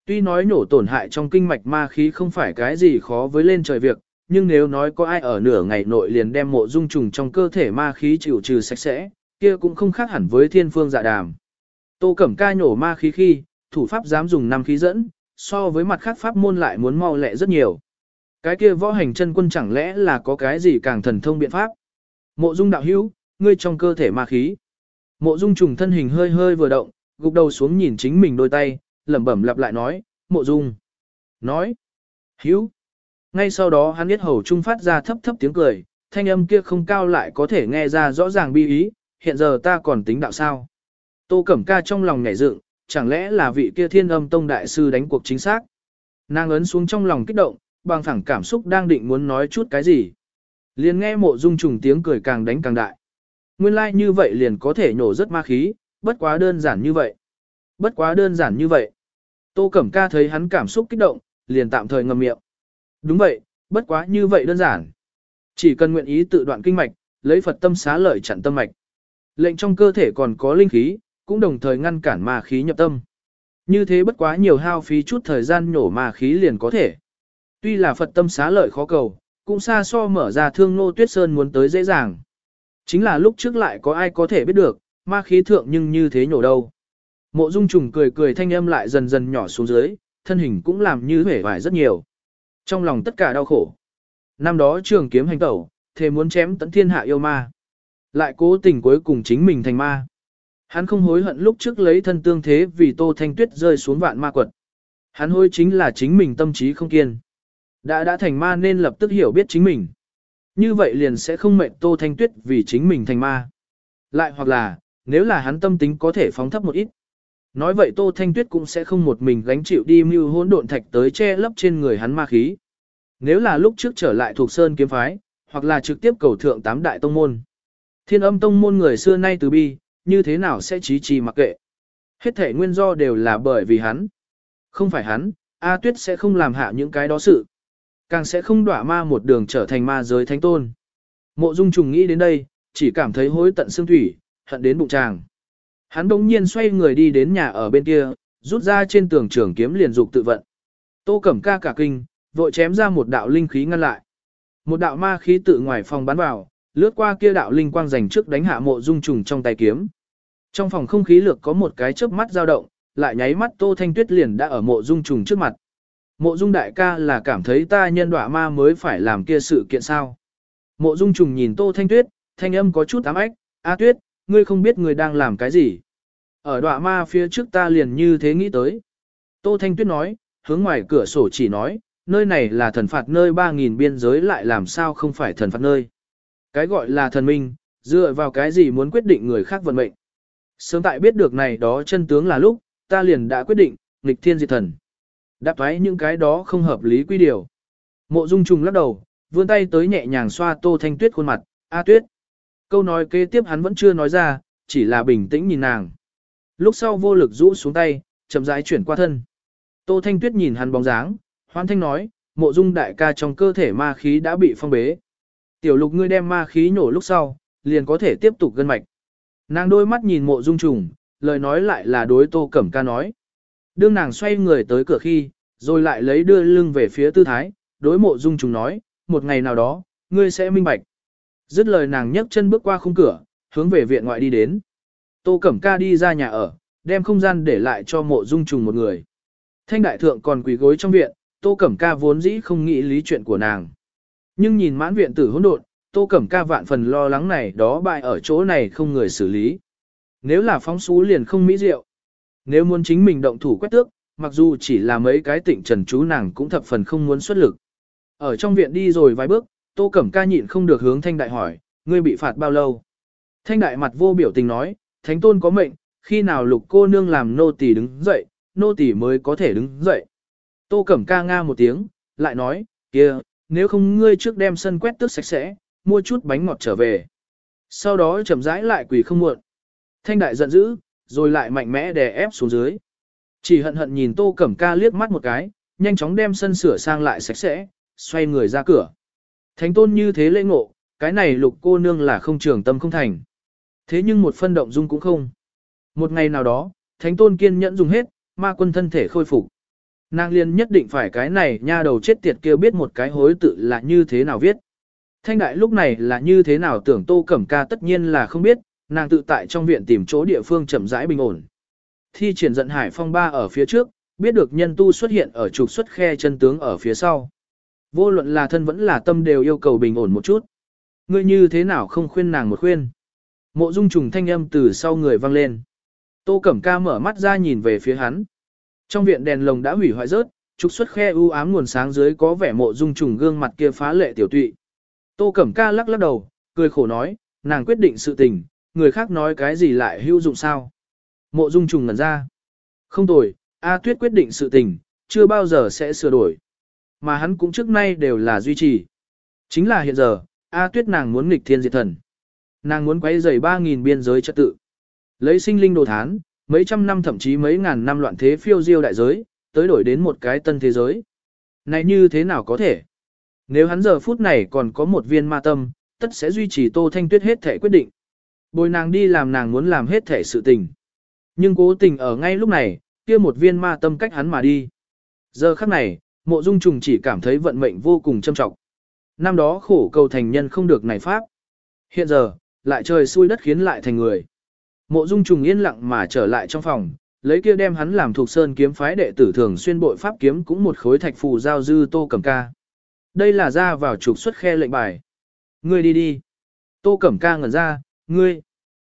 Tuy nói nổ tổn hại trong kinh mạch ma khí không phải cái gì khó với lên trời việc, nhưng nếu nói có ai ở nửa ngày nội liền đem mộ dung trùng trong cơ thể ma khí chịu trừ sạch sẽ, kia cũng không khác hẳn với thiên phương dạ đàm. Tô Cẩm Ca nhổ ma khí khi, thủ pháp dám dùng năm khí dẫn, so với mặt khác pháp môn lại muốn mau lẹ rất nhiều. Cái kia võ hành chân quân chẳng lẽ là có cái gì càng thần thông biện pháp? Mộ dung đạo hữu, ngươi trong cơ thể ma khí. Mộ dung trùng thân hình hơi hơi vừa động, gục đầu xuống nhìn chính mình đôi tay, lẩm bẩm lặp lại nói, mộ dung. Nói. Hữu. Ngay sau đó hắn biết hầu trung phát ra thấp thấp tiếng cười, thanh âm kia không cao lại có thể nghe ra rõ ràng bi ý, hiện giờ ta còn tính đạo sao. Tô Cẩm Ca trong lòng nhảy dựng, chẳng lẽ là vị kia thiên âm tông đại sư đánh cuộc chính xác. Nàng ấn xuống trong lòng kích động, bằng phẳng cảm xúc đang định muốn nói chút cái gì. Liền nghe mộ dung trùng tiếng cười càng đánh càng đại. Nguyên lai like như vậy liền có thể nhổ rất ma khí, bất quá đơn giản như vậy. Bất quá đơn giản như vậy. Tô Cẩm Ca thấy hắn cảm xúc kích động, liền tạm thời ngậm miệng. Đúng vậy, bất quá như vậy đơn giản. Chỉ cần nguyện ý tự đoạn kinh mạch, lấy Phật tâm xá lợi chặn tâm mạch. Lệnh trong cơ thể còn có linh khí, cũng đồng thời ngăn cản ma khí nhập tâm. Như thế bất quá nhiều hao phí chút thời gian nhổ ma khí liền có thể. Tuy là Phật tâm xá lợi khó cầu, cũng xa so mở ra thương nô tuyết sơn muốn tới dễ dàng. Chính là lúc trước lại có ai có thể biết được, ma khí thượng nhưng như thế nhổ đâu. Mộ dung trùng cười cười thanh âm lại dần dần nhỏ xuống dưới, thân hình cũng làm như hể vải rất nhiều. Trong lòng tất cả đau khổ. Năm đó trường kiếm hành tẩu, thề muốn chém tận thiên hạ yêu ma. Lại cố tình cuối cùng chính mình thành ma. Hắn không hối hận lúc trước lấy thân tương thế vì tô thanh tuyết rơi xuống vạn ma quật. Hắn hối chính là chính mình tâm trí không kiên. Đã đã thành ma nên lập tức hiểu biết chính mình. Như vậy liền sẽ không mệnh tô thanh tuyết vì chính mình thành ma. Lại hoặc là, nếu là hắn tâm tính có thể phóng thấp một ít. Nói vậy Tô Thanh Tuyết cũng sẽ không một mình gánh chịu đi mưu hỗn độn thạch tới che lấp trên người hắn ma khí. Nếu là lúc trước trở lại thuộc sơn kiếm phái, hoặc là trực tiếp cầu thượng tám đại tông môn. Thiên âm tông môn người xưa nay từ bi, như thế nào sẽ trí trì mặc kệ. Hết thể nguyên do đều là bởi vì hắn. Không phải hắn, A Tuyết sẽ không làm hạ những cái đó sự. Càng sẽ không đỏa ma một đường trở thành ma giới thánh tôn. Mộ Dung trùng nghĩ đến đây, chỉ cảm thấy hối tận xương thủy, hận đến bụng tràng. Hắn đống nhiên xoay người đi đến nhà ở bên kia, rút ra trên tường trường kiếm liền dục tự vận. Tô Cẩm ca cả kinh, vội chém ra một đạo linh khí ngăn lại. Một đạo ma khí tự ngoài phòng bắn vào, lướt qua kia đạo linh quang dành trước đánh hạ mộ dung trùng trong tay kiếm. Trong phòng không khí lược có một cái chớp mắt dao động, lại nháy mắt Tô Thanh Tuyết liền đã ở mộ dung trùng trước mặt. Mộ dung đại ca là cảm thấy ta nhân đọa ma mới phải làm kia sự kiện sao. Mộ dung trùng nhìn Tô Thanh Tuyết, thanh âm có chút ám ách, A Tuyết, ngươi không biết ngươi đang làm cái gì. Ở đọa ma phía trước ta liền như thế nghĩ tới. Tô Thanh Tuyết nói, hướng ngoài cửa sổ chỉ nói, nơi này là thần phạt nơi 3.000 biên giới lại làm sao không phải thần phạt nơi. Cái gọi là thần minh, dựa vào cái gì muốn quyết định người khác vận mệnh. Sớm tại biết được này đó chân tướng là lúc, ta liền đã quyết định, nghịch thiên diệt thần. Đáp thoái những cái đó không hợp lý quy điều. Mộ Dung Trùng lắc đầu, vươn tay tới nhẹ nhàng xoa Tô Thanh Tuyết khuôn mặt, "A Tuyết." Câu nói kế tiếp hắn vẫn chưa nói ra, chỉ là bình tĩnh nhìn nàng. Lúc sau vô lực rũ xuống tay, chậm rãi chuyển qua thân. Tô Thanh Tuyết nhìn hắn bóng dáng, hoan thanh nói, mộ dung đại ca trong cơ thể ma khí đã bị phong bế. Tiểu lục ngươi đem ma khí nổ lúc sau, liền có thể tiếp tục gân mạch. Nàng đôi mắt nhìn mộ dung trùng, lời nói lại là đối tô cẩm ca nói. Đương nàng xoay người tới cửa khi, rồi lại lấy đưa lưng về phía tư thái, đối mộ dung trùng nói, một ngày nào đó, ngươi sẽ minh bạch. Dứt lời nàng nhấc chân bước qua khung cửa, hướng về viện ngoại đi đến. Tô Cẩm Ca đi ra nhà ở, đem không gian để lại cho mộ dung trùng một người. Thanh đại thượng còn quỳ gối trong viện, Tô Cẩm Ca vốn dĩ không nghĩ lý chuyện của nàng. Nhưng nhìn mãn viện tử hỗn độn, Tô Cẩm Ca vạn phần lo lắng này đó bại ở chỗ này không người xử lý. Nếu là phóng xú liền không mỹ diệu. Nếu muốn chính mình động thủ quét tước, mặc dù chỉ là mấy cái tịnh trần chú nàng cũng thập phần không muốn xuất lực. Ở trong viện đi rồi vài bước, Tô Cẩm Ca nhịn không được hướng Thanh Đại hỏi, ngươi bị phạt bao lâu? Thanh Đại mặt vô biểu tình nói, Thánh Tôn có mệnh, khi nào lục cô nương làm nô tỳ đứng dậy, nô tỳ mới có thể đứng dậy. Tô Cẩm Ca nga một tiếng, lại nói, kia, nếu không ngươi trước đem sân quét tước sạch sẽ, mua chút bánh ngọt trở về. Sau đó chậm rãi lại quỳ không muộn. Thanh Đại giận dữ, rồi lại mạnh mẽ đè ép xuống dưới. Chỉ hận hận nhìn Tô Cẩm Ca liếc mắt một cái, nhanh chóng đem sân sửa sang lại sạch sẽ, xoay người ra cửa. Thánh tôn như thế lễ ngộ, cái này lục cô nương là không trường tâm không thành. Thế nhưng một phân động dung cũng không. Một ngày nào đó, thánh tôn kiên nhẫn dùng hết, ma quân thân thể khôi phục. Nàng liên nhất định phải cái này nha đầu chết tiệt kia biết một cái hối tự là như thế nào viết. Thanh đại lúc này là như thế nào tưởng tô cẩm ca tất nhiên là không biết, nàng tự tại trong viện tìm chỗ địa phương chậm rãi bình ổn. Thi triển giận hải phong ba ở phía trước, biết được nhân tu xuất hiện ở trục xuất khe chân tướng ở phía sau. Vô luận là thân vẫn là tâm đều yêu cầu bình ổn một chút. Ngươi như thế nào không khuyên nàng một khuyên. Mộ dung trùng thanh âm từ sau người vang lên. Tô Cẩm Ca mở mắt ra nhìn về phía hắn. Trong viện đèn lồng đã hủy hoại rớt, trục xuất khe u ám nguồn sáng dưới có vẻ mộ dung trùng gương mặt kia phá lệ tiểu tụy. Tô Cẩm Ca lắc lắc đầu, cười khổ nói, nàng quyết định sự tình, người khác nói cái gì lại hữu dụng sao. Mộ dung trùng ngẩn ra. Không tồi, A Tuyết quyết định sự tình, chưa bao giờ sẽ sửa đổi. Mà hắn cũng trước nay đều là duy trì. Chính là hiện giờ, A Tuyết nàng muốn nghịch thiên diệt thần. Nàng muốn quấy rầy 3.000 biên giới trật tự. Lấy sinh linh đồ thán, mấy trăm năm thậm chí mấy ngàn năm loạn thế phiêu diêu đại giới, tới đổi đến một cái tân thế giới. Này như thế nào có thể? Nếu hắn giờ phút này còn có một viên ma tâm, tất sẽ duy trì Tô Thanh Tuyết hết thể quyết định. Bồi nàng đi làm nàng muốn làm hết thể sự tình. Nhưng cố tình ở ngay lúc này, kia một viên ma tâm cách hắn mà đi. Giờ khắc này, mộ dung trùng chỉ cảm thấy vận mệnh vô cùng châm trọng. Năm đó khổ cầu thành nhân không được này pháp. Hiện giờ, lại trời xui đất khiến lại thành người. Mộ dung trùng yên lặng mà trở lại trong phòng, lấy kia đem hắn làm thuộc sơn kiếm phái đệ tử thường xuyên bội pháp kiếm cũng một khối thạch phù giao dư tô cẩm ca. Đây là ra vào trục xuất khe lệnh bài. Ngươi đi đi. Tô cẩm ca ngẩn ra, ngươi.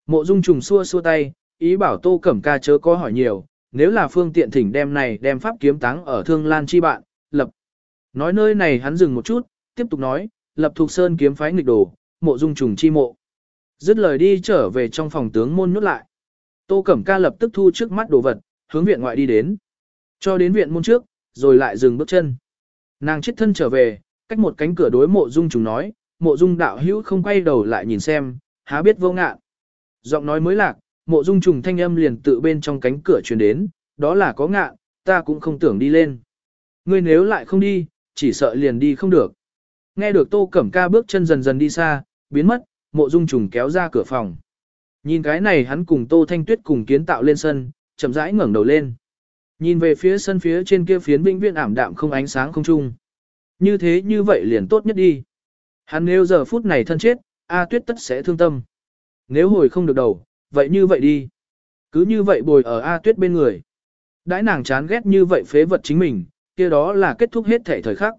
Mộ dung trùng xua xua tay, ý bảo tô cẩm ca chớ có hỏi nhiều, nếu là phương tiện thỉnh đem này đem pháp kiếm táng ở thương lan chi bạn, lập. Nói nơi này hắn dừng một chút, tiếp tục nói, lập thuộc sơn kiếm phái nghịch đồ, mộ dung trùng chi mộ. Dứt lời đi trở về trong phòng tướng môn nhốt lại. Tô Cẩm Ca lập tức thu trước mắt đồ vật, hướng viện ngoại đi đến. Cho đến viện môn trước, rồi lại dừng bước chân. Nàng chết thân trở về, cách một cánh cửa đối mộ dung trùng nói, mộ dung đạo hữu không quay đầu lại nhìn xem, há biết vô ngạn. Giọng nói mới lạc, mộ dung trùng thanh âm liền tự bên trong cánh cửa truyền đến, đó là có ngạn, ta cũng không tưởng đi lên. Ngươi nếu lại không đi, chỉ sợ liền đi không được. Nghe được tô cẩm ca bước chân dần dần đi xa, biến mất, mộ dung trùng kéo ra cửa phòng. Nhìn cái này hắn cùng tô thanh tuyết cùng kiến tạo lên sân, chậm rãi ngẩng đầu lên. Nhìn về phía sân phía trên kia phiến vĩnh viễn ảm đạm không ánh sáng không chung. Như thế như vậy liền tốt nhất đi. Hắn nếu giờ phút này thân chết, A tuyết tất sẽ thương tâm. Nếu hồi không được đầu, vậy như vậy đi. Cứ như vậy bồi ở A tuyết bên người. Đãi nàng chán ghét như vậy phế vật chính mình, kia đó là kết thúc hết thể thời khắc.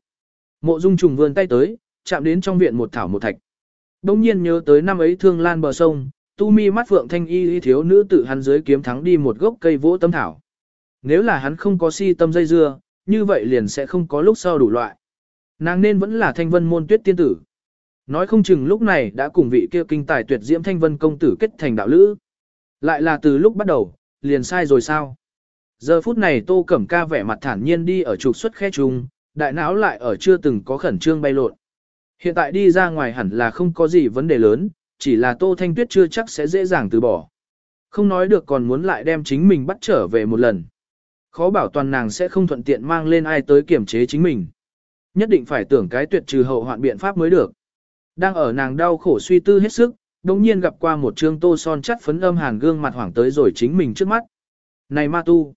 Mộ dung trùng vươn tay tới, chạm đến trong viện một thảo một thạch. Đông nhiên nhớ tới năm ấy thương lan bờ sông, tu mi mắt phượng thanh y y thiếu nữ tự hắn dưới kiếm thắng đi một gốc cây vỗ tâm thảo. Nếu là hắn không có si tâm dây dưa, như vậy liền sẽ không có lúc sau đủ loại. Nàng nên vẫn là thanh vân môn tuyết tiên tử. Nói không chừng lúc này đã cùng vị kia kinh tài tuyệt diễm thanh vân công tử kết thành đạo lữ. Lại là từ lúc bắt đầu, liền sai rồi sao? Giờ phút này tô cẩm ca vẻ mặt thản nhiên đi ở trục xuất khe trùng, đại não lại ở chưa từng có khẩn trương bay lộn. Hiện tại đi ra ngoài hẳn là không có gì vấn đề lớn, chỉ là Tô Thanh Tuyết chưa chắc sẽ dễ dàng từ bỏ. Không nói được còn muốn lại đem chính mình bắt trở về một lần. Khó bảo toàn nàng sẽ không thuận tiện mang lên ai tới kiểm chế chính mình. Nhất định phải tưởng cái tuyệt trừ hậu hoạn biện pháp mới được. Đang ở nàng đau khổ suy tư hết sức, đồng nhiên gặp qua một trương tô son chắt phấn âm hàn gương mặt hoảng tới rồi chính mình trước mắt. Này ma tu!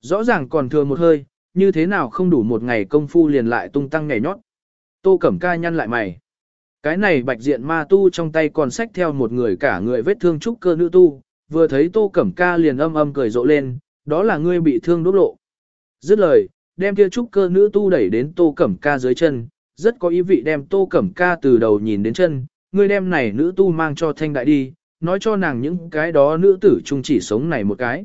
Rõ ràng còn thừa một hơi, như thế nào không đủ một ngày công phu liền lại tung tăng ngày nhót. Tô Cẩm Ca nhăn lại mày. Cái này bạch diện ma tu trong tay còn xách theo một người cả người vết thương trúc cơ nữ tu, vừa thấy Tô Cẩm Ca liền âm âm cười rộ lên, đó là ngươi bị thương đốt lộ. Dứt lời, đem kia trúc cơ nữ tu đẩy đến Tô Cẩm Ca dưới chân, rất có ý vị đem Tô Cẩm Ca từ đầu nhìn đến chân, ngươi đem này nữ tu mang cho thanh đại đi, nói cho nàng những cái đó nữ tử chung chỉ sống này một cái.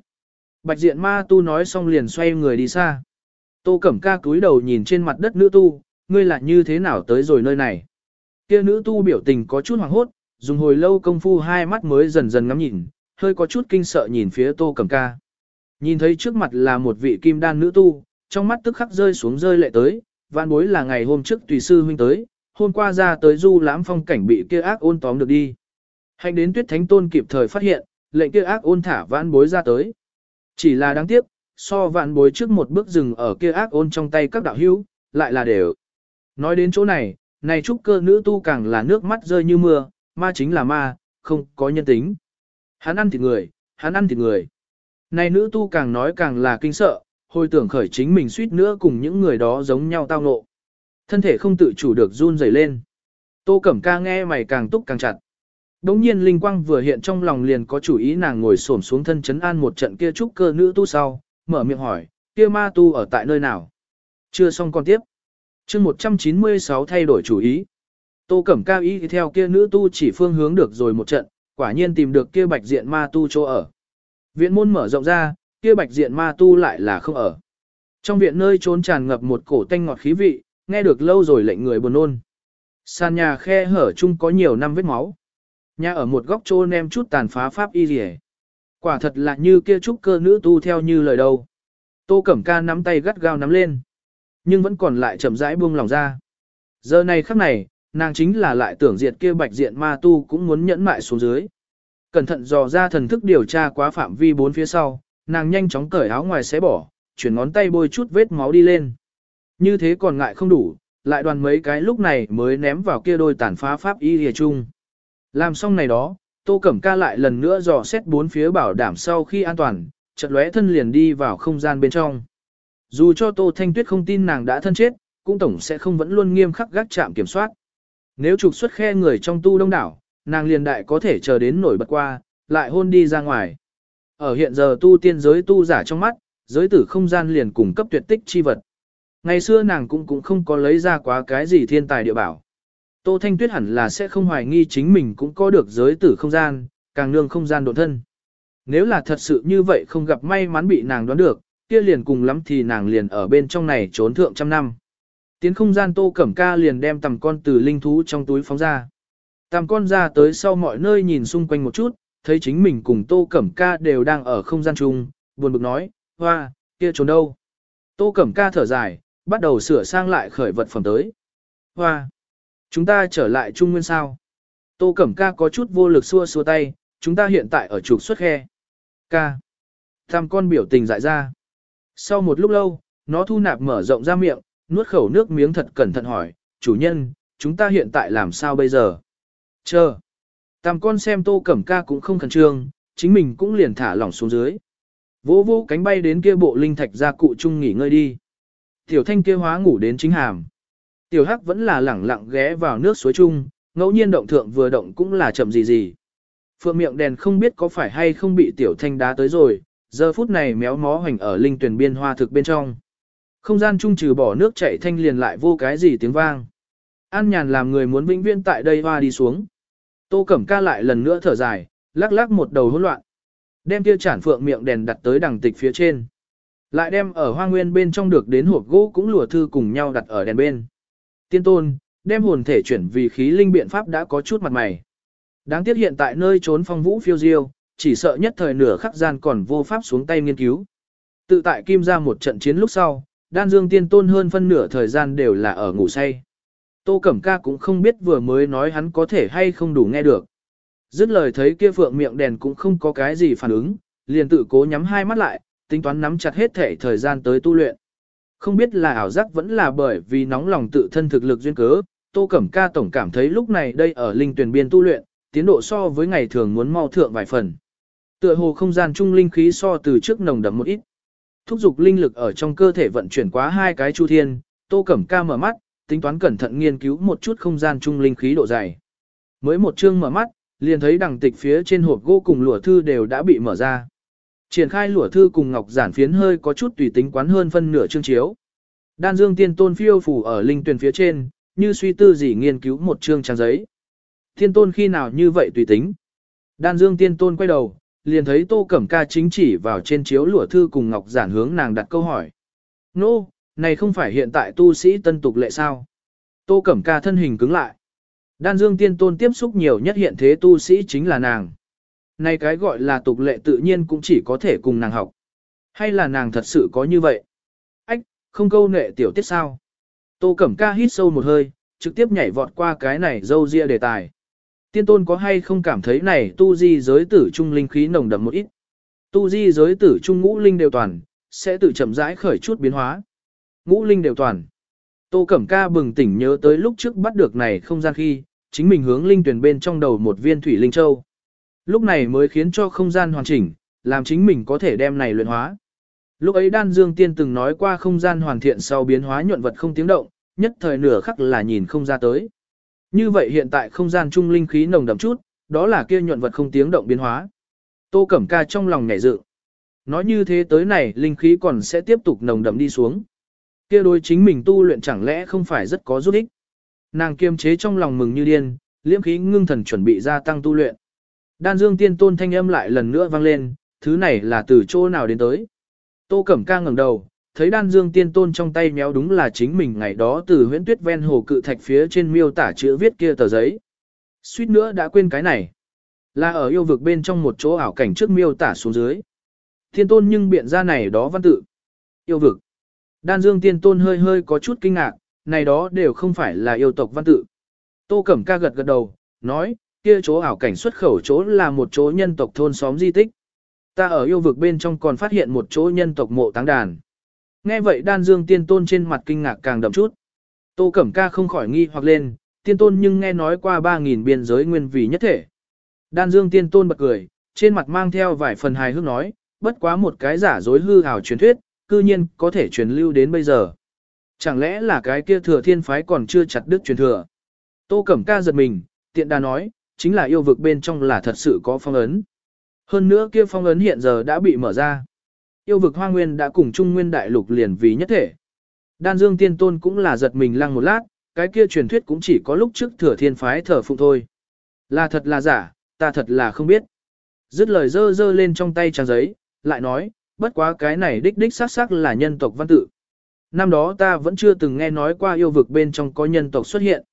Bạch diện ma tu nói xong liền xoay người đi xa. Tô Cẩm Ca cúi đầu nhìn trên mặt đất nữ tu, ngươi là như thế nào tới rồi nơi này. Kia nữ tu biểu tình có chút hoảng hốt, dùng hồi lâu công phu hai mắt mới dần dần ngắm nhìn, hơi có chút kinh sợ nhìn phía tô cầm ca. Nhìn thấy trước mặt là một vị kim đan nữ tu, trong mắt tức khắc rơi xuống rơi lệ tới, vạn bối là ngày hôm trước tùy sư huynh tới, hôm qua ra tới du lãm phong cảnh bị kia ác ôn tóm được đi. Hành đến tuyết thánh tôn kịp thời phát hiện, lệnh kia ác ôn thả vạn bối ra tới. Chỉ là đáng tiếc, so vạn bối trước một bước dừng ở kia ác ôn trong tay các đạo hữu, lại là đều. Nói đến chỗ này, này trúc cơ nữ tu càng là nước mắt rơi như mưa, ma chính là ma, không có nhân tính. Hắn ăn thịt người, hắn ăn thịt người. Này nữ tu càng nói càng là kinh sợ, hồi tưởng khởi chính mình suýt nữa cùng những người đó giống nhau tao ngộ. Thân thể không tự chủ được run rẩy lên. Tô Cẩm Ca nghe mày càng túc càng chặt. Đống nhiên linh quang vừa hiện trong lòng liền có chủ ý nàng ngồi xổm xuống thân chấn an một trận kia trúc cơ nữ tu sau, mở miệng hỏi, kia ma tu ở tại nơi nào? Chưa xong con tiếp chương 196 thay đổi chủ ý. Tô Cẩm Cao ý theo kia nữ tu chỉ phương hướng được rồi một trận, quả nhiên tìm được kia bạch diện ma tu chỗ ở. Viện môn mở rộng ra, kia bạch diện ma tu lại là không ở. Trong viện nơi trốn tràn ngập một cổ tanh ngọt khí vị, nghe được lâu rồi lệnh người buồn nôn. Sàn nhà khe hở chung có nhiều năm vết máu. Nhà ở một góc trô nem chút tàn phá pháp y rỉ. Quả thật là như kia trúc cơ nữ tu theo như lời đâu. Tô Cẩm Ca nắm tay gắt gao nắm lên. Nhưng vẫn còn lại chậm rãi buông lòng ra. Giờ này khắc này, nàng chính là lại tưởng diệt kia bạch diện ma tu cũng muốn nhẫn mại xuống dưới. Cẩn thận dò ra thần thức điều tra quá phạm vi bốn phía sau, nàng nhanh chóng cởi áo ngoài xé bỏ, chuyển ngón tay bôi chút vết máu đi lên. Như thế còn ngại không đủ, lại đoàn mấy cái lúc này mới ném vào kia đôi tàn phá pháp y lìa chung. Làm xong này đó, Tô Cẩm Ca lại lần nữa dò xét bốn phía bảo đảm sau khi an toàn, chợt lóe thân liền đi vào không gian bên trong. Dù cho Tô Thanh Tuyết không tin nàng đã thân chết, cũng tổng sẽ không vẫn luôn nghiêm khắc gác chạm kiểm soát. Nếu trục xuất khe người trong tu đông đảo, nàng liền đại có thể chờ đến nổi bật qua, lại hôn đi ra ngoài. Ở hiện giờ tu tiên giới tu giả trong mắt, giới tử không gian liền cung cấp tuyệt tích chi vật. Ngày xưa nàng cũng cũng không có lấy ra quá cái gì thiên tài địa bảo. Tô Thanh Tuyết hẳn là sẽ không hoài nghi chính mình cũng có được giới tử không gian, càng nương không gian độ thân. Nếu là thật sự như vậy không gặp may mắn bị nàng đoán được, kia liền cùng lắm thì nàng liền ở bên trong này trốn thượng trăm năm. Tiến không gian Tô Cẩm Ca liền đem tầm con từ linh thú trong túi phóng ra. Tầm con ra tới sau mọi nơi nhìn xung quanh một chút, thấy chính mình cùng Tô Cẩm Ca đều đang ở không gian chung, buồn bực nói, hoa, kia trốn đâu. Tô Cẩm Ca thở dài, bắt đầu sửa sang lại khởi vật phẩm tới. Hoa, chúng ta trở lại Trung Nguyên sao. Tô Cẩm Ca có chút vô lực xua xua tay, chúng ta hiện tại ở trục xuất khe. Ca. Tam con biểu tình dại ra. Sau một lúc lâu, nó thu nạp mở rộng ra miệng, nuốt khẩu nước miếng thật cẩn thận hỏi, chủ nhân, chúng ta hiện tại làm sao bây giờ? Chờ. Tam con xem tô cẩm ca cũng không khẩn trương, chính mình cũng liền thả lỏng xuống dưới. Vỗ vỗ cánh bay đến kia bộ linh thạch ra cụ chung nghỉ ngơi đi. Tiểu thanh kia hóa ngủ đến chính hàm. Tiểu hắc vẫn là lẳng lặng ghé vào nước suối chung, ngẫu nhiên động thượng vừa động cũng là chậm gì gì. Phượng miệng đèn không biết có phải hay không bị tiểu thanh đá tới rồi, giờ phút này méo mó hoành ở linh tuyển biên hoa thực bên trong. Không gian trung trừ bỏ nước chảy thanh liền lại vô cái gì tiếng vang. An nhàn làm người muốn vĩnh viễn tại đây hoa đi xuống. Tô Cẩm Ca lại lần nữa thở dài, lắc lắc một đầu hỗn loạn. Đem kia chản phượng miệng đèn đặt tới đằng tịch phía trên. Lại đem ở hoa nguyên bên trong được đến hộp gỗ cũng lùa thư cùng nhau đặt ở đèn bên. Tiên tôn, đem hồn thể chuyển vì khí linh biện pháp đã có chút mặt mày. Đáng tiếc hiện tại nơi trốn phong vũ phiêu diêu, chỉ sợ nhất thời nửa khắc gian còn vô pháp xuống tay nghiên cứu. Tự tại kim ra một trận chiến lúc sau, đan dương tiên tôn hơn phân nửa thời gian đều là ở ngủ say. Tô Cẩm Ca cũng không biết vừa mới nói hắn có thể hay không đủ nghe được. Dứt lời thấy kia phượng miệng đèn cũng không có cái gì phản ứng, liền tự cố nhắm hai mắt lại, tính toán nắm chặt hết thể thời gian tới tu luyện. Không biết là ảo giác vẫn là bởi vì nóng lòng tự thân thực lực duyên cớ, Tô Cẩm Ca tổng cảm thấy lúc này đây ở linh tuyển biên tu luyện, tiến độ so với ngày thường muốn mau thượng vài phần. Tựa hồ không gian trung linh khí so từ trước nồng đậm một ít. Thúc dục linh lực ở trong cơ thể vận chuyển quá hai cái chu thiên, Tô Cẩm Ca mở mắt, tính toán cẩn thận nghiên cứu một chút không gian trung linh khí độ dày. Mới một chương mở mắt, liền thấy đằng tịch phía trên hộp gỗ cùng lụa thư đều đã bị mở ra. Triển khai lụa thư cùng ngọc giản phiến hơi có chút tùy tính quán hơn phân nửa chương chiếu. Đan Dương Tiên Tôn phiêu phủ ở linh tuyển phía trên, như suy tư gì nghiên cứu một chương trang giấy. Tiên Tôn khi nào như vậy tùy tính. Đan Dương Tiên Tôn quay đầu, liền thấy Tô Cẩm Ca chính chỉ vào trên chiếu lụa thư cùng ngọc giản hướng nàng đặt câu hỏi. Nô, no, này không phải hiện tại tu sĩ tân tục lệ sao? Tô Cẩm Ca thân hình cứng lại. Đan Dương Tiên Tôn tiếp xúc nhiều nhất hiện thế tu sĩ chính là nàng. Này cái gọi là tục lệ tự nhiên cũng chỉ có thể cùng nàng học. Hay là nàng thật sự có như vậy? Ách, không câu nệ tiểu tiết sao? Tô Cẩm Ca hít sâu một hơi, trực tiếp nhảy vọt qua cái này dâu ria đề tài. Tiên tôn có hay không cảm thấy này tu di giới tử trung linh khí nồng đậm một ít? Tu di giới tử trung ngũ linh đều toàn, sẽ tự chậm rãi khởi chút biến hóa. Ngũ linh đều toàn. Tô Cẩm Ca bừng tỉnh nhớ tới lúc trước bắt được này không gian khi, chính mình hướng linh tuyển bên trong đầu một viên thủy linh châu. Lúc này mới khiến cho không gian hoàn chỉnh, làm chính mình có thể đem này luyện hóa. Lúc ấy Đan Dương Tiên từng nói qua không gian hoàn thiện sau biến hóa nhuận vật không tiếng động, nhất thời nửa khắc là nhìn không ra tới. Như vậy hiện tại không gian trung linh khí nồng đậm chút, đó là kia nhuận vật không tiếng động biến hóa. Tô Cẩm Ca trong lòng nhảy dự. Nói như thế tới này linh khí còn sẽ tiếp tục nồng đậm đi xuống. kia đối chính mình tu luyện chẳng lẽ không phải rất có giúp ích. Nàng kiềm chế trong lòng mừng như điên, liễm khí ngưng thần chuẩn bị gia tăng tu luyện. Đan dương tiên tôn thanh âm lại lần nữa vang lên, thứ này là từ chỗ nào đến tới. Tô Cẩm ca ngẩng đầu, thấy đan dương tiên tôn trong tay méo đúng là chính mình ngày đó từ huyễn tuyết ven hồ cự thạch phía trên miêu tả chữ viết kia tờ giấy. Suýt nữa đã quên cái này. Là ở yêu vực bên trong một chỗ ảo cảnh trước miêu tả xuống dưới. Tiên tôn nhưng biện ra này đó văn tự. Yêu vực. Đan dương tiên tôn hơi hơi có chút kinh ngạc, này đó đều không phải là yêu tộc văn tự. Tô Cẩm ca gật gật đầu, nói, kia chỗ ảo cảnh xuất khẩu chỗ là một chỗ nhân tộc thôn xóm di tích. Ta ở yêu vực bên trong còn phát hiện một chỗ nhân tộc mộ táng đàn. Nghe vậy đan dương tiên tôn trên mặt kinh ngạc càng đậm chút. Tô Cẩm ca không khỏi nghi hoặc lên, tiên tôn nhưng nghe nói qua 3.000 biên giới nguyên vì nhất thể. Đan dương tiên tôn bật cười, trên mặt mang theo vài phần hài hước nói, bất quá một cái giả dối hư ảo truyền thuyết, cư nhiên có thể truyền lưu đến bây giờ. Chẳng lẽ là cái kia thừa thiên phái còn chưa chặt đứt truyền thừa? Tô Cẩm ca giật mình, tiện đà nói, chính là yêu vực bên trong là thật sự có phong ấn. Hơn nữa kia phong ấn hiện giờ đã bị mở ra. Yêu vực hoa nguyên đã cùng trung nguyên đại lục liền vì nhất thể. Đan Dương Tiên Tôn cũng là giật mình lăng một lát, cái kia truyền thuyết cũng chỉ có lúc trước thừa thiên phái thờ phụng thôi. Là thật là giả, ta thật là không biết. Dứt lời dơ dơ lên trong tay trang giấy, lại nói, bất quá cái này đích đích xác xác là nhân tộc văn tự. Năm đó ta vẫn chưa từng nghe nói qua yêu vực bên trong có nhân tộc xuất hiện.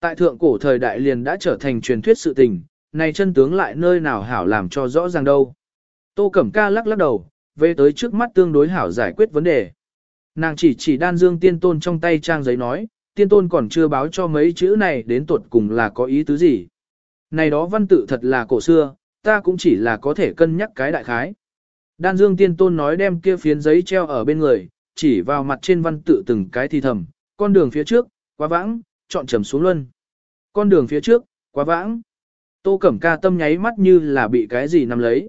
Tại thượng cổ thời đại liền đã trở thành truyền thuyết sự tình, này chân tướng lại nơi nào hảo làm cho rõ ràng đâu. Tô Cẩm Ca lắc lắc đầu, về tới trước mắt tương đối hảo giải quyết vấn đề. Nàng chỉ chỉ đan dương tiên tôn trong tay trang giấy nói, tiên tôn còn chưa báo cho mấy chữ này đến tuột cùng là có ý tứ gì. Này đó văn tự thật là cổ xưa, ta cũng chỉ là có thể cân nhắc cái đại khái. Đan dương tiên tôn nói đem kia phiến giấy treo ở bên người, chỉ vào mặt trên văn tự từng cái thì thầm, con đường phía trước, quá vãng, chọn trầm xuống luân. Con đường phía trước, quá vãng. Tô Cẩm Ca tâm nháy mắt như là bị cái gì nắm lấy.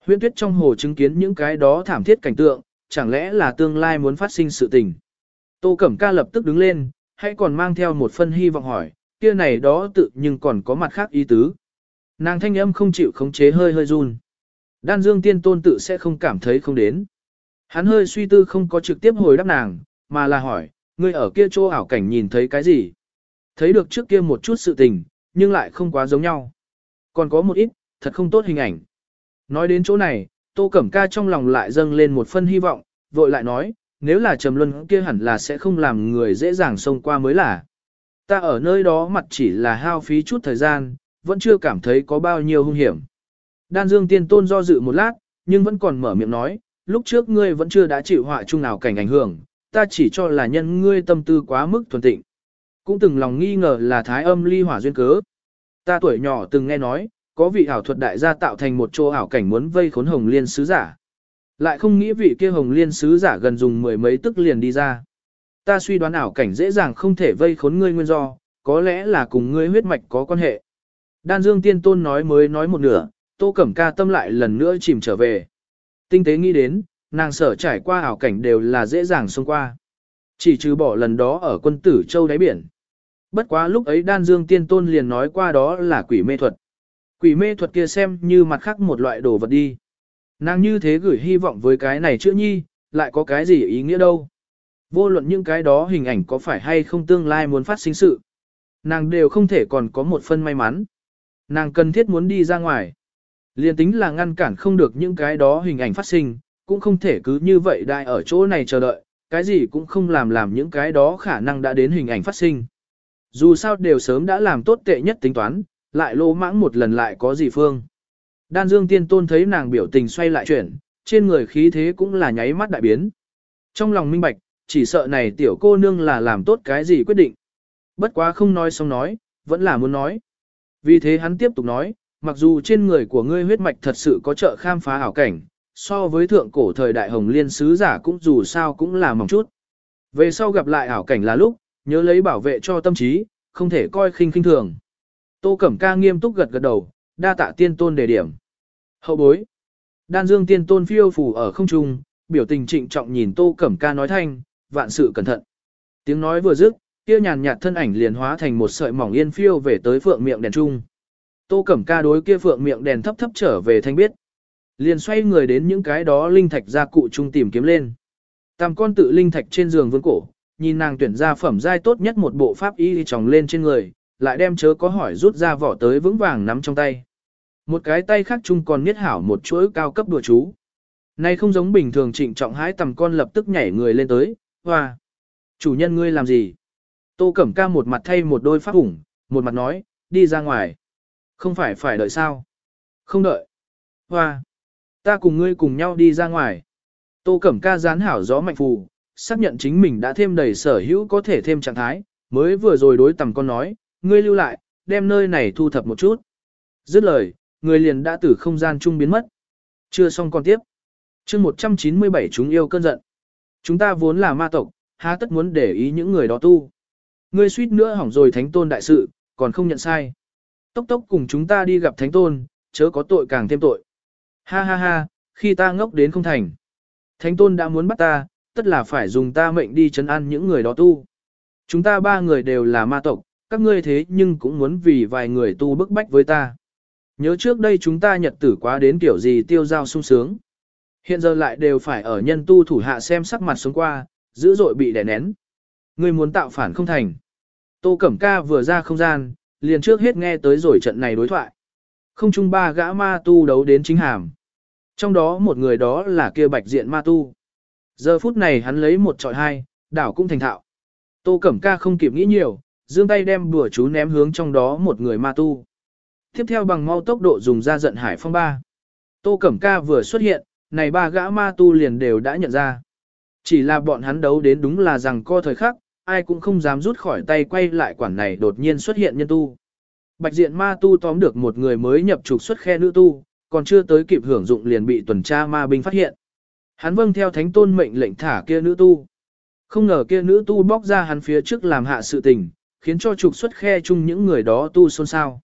Huyễn Tuyết trong hồ chứng kiến những cái đó thảm thiết cảnh tượng, chẳng lẽ là tương lai muốn phát sinh sự tình. Tô Cẩm Ca lập tức đứng lên, hãy còn mang theo một phân hy vọng hỏi, kia này đó tự nhưng còn có mặt khác ý tứ. Nàng thanh âm không chịu khống chế hơi hơi run. Đan Dương Tiên Tôn tự sẽ không cảm thấy không đến. Hắn hơi suy tư không có trực tiếp hồi đáp nàng, mà là hỏi, ngươi ở kia chỗ ảo cảnh nhìn thấy cái gì? Thấy được trước kia một chút sự tình, nhưng lại không quá giống nhau. Còn có một ít, thật không tốt hình ảnh. Nói đến chỗ này, Tô Cẩm Ca trong lòng lại dâng lên một phân hy vọng, vội lại nói, nếu là Trầm Luân kia hẳn là sẽ không làm người dễ dàng xông qua mới là. Ta ở nơi đó mặt chỉ là hao phí chút thời gian, vẫn chưa cảm thấy có bao nhiêu hung hiểm. Đan Dương Tiên Tôn do dự một lát, nhưng vẫn còn mở miệng nói, lúc trước ngươi vẫn chưa đã chịu họa chung nào cảnh ảnh hưởng, ta chỉ cho là nhân ngươi tâm tư quá mức thuần tịnh. Cũng từng lòng nghi ngờ là thái âm ly hỏa duyên cớ. Ta tuổi nhỏ từng nghe nói, có vị ảo thuật đại gia tạo thành một chỗ ảo cảnh muốn vây khốn hồng liên sứ giả. Lại không nghĩ vị kia hồng liên sứ giả gần dùng mười mấy tức liền đi ra. Ta suy đoán ảo cảnh dễ dàng không thể vây khốn ngươi nguyên do, có lẽ là cùng ngươi huyết mạch có quan hệ. Đan Dương Tiên Tôn nói mới nói một nửa, Tô Cẩm Ca tâm lại lần nữa chìm trở về. Tinh tế nghĩ đến, nàng sở trải qua ảo cảnh đều là dễ dàng xông qua. Chỉ trừ bỏ lần đó ở quân tử châu đáy biển. Bất quá lúc ấy đan dương tiên tôn liền nói qua đó là quỷ mê thuật. Quỷ mê thuật kia xem như mặt khác một loại đồ vật đi. Nàng như thế gửi hy vọng với cái này chữa nhi, lại có cái gì ý nghĩa đâu. Vô luận những cái đó hình ảnh có phải hay không tương lai muốn phát sinh sự. Nàng đều không thể còn có một phân may mắn. Nàng cần thiết muốn đi ra ngoài. Liên tính là ngăn cản không được những cái đó hình ảnh phát sinh, cũng không thể cứ như vậy đại ở chỗ này chờ đợi, cái gì cũng không làm làm những cái đó khả năng đã đến hình ảnh phát sinh. Dù sao đều sớm đã làm tốt tệ nhất tính toán, lại lô mãng một lần lại có gì phương. Đan Dương Tiên Tôn thấy nàng biểu tình xoay lại chuyển, trên người khí thế cũng là nháy mắt đại biến. Trong lòng minh bạch, chỉ sợ này tiểu cô nương là làm tốt cái gì quyết định. Bất quá không nói xong nói, vẫn là muốn nói. Vì thế hắn tiếp tục nói, mặc dù trên người của ngươi huyết mạch thật sự có trợ khám phá ảo cảnh, so với thượng cổ thời đại hồng liên sứ giả cũng dù sao cũng là mỏng chút. Về sau gặp lại ảo cảnh là lúc, nhớ lấy bảo vệ cho tâm trí, không thể coi khinh khinh thường. Tô Cẩm Ca nghiêm túc gật gật đầu, đa tạ tiên tôn đề điểm. Hậu bối. Đan Dương tiên tôn phiêu phù ở không trung, biểu tình trịnh trọng nhìn Tô Cẩm Ca nói thanh, vạn sự cẩn thận. Tiếng nói vừa dứt, kia nhàn nhạt thân ảnh liền hóa thành một sợi mỏng yên phiêu về tới phượng miệng đèn trung. Tô Cẩm Ca đối kia phượng miệng đèn thấp thấp trở về thanh biết. Liền xoay người đến những cái đó linh thạch gia cụ trung tìm kiếm lên. Tam con tự linh thạch trên giường vương cổ, nhìn nàng tuyển ra phẩm giai tốt nhất một bộ pháp y tròng lên trên người, lại đem chớ có hỏi rút ra vỏ tới vững vàng nắm trong tay. Một cái tay khác chung còn niết hảo một chuỗi cao cấp đùa chú. Này không giống bình thường trịnh trọng hái tầm con lập tức nhảy người lên tới, hoa. Chủ nhân ngươi làm gì? Tô Cẩm Ca một mặt thay một đôi pháp ủng, một mặt nói, đi ra ngoài. Không phải phải đợi sao? Không đợi. Hoa. Ta cùng ngươi cùng nhau đi ra ngoài. Tô Cẩm Ca gián hảo gió mạnh phù, xác nhận chính mình đã thêm đầy sở hữu có thể thêm trạng thái, mới vừa rồi đối tầm con nói, ngươi lưu lại, đem nơi này thu thập một chút. Dứt lời, người liền đã từ không gian trung biến mất. Chưa xong còn tiếp. chương 197 chúng yêu cơn giận. Chúng ta vốn là ma tộc, há tất muốn để ý những người đó tu. Ngươi suýt nữa hỏng rồi thánh tôn đại sự, còn không nhận sai. Tốc tốc cùng chúng ta đi gặp thánh tôn, chớ có tội càng thêm tội. Ha ha ha, khi ta ngốc đến không thành. Thánh tôn đã muốn bắt ta, tất là phải dùng ta mệnh đi chấn an những người đó tu. Chúng ta ba người đều là ma tộc, các ngươi thế nhưng cũng muốn vì vài người tu bức bách với ta. Nhớ trước đây chúng ta nhật tử quá đến kiểu gì tiêu giao sung sướng. Hiện giờ lại đều phải ở nhân tu thủ hạ xem sắc mặt xuống qua, dữ dội bị đè nén. Ngươi muốn tạo phản không thành. Tô Cẩm Ca vừa ra không gian, liền trước hết nghe tới rồi trận này đối thoại. Không chung ba gã ma tu đấu đến chính hàm. Trong đó một người đó là kia bạch diện ma tu. Giờ phút này hắn lấy một trọi hai, đảo cũng thành thạo. Tô Cẩm Ca không kịp nghĩ nhiều, dương tay đem bùa chú ném hướng trong đó một người ma tu. Tiếp theo bằng mau tốc độ dùng ra giận hải phong ba. Tô Cẩm Ca vừa xuất hiện, này ba gã ma tu liền đều đã nhận ra. Chỉ là bọn hắn đấu đến đúng là rằng co thời khắc, ai cũng không dám rút khỏi tay quay lại quản này đột nhiên xuất hiện nhân tu. Bạch diện ma tu tóm được một người mới nhập trục xuất khe nữ tu, còn chưa tới kịp hưởng dụng liền bị tuần tra ma binh phát hiện. Hắn vâng theo thánh tôn mệnh lệnh thả kia nữ tu. Không ngờ kia nữ tu bóc ra hắn phía trước làm hạ sự tình, khiến cho trục xuất khe chung những người đó tu xôn xao.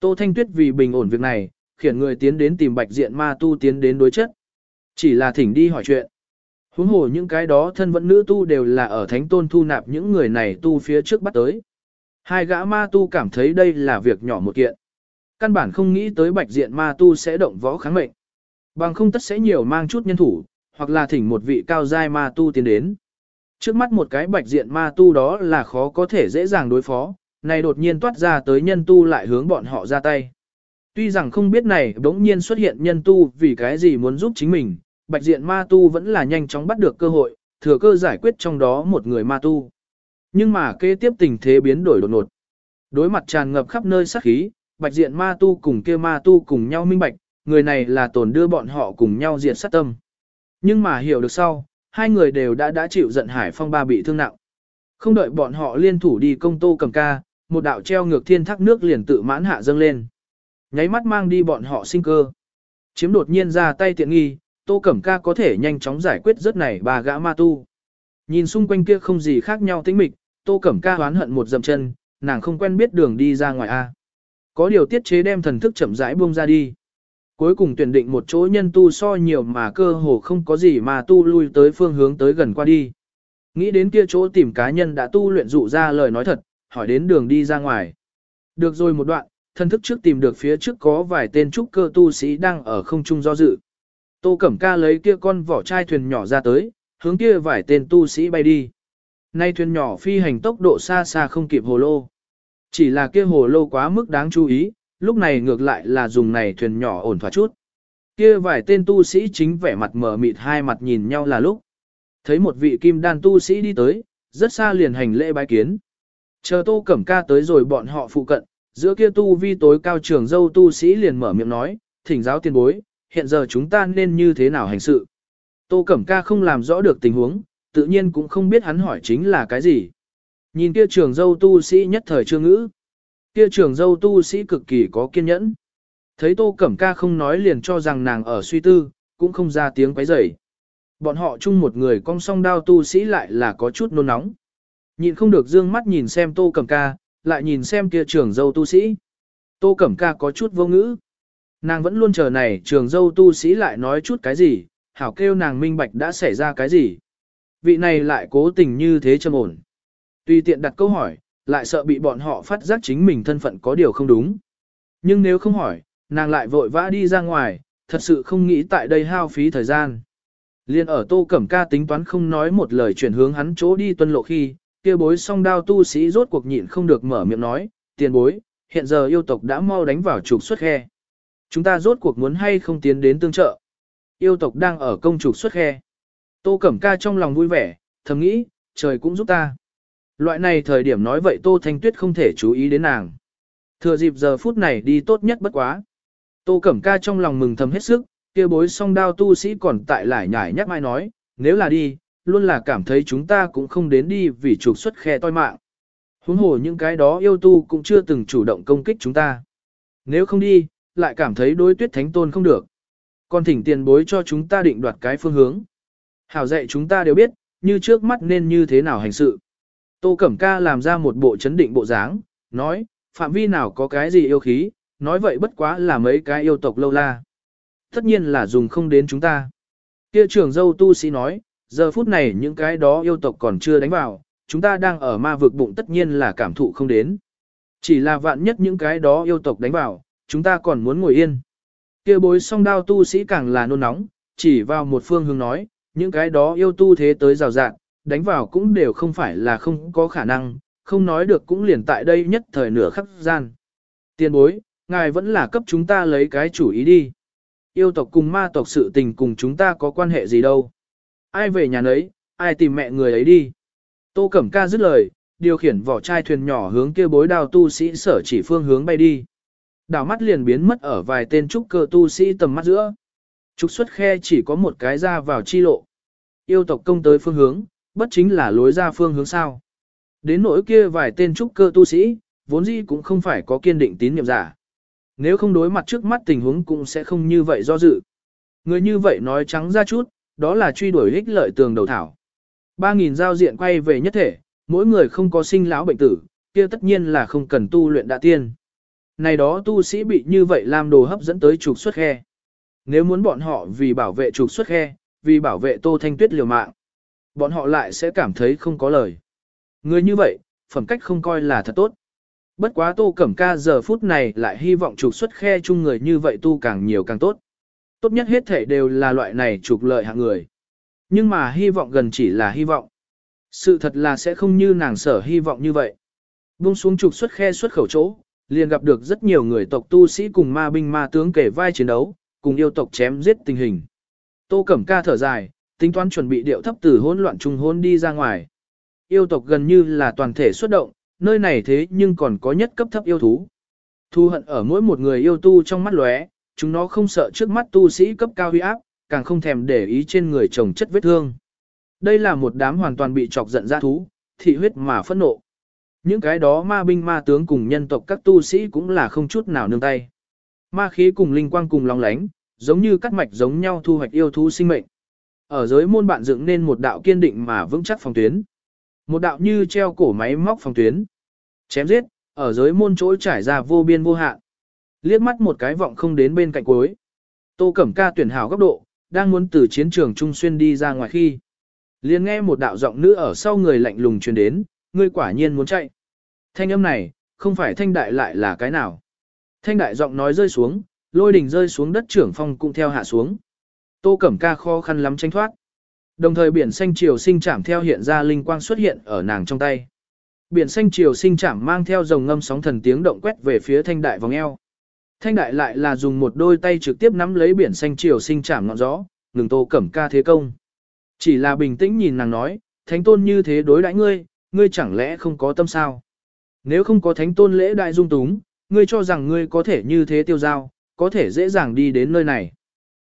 Tô Thanh Tuyết vì bình ổn việc này, khiển người tiến đến tìm bạch diện ma tu tiến đến đối chất. Chỉ là thỉnh đi hỏi chuyện. Huống hồ những cái đó thân vẫn nữ tu đều là ở thánh tôn thu nạp những người này tu phía trước bắt tới. Hai gã ma tu cảm thấy đây là việc nhỏ một kiện. Căn bản không nghĩ tới bạch diện ma tu sẽ động võ kháng mệnh. Bằng không tất sẽ nhiều mang chút nhân thủ, hoặc là thỉnh một vị cao giai ma tu tiến đến. Trước mắt một cái bạch diện ma tu đó là khó có thể dễ dàng đối phó, này đột nhiên toát ra tới nhân tu lại hướng bọn họ ra tay. Tuy rằng không biết này bỗng nhiên xuất hiện nhân tu vì cái gì muốn giúp chính mình, bạch diện ma tu vẫn là nhanh chóng bắt được cơ hội, thừa cơ giải quyết trong đó một người ma tu. Nhưng mà kế tiếp tình thế biến đổi đột ngột. Đối mặt tràn ngập khắp nơi sát khí, bạch diện ma tu cùng kia ma tu cùng nhau minh bạch, người này là tổn đưa bọn họ cùng nhau diệt sát tâm. Nhưng mà hiểu được sau, hai người đều đã đã chịu giận hải phong ba bị thương nặng. Không đợi bọn họ liên thủ đi công tô cầm ca, một đạo treo ngược thiên thác nước liền tự mãn hạ dâng lên. Nháy mắt mang đi bọn họ sinh cơ. Chiếm đột nhiên ra tay tiện nghi, tô cẩm ca có thể nhanh chóng giải quyết rất này bà gã ma tu. Nhìn xung quanh kia không gì khác nhau tính mịch, tô cẩm ca hoán hận một dậm chân, nàng không quen biết đường đi ra ngoài A. Có điều tiết chế đem thần thức chậm rãi buông ra đi. Cuối cùng tuyển định một chỗ nhân tu so nhiều mà cơ hồ không có gì mà tu lui tới phương hướng tới gần qua đi. Nghĩ đến kia chỗ tìm cá nhân đã tu luyện dụ ra lời nói thật, hỏi đến đường đi ra ngoài. Được rồi một đoạn, thân thức trước tìm được phía trước có vài tên trúc cơ tu sĩ đang ở không trung do dự. Tô Cẩm Ca lấy kia con vỏ chai thuyền nhỏ ra tới, hướng kia vài tên tu sĩ bay đi. Nay thuyền nhỏ phi hành tốc độ xa xa không kịp hồ lô. Chỉ là kia hồ lô quá mức đáng chú ý, lúc này ngược lại là dùng này thuyền nhỏ ổn thỏa chút. Kia vài tên tu sĩ chính vẻ mặt mở mịt hai mặt nhìn nhau là lúc. Thấy một vị kim đan tu sĩ đi tới, rất xa liền hành lễ bái kiến. Chờ tô cẩm ca tới rồi bọn họ phụ cận, giữa kia tu vi tối cao trưởng dâu tu sĩ liền mở miệng nói, thỉnh giáo tiên bối, hiện giờ chúng ta nên như thế nào hành sự. Tô cẩm ca không làm rõ được tình huống, tự nhiên cũng không biết hắn hỏi chính là cái gì. Nhìn kia trưởng dâu tu sĩ nhất thời chưa ngữ. Kia trưởng dâu tu sĩ cực kỳ có kiên nhẫn. Thấy tô cẩm ca không nói liền cho rằng nàng ở suy tư, cũng không ra tiếng quấy rầy. Bọn họ chung một người cong song đao tu sĩ lại là có chút nôn nóng. Nhìn không được dương mắt nhìn xem tô cẩm ca, lại nhìn xem kia trường dâu tu sĩ. Tô cẩm ca có chút vô ngữ. Nàng vẫn luôn chờ này trường dâu tu sĩ lại nói chút cái gì, hảo kêu nàng minh bạch đã xảy ra cái gì. Vị này lại cố tình như thế trầm ổn. Tùy tiện đặt câu hỏi, lại sợ bị bọn họ phát giác chính mình thân phận có điều không đúng. Nhưng nếu không hỏi, nàng lại vội vã đi ra ngoài, thật sự không nghĩ tại đây hao phí thời gian. Liên ở Tô Cẩm Ca tính toán không nói một lời chuyển hướng hắn chỗ đi tuân lộ khi, kia bối song đao tu sĩ rốt cuộc nhịn không được mở miệng nói, tiền bối, hiện giờ yêu tộc đã mau đánh vào trục xuất khe. Chúng ta rốt cuộc muốn hay không tiến đến tương trợ. Yêu tộc đang ở công trục xuất khe. Tô Cẩm Ca trong lòng vui vẻ, thầm nghĩ, trời cũng giúp ta. Loại này thời điểm nói vậy Tô Thanh Tuyết không thể chú ý đến nàng. Thừa dịp giờ phút này đi tốt nhất bất quá. Tô Cẩm Ca trong lòng mừng thầm hết sức, kia bối song đao tu sĩ còn tại lại nhải nhắc mai nói, nếu là đi, luôn là cảm thấy chúng ta cũng không đến đi vì trục xuất khe toi mạng. Huống hồ những cái đó yêu tu cũng chưa từng chủ động công kích chúng ta. Nếu không đi, lại cảm thấy đối tuyết thánh tôn không được. Còn thỉnh tiền bối cho chúng ta định đoạt cái phương hướng. Hảo dạy chúng ta đều biết, như trước mắt nên như thế nào hành sự. Tô Cẩm Ca làm ra một bộ chấn định bộ dáng, nói, phạm vi nào có cái gì yêu khí, nói vậy bất quá là mấy cái yêu tộc lâu la. Tất nhiên là dùng không đến chúng ta. Kia trưởng dâu tu sĩ nói, giờ phút này những cái đó yêu tộc còn chưa đánh vào, chúng ta đang ở ma vực bụng tất nhiên là cảm thụ không đến. Chỉ là vạn nhất những cái đó yêu tộc đánh vào, chúng ta còn muốn ngồi yên. kia bối song đao tu sĩ càng là nôn nóng, chỉ vào một phương hướng nói, những cái đó yêu tu thế tới rào rạng, đánh vào cũng đều không phải là không có khả năng, không nói được cũng liền tại đây nhất thời nửa khắc gian. Tiên bối, ngài vẫn là cấp chúng ta lấy cái chủ ý đi. Yêu tộc cùng ma tộc sự tình cùng chúng ta có quan hệ gì đâu. Ai về nhà nấy, ai tìm mẹ người ấy đi. Tô Cẩm Ca dứt lời, điều khiển vỏ chai thuyền nhỏ hướng kia bối đào tu sĩ sở chỉ phương hướng bay đi. Đảo mắt liền biến mất ở vài tên trúc cơ tu sĩ tầm mắt giữa. Trục xuất khe chỉ có một cái ra vào chi lộ. Yêu tộc công tới phương hướng, bất chính là lối ra phương hướng sao. Đến nỗi kia vài tên trúc cơ tu sĩ, vốn dĩ cũng không phải có kiên định tín nhiệm giả. Nếu không đối mặt trước mắt tình huống cũng sẽ không như vậy do dự. Người như vậy nói trắng ra chút, đó là truy đuổi ích lợi tường đầu thảo. 3.000 giao diện quay về nhất thể, mỗi người không có sinh lão bệnh tử, kia tất nhiên là không cần tu luyện đạ tiên. Này đó tu sĩ bị như vậy làm đồ hấp dẫn tới trục xuất khe. Nếu muốn bọn họ vì bảo vệ trục xuất khe, vì bảo vệ Tô Thanh Tuyết liều mạng, bọn họ lại sẽ cảm thấy không có lời. Người như vậy, phẩm cách không coi là thật tốt. Bất quá Tô Cẩm Ca giờ phút này lại hy vọng trục xuất khe chung người như vậy tu càng nhiều càng tốt. Tốt nhất hết thể đều là loại này trục lợi hạng người. Nhưng mà hy vọng gần chỉ là hy vọng. Sự thật là sẽ không như nàng sở hy vọng như vậy. Buông xuống trục xuất khe xuất khẩu chỗ, liền gặp được rất nhiều người tộc tu sĩ cùng ma binh ma tướng kể vai chiến đấu, cùng yêu tộc chém giết tình hình. Tô Cẩm Ca thở dài, tính toán chuẩn bị điệu thấp từ hỗn loạn trung hôn đi ra ngoài. Yêu tộc gần như là toàn thể xuất động, nơi này thế nhưng còn có nhất cấp thấp yêu thú. Thu hận ở mỗi một người yêu tu trong mắt lóe, chúng nó không sợ trước mắt tu sĩ cấp cao huy áp, càng không thèm để ý trên người chồng chất vết thương. Đây là một đám hoàn toàn bị chọc giận ra thú, thị huyết mà phẫn nộ. Những cái đó ma binh ma tướng cùng nhân tộc các tu sĩ cũng là không chút nào nương tay. Ma khí cùng linh quang cùng long lánh, giống như cắt mạch giống nhau thu hoạch yêu thú sinh mệnh. Ở giới môn bạn dựng nên một đạo kiên định mà vững chắc phòng tuyến. Một đạo như treo cổ máy móc phòng tuyến. Chém giết, ở giới môn chỗ trải ra vô biên vô hạn. Liếc mắt một cái vọng không đến bên cạnh cuối. Tô Cẩm Ca tuyển hảo góc độ, đang muốn từ chiến trường trung xuyên đi ra ngoài khi. liền nghe một đạo giọng nữ ở sau người lạnh lùng truyền đến, ngươi quả nhiên muốn chạy. Thanh âm này, không phải thanh đại lại là cái nào. Thanh đại giọng nói rơi xuống, lôi đỉnh rơi xuống đất trưởng phong cũng theo hạ xuống. Tô Cẩm Ca khó khăn lắm tránh thoát. Đồng thời biển xanh chiều sinh chạm theo hiện ra linh quang xuất hiện ở nàng trong tay. Biển xanh chiều sinh chạm mang theo dòng ngâm sóng thần tiếng động quét về phía thanh đại vòng eo. Thanh đại lại là dùng một đôi tay trực tiếp nắm lấy biển xanh chiều sinh chạm ngọn gió, ngừng Tô Cẩm Ca thế công. Chỉ là bình tĩnh nhìn nàng nói, thánh tôn như thế đối đãi ngươi, ngươi chẳng lẽ không có tâm sao? Nếu không có thánh tôn lễ đại dung túng, ngươi cho rằng ngươi có thể như thế tiêu giao, có thể dễ dàng đi đến nơi này.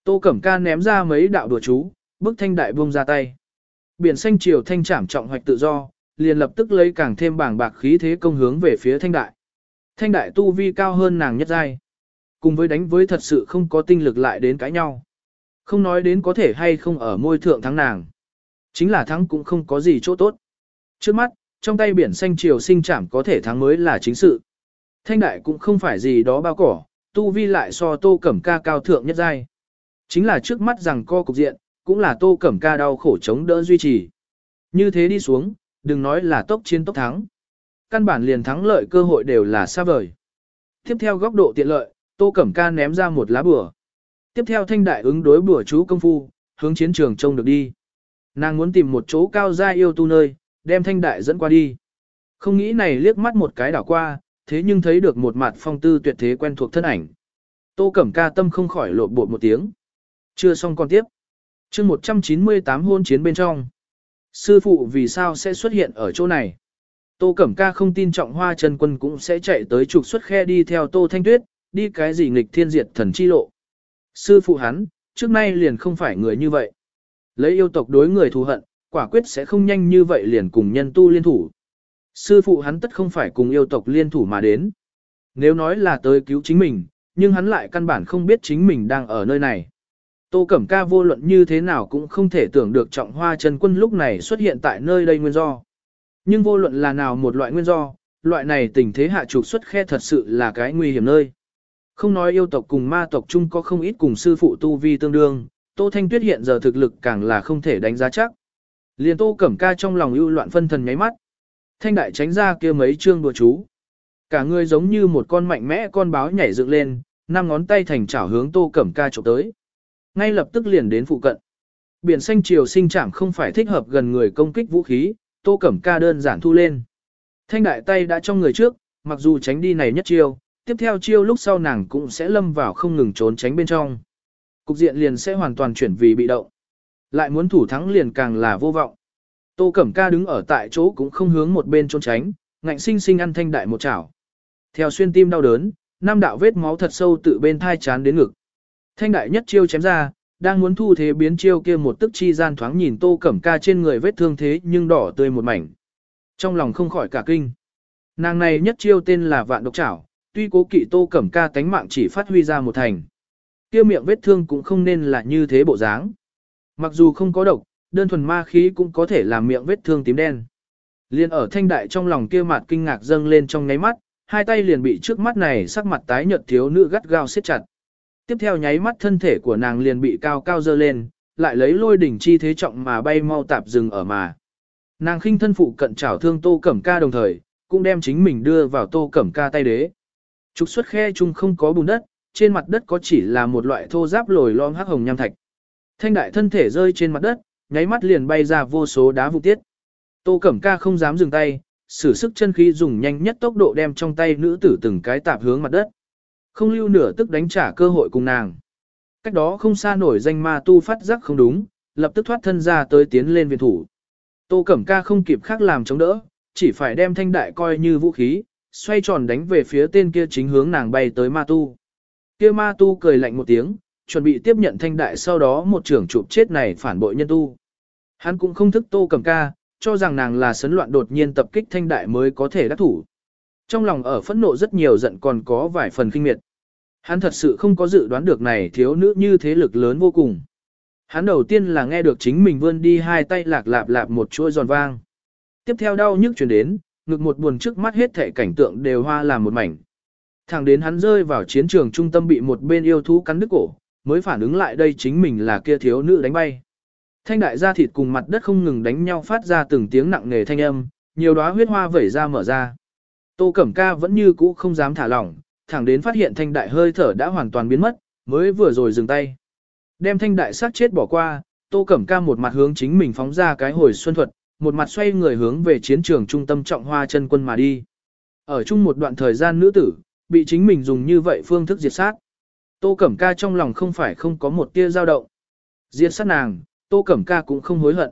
Tô Cẩm Ca ném ra mấy đạo đùa chú, bức thanh đại buông ra tay. Biển xanh chiều thanh trảm trọng hoạch tự do, liền lập tức lấy càng thêm bảng bạc khí thế công hướng về phía thanh đại. Thanh đại tu vi cao hơn nàng nhất giai. Cùng với đánh với thật sự không có tinh lực lại đến cãi nhau. Không nói đến có thể hay không ở môi thượng thắng nàng. Chính là thắng cũng không có gì chỗ tốt. Trước mắt, trong tay biển xanh chiều sinh trảm có thể thắng mới là chính sự. Thanh đại cũng không phải gì đó bao cỏ, tu vi lại so tô cẩm ca cao thượng nhất giai. Chính là trước mắt rằng co cục diện, cũng là tô cẩm ca đau khổ chống đỡ duy trì. Như thế đi xuống, đừng nói là tốc chiến tốc thắng. Căn bản liền thắng lợi cơ hội đều là xa vời. Tiếp theo góc độ tiện lợi, tô cẩm ca ném ra một lá bùa. Tiếp theo thanh đại ứng đối bùa chú công phu, hướng chiến trường trông được đi. Nàng muốn tìm một chỗ cao gia yêu tu nơi, đem thanh đại dẫn qua đi. Không nghĩ này liếc mắt một cái đảo qua, thế nhưng thấy được một mặt phong tư tuyệt thế quen thuộc thân ảnh. Tô Cẩm Ca tâm không khỏi lộn bột một tiếng. Chưa xong còn tiếp. chương 198 hôn chiến bên trong. Sư phụ vì sao sẽ xuất hiện ở chỗ này? Tô Cẩm Ca không tin trọng hoa chân quân cũng sẽ chạy tới trục xuất khe đi theo Tô Thanh Tuyết, đi cái gì nghịch thiên diệt thần chi lộ. Sư phụ hắn, trước nay liền không phải người như vậy. Lấy yêu tộc đối người thù hận, quả quyết sẽ không nhanh như vậy liền cùng nhân tu liên thủ. Sư phụ hắn tất không phải cùng yêu tộc liên thủ mà đến. Nếu nói là tới cứu chính mình, nhưng hắn lại căn bản không biết chính mình đang ở nơi này. Tô Cẩm Ca vô luận như thế nào cũng không thể tưởng được trọng hoa chân quân lúc này xuất hiện tại nơi đây nguyên do. Nhưng vô luận là nào một loại nguyên do, loại này tình thế hạ trục xuất khe thật sự là cái nguy hiểm nơi. Không nói yêu tộc cùng ma tộc chung có không ít cùng sư phụ tu vi tương đương, Tô Thanh Tuyết hiện giờ thực lực càng là không thể đánh giá chắc. Liền Tô Cẩm Ca trong lòng ưu loạn phân thần nháy mắt. Thanh đại tránh ra kia mấy chương đùa chú. Cả người giống như một con mạnh mẽ con báo nhảy dựng lên, năm ngón tay thành chảo hướng Tô Cẩm Ca chụp tới. Ngay lập tức liền đến phụ cận. Biển xanh chiều sinh chạm không phải thích hợp gần người công kích vũ khí, Tô Cẩm Ca đơn giản thu lên. Thanh đại tay đã trong người trước, mặc dù tránh đi này nhất chiêu, tiếp theo chiêu lúc sau nàng cũng sẽ lâm vào không ngừng trốn tránh bên trong. Cục diện liền sẽ hoàn toàn chuyển vì bị động. Lại muốn thủ thắng liền càng là vô vọng. Tô Cẩm Ca đứng ở tại chỗ cũng không hướng một bên trốn tránh, ngạnh sinh sinh ăn thanh đại một chảo. Theo xuyên tim đau đớn, năm đạo vết máu thật sâu tự bên thai chán đến ngực. Thanh đại nhất chiêu chém ra, đang muốn thu thế biến chiêu kia một tức chi gian thoáng nhìn Tô Cẩm Ca trên người vết thương thế nhưng đỏ tươi một mảnh. Trong lòng không khỏi cả kinh. Nàng này nhất chiêu tên là Vạn Độc Chảo, tuy cố kỵ Tô Cẩm Ca tánh mạng chỉ phát huy ra một thành. Kia miệng vết thương cũng không nên là như thế bộ dáng. Mặc dù không có độc, đơn thuần ma khí cũng có thể làm miệng vết thương tím đen. Liên ở thanh đại trong lòng kia mặt kinh ngạc dâng lên trong ngáy mắt, hai tay liền bị trước mắt này sắc mặt tái nhợt thiếu nữ gắt gao siết chặt. Tiếp theo nháy mắt thân thể của nàng liền bị cao cao dơ lên, lại lấy lôi đỉnh chi thế trọng mà bay mau tạp dừng ở mà. Nàng khinh thân phụ cận trảo thương Tô Cẩm Ca đồng thời, cũng đem chính mình đưa vào Tô Cẩm Ca tay đế. Trục xuất khe chung không có bùn đất, trên mặt đất có chỉ là một loại thô giáp lồi lõm hắc hồng nham thạch. Thanh đại thân thể rơi trên mặt đất, nháy mắt liền bay ra vô số đá vụ tiết. Tô Cẩm Ca không dám dừng tay, sử sức chân khí dùng nhanh nhất tốc độ đem trong tay nữ tử từng cái tạp hướng mặt đất. Không lưu nửa tức đánh trả cơ hội cùng nàng. Cách đó không xa nổi danh ma tu phát giác không đúng, lập tức thoát thân ra tới tiến lên viện thủ. Tô Cẩm Ca không kịp khác làm chống đỡ, chỉ phải đem thanh đại coi như vũ khí, xoay tròn đánh về phía tên kia chính hướng nàng bay tới ma tu. Kia ma tu cười lạnh một tiếng, chuẩn bị tiếp nhận thanh đại sau đó một trưởng chụp chết này phản bội nhân tu. Hắn cũng không thức Tô Cẩm Ca, cho rằng nàng là sấn loạn đột nhiên tập kích thanh đại mới có thể đắc thủ. Trong lòng ở phẫn nộ rất nhiều giận còn có vài phần kinh miệt. Hắn thật sự không có dự đoán được này thiếu nữ như thế lực lớn vô cùng. Hắn đầu tiên là nghe được chính mình vươn đi hai tay lạc lạp lạp một chuỗi giòn vang. Tiếp theo đau nhức chuyển đến, ngực một buồn trước mắt hết thể cảnh tượng đều hoa làm một mảnh. Thẳng đến hắn rơi vào chiến trường trung tâm bị một bên yêu thú cắn đứt cổ, mới phản ứng lại đây chính mình là kia thiếu nữ đánh bay. Thanh đại gia thịt cùng mặt đất không ngừng đánh nhau phát ra từng tiếng nặng nề thanh âm, nhiều đóa huyết hoa vẩy ra mở ra. Tô Cẩm Ca vẫn như cũ không dám thả lỏng, thẳng đến phát hiện thanh đại hơi thở đã hoàn toàn biến mất, mới vừa rồi dừng tay. Đem thanh đại sát chết bỏ qua, Tô Cẩm Ca một mặt hướng chính mình phóng ra cái hồi xuân thuật, một mặt xoay người hướng về chiến trường trung tâm trọng hoa chân quân mà đi. Ở chung một đoạn thời gian nữ tử, bị chính mình dùng như vậy phương thức diệt sát. Tô Cẩm Ca trong lòng không phải không có một tia dao động. Diệt sát nàng, Tô Cẩm Ca cũng không hối hận.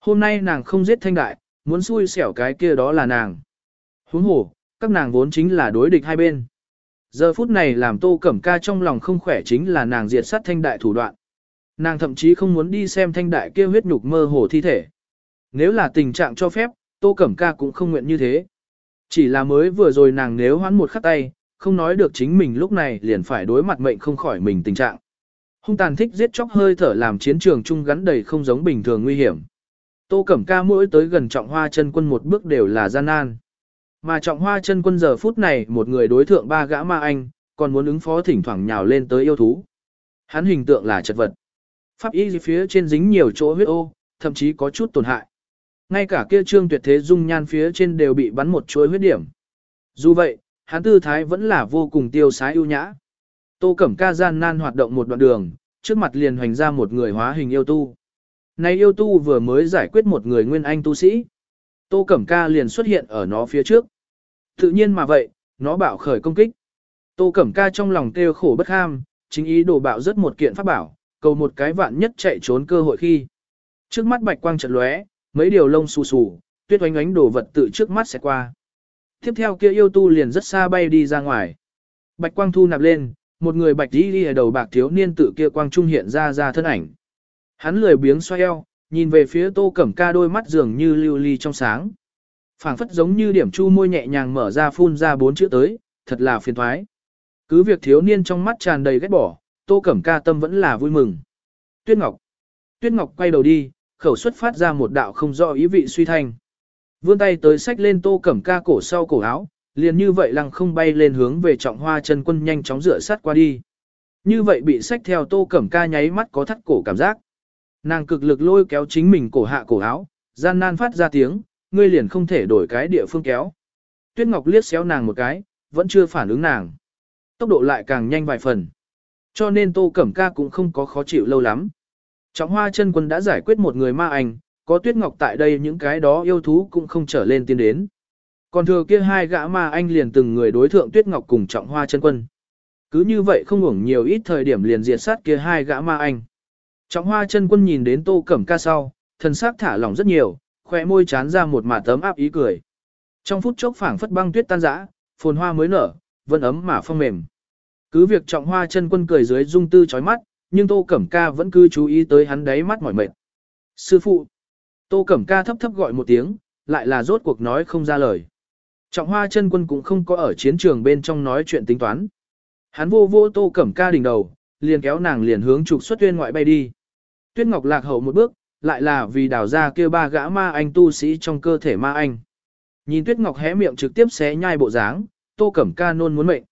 Hôm nay nàng không giết thanh đại, muốn xui xẻo cái kia đó là nàng. Huống hồ, các nàng vốn chính là đối địch hai bên. Giờ phút này làm Tô Cẩm Ca trong lòng không khỏe chính là nàng diệt sát thanh đại thủ đoạn. Nàng thậm chí không muốn đi xem thanh đại kia huyết nhục mơ hồ thi thể. Nếu là tình trạng cho phép, Tô Cẩm Ca cũng không nguyện như thế. Chỉ là mới vừa rồi nàng nếu hoán một khắc tay, không nói được chính mình lúc này liền phải đối mặt mệnh không khỏi mình tình trạng. Hung tàn thích giết chóc hơi thở làm chiến trường chung gắn đầy không giống bình thường nguy hiểm. Tô Cẩm Ca mỗi tới gần trọng hoa chân quân một bước đều là gian nan. Mà trọng hoa chân quân giờ phút này một người đối thượng ba gã ma anh, còn muốn ứng phó thỉnh thoảng nhào lên tới yêu thú. Hắn hình tượng là chật vật. Pháp y phía trên dính nhiều chỗ huyết ô, thậm chí có chút tổn hại. Ngay cả kia trương tuyệt thế dung nhan phía trên đều bị bắn một chuỗi huyết điểm. Dù vậy, hắn tư thái vẫn là vô cùng tiêu sái ưu nhã. Tô Cẩm Ca gian nan hoạt động một đoạn đường, trước mặt liền hoành ra một người hóa hình yêu tu. Này yêu tu vừa mới giải quyết một người nguyên anh tu sĩ. Tô Cẩm Ca liền xuất hiện ở nó phía trước. Tự nhiên mà vậy, nó bạo khởi công kích. Tô Cẩm Ca trong lòng kêu khổ bất ham, chính ý đồ bạo rất một kiện pháp bảo, cầu một cái vạn nhất chạy trốn cơ hội khi. Trước mắt bạch quang chợt lóe, mấy điều lông xù xù, tuyết oánh oánh đổ vật tự trước mắt sẽ qua. Tiếp theo kia yêu tu liền rất xa bay đi ra ngoài. Bạch quang thu nạp lên, một người bạch đi đi ở đầu bạc thiếu niên tự kia quang trung hiện ra ra thân ảnh. Hắn lười biếng xoay eo, nhìn về phía tô cẩm ca đôi mắt dường như lưu ly trong sáng. phảng phất giống như điểm chu môi nhẹ nhàng mở ra phun ra bốn chữ tới, thật là phiền thoái. Cứ việc thiếu niên trong mắt tràn đầy ghét bỏ, tô cẩm ca tâm vẫn là vui mừng. Tuyết Ngọc. Tuyết Ngọc quay đầu đi, khẩu xuất phát ra một đạo không rõ ý vị suy thanh. Vươn tay tới sách lên tô cẩm ca cổ sau cổ áo, liền như vậy lăng không bay lên hướng về trọng hoa chân quân nhanh chóng rửa sát qua đi. Như vậy bị sách theo tô cẩm ca nháy mắt có thắt cổ cảm giác. Nàng cực lực lôi kéo chính mình cổ hạ cổ áo, gian nan phát ra tiếng, ngươi liền không thể đổi cái địa phương kéo. Tuyết Ngọc liếc xéo nàng một cái, vẫn chưa phản ứng nàng. Tốc độ lại càng nhanh vài phần. Cho nên Tô Cẩm Ca cũng không có khó chịu lâu lắm. Trọng hoa chân quân đã giải quyết một người ma ảnh, có Tuyết Ngọc tại đây những cái đó yêu thú cũng không trở lên tiến đến. Còn thừa kia hai gã ma anh liền từng người đối thượng Tuyết Ngọc cùng trọng hoa chân quân. Cứ như vậy không hưởng nhiều ít thời điểm liền diệt sát kia hai gã ma anh. Trọng hoa chân quân nhìn đến tô cẩm ca sau, thần sắc thả lỏng rất nhiều, khỏe môi chán ra một mả tấm áp ý cười. Trong phút chốc phảng phất băng tuyết tan rã, phồn hoa mới nở, vân ấm mà phong mềm. Cứ việc trọng hoa chân quân cười dưới dung tư chói mắt, nhưng tô cẩm ca vẫn cứ chú ý tới hắn đáy mắt mỏi mệt. Sư phụ! Tô cẩm ca thấp thấp gọi một tiếng, lại là rốt cuộc nói không ra lời. Trọng hoa chân quân cũng không có ở chiến trường bên trong nói chuyện tính toán. Hắn vô vô tô cẩm ca đỉnh đầu, liền kéo nàng liền hướng trục xuất tuyên ngoại bay đi. Tuyết Ngọc lạc hậu một bước, lại là vì đào ra kia ba gã ma anh tu sĩ trong cơ thể ma anh. Nhìn Tuyết Ngọc hé miệng trực tiếp xé nhai bộ dáng, Tô Cẩm Ca nôn muốn mệnh.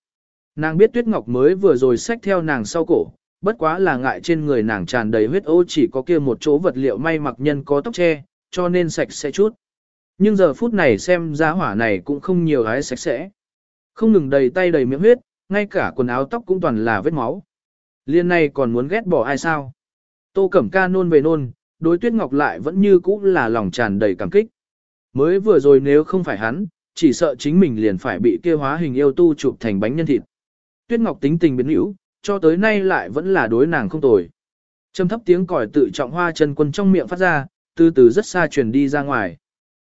Nàng biết Tuyết Ngọc mới vừa rồi xách theo nàng sau cổ, bất quá là ngại trên người nàng tràn đầy huyết ô chỉ có kia một chỗ vật liệu may mặc nhân có tóc che, cho nên sạch sẽ chút. Nhưng giờ phút này xem giá hỏa này cũng không nhiều gái sạch sẽ. Không ngừng đầy tay đầy miệng huyết, ngay cả quần áo tóc cũng toàn là vết máu. Liên này còn muốn ghét bỏ ai sao? Tô Cẩm Ca nôn về nôn, đối Tuyết Ngọc lại vẫn như cũ là lòng tràn đầy cảm kích. Mới vừa rồi nếu không phải hắn, chỉ sợ chính mình liền phải bị kia hóa hình yêu tu chụp thành bánh nhân thịt. Tuyết Ngọc tính tình biến hữu, cho tới nay lại vẫn là đối nàng không tồi. Trầm thấp tiếng còi tự trọng hoa chân quân trong miệng phát ra, từ từ rất xa truyền đi ra ngoài.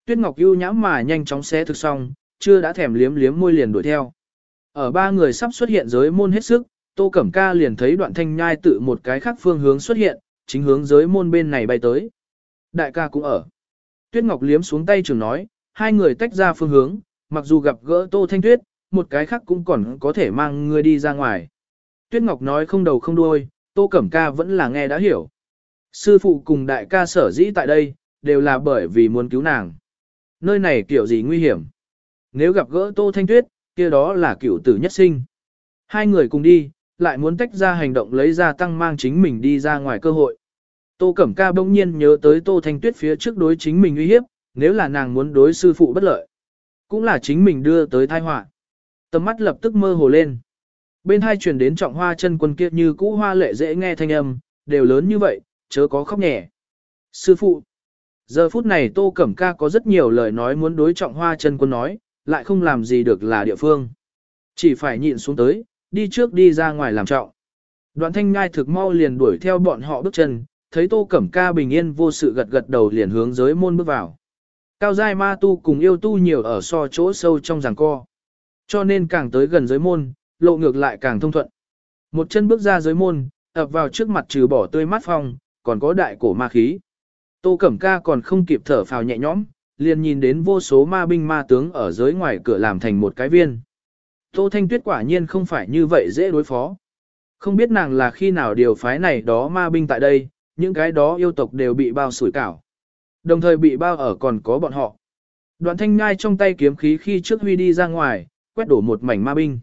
Tuyết Ngọc ưu nhãm mà nhanh chóng xé thực xong, chưa đã thèm liếm liếm môi liền đuổi theo. Ở ba người sắp xuất hiện giới môn hết sức, Tô Cẩm Ca liền thấy đoạn thanh nhai tự một cái khác phương hướng xuất hiện, chính hướng giới môn bên này bay tới. Đại ca cũng ở. Tuyết Ngọc liếm xuống tay trường nói, hai người tách ra phương hướng, mặc dù gặp gỡ Tô Thanh Tuyết, một cái khác cũng còn có thể mang người đi ra ngoài. Tuyết Ngọc nói không đầu không đuôi, Tô Cẩm Ca vẫn là nghe đã hiểu. Sư phụ cùng đại ca sở dĩ tại đây, đều là bởi vì muốn cứu nàng. Nơi này kiểu gì nguy hiểm. Nếu gặp gỡ Tô Thanh Tuyết, kia đó là kiểu tử nhất sinh. Hai người cùng đi, lại muốn tách ra hành động lấy ra tăng mang chính mình đi ra ngoài cơ hội. Tô Cẩm Ca bỗng nhiên nhớ tới Tô Thanh Tuyết phía trước đối chính mình uy hiếp, nếu là nàng muốn đối sư phụ bất lợi, cũng là chính mình đưa tới tai họa. Tầm mắt lập tức mơ hồ lên. Bên hai truyền đến trọng hoa chân quân kia như cũ hoa lệ dễ nghe thanh âm, đều lớn như vậy, chớ có khóc nhẹ. Sư phụ, giờ phút này Tô Cẩm Ca có rất nhiều lời nói muốn đối trọng hoa chân quân nói, lại không làm gì được là địa phương. Chỉ phải nhịn xuống tới, đi trước đi ra ngoài làm trọng. Đoạn thanh ngai thực mau liền đuổi theo bọn họ bước chân, thấy tô cẩm ca bình yên vô sự gật gật đầu liền hướng giới môn bước vào. Cao giai ma tu cùng yêu tu nhiều ở so chỗ sâu trong giảng co. Cho nên càng tới gần giới môn, lộ ngược lại càng thông thuận. Một chân bước ra giới môn, ập vào trước mặt trừ bỏ tươi mát phong, còn có đại cổ ma khí. Tô Cẩm Ca còn không kịp thở phào nhẹ nhõm, liền nhìn đến vô số ma binh ma tướng ở giới ngoài cửa làm thành một cái viên. Tô Thanh Tuyết quả nhiên không phải như vậy dễ đối phó. Không biết nàng là khi nào điều phái này đó ma binh tại đây, những cái đó yêu tộc đều bị bao sủi cảo. Đồng thời bị bao ở còn có bọn họ. Đoạn thanh ngai trong tay kiếm khí khi trước huy đi ra ngoài, quét đổ một mảnh ma binh.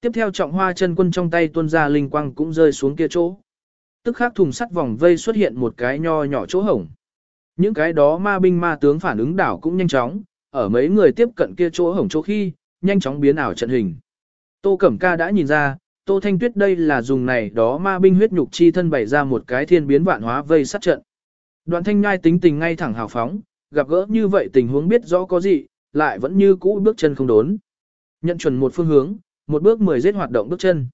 Tiếp theo trọng hoa chân quân trong tay tuôn ra linh quang cũng rơi xuống kia chỗ. Tức khắc thùng sắt vòng vây xuất hiện một cái nho nhỏ chỗ hổng. Những cái đó ma binh ma tướng phản ứng đảo cũng nhanh chóng, ở mấy người tiếp cận kia chỗ hổng chỗ khi, nhanh chóng biến ảo trận hình. Tô Cẩm Ca đã nhìn ra, Tô Thanh Tuyết đây là dùng này đó ma binh huyết nhục chi thân bày ra một cái thiên biến vạn hóa vây sát trận. Đoạn thanh nhai tính tình ngay thẳng hào phóng, gặp gỡ như vậy tình huống biết rõ có gì, lại vẫn như cũ bước chân không đốn. Nhận chuẩn một phương hướng, một bước mười giết hoạt động bước chân.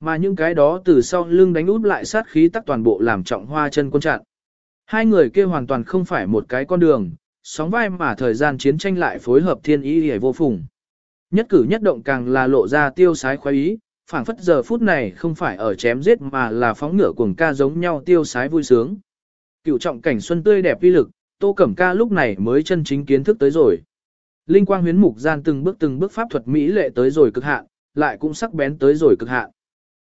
Mà những cái đó từ sau lưng đánh út lại sát khí tắc toàn bộ làm trọng hoa chân quân chặn. Hai người kia hoàn toàn không phải một cái con đường, sóng vai mà thời gian chiến tranh lại phối hợp thiên ý hề vô phùng. Nhất cử nhất động càng là lộ ra tiêu sái khoái ý, phảng phất giờ phút này không phải ở chém giết mà là phóng ngựa cuồng ca giống nhau tiêu sái vui sướng. Cựu trọng cảnh xuân tươi đẹp uy lực, Tô Cẩm Ca lúc này mới chân chính kiến thức tới rồi. Linh quang huyến mục gian từng bước từng bước pháp thuật mỹ lệ tới rồi cực hạn, lại cũng sắc bén tới rồi cực hạn.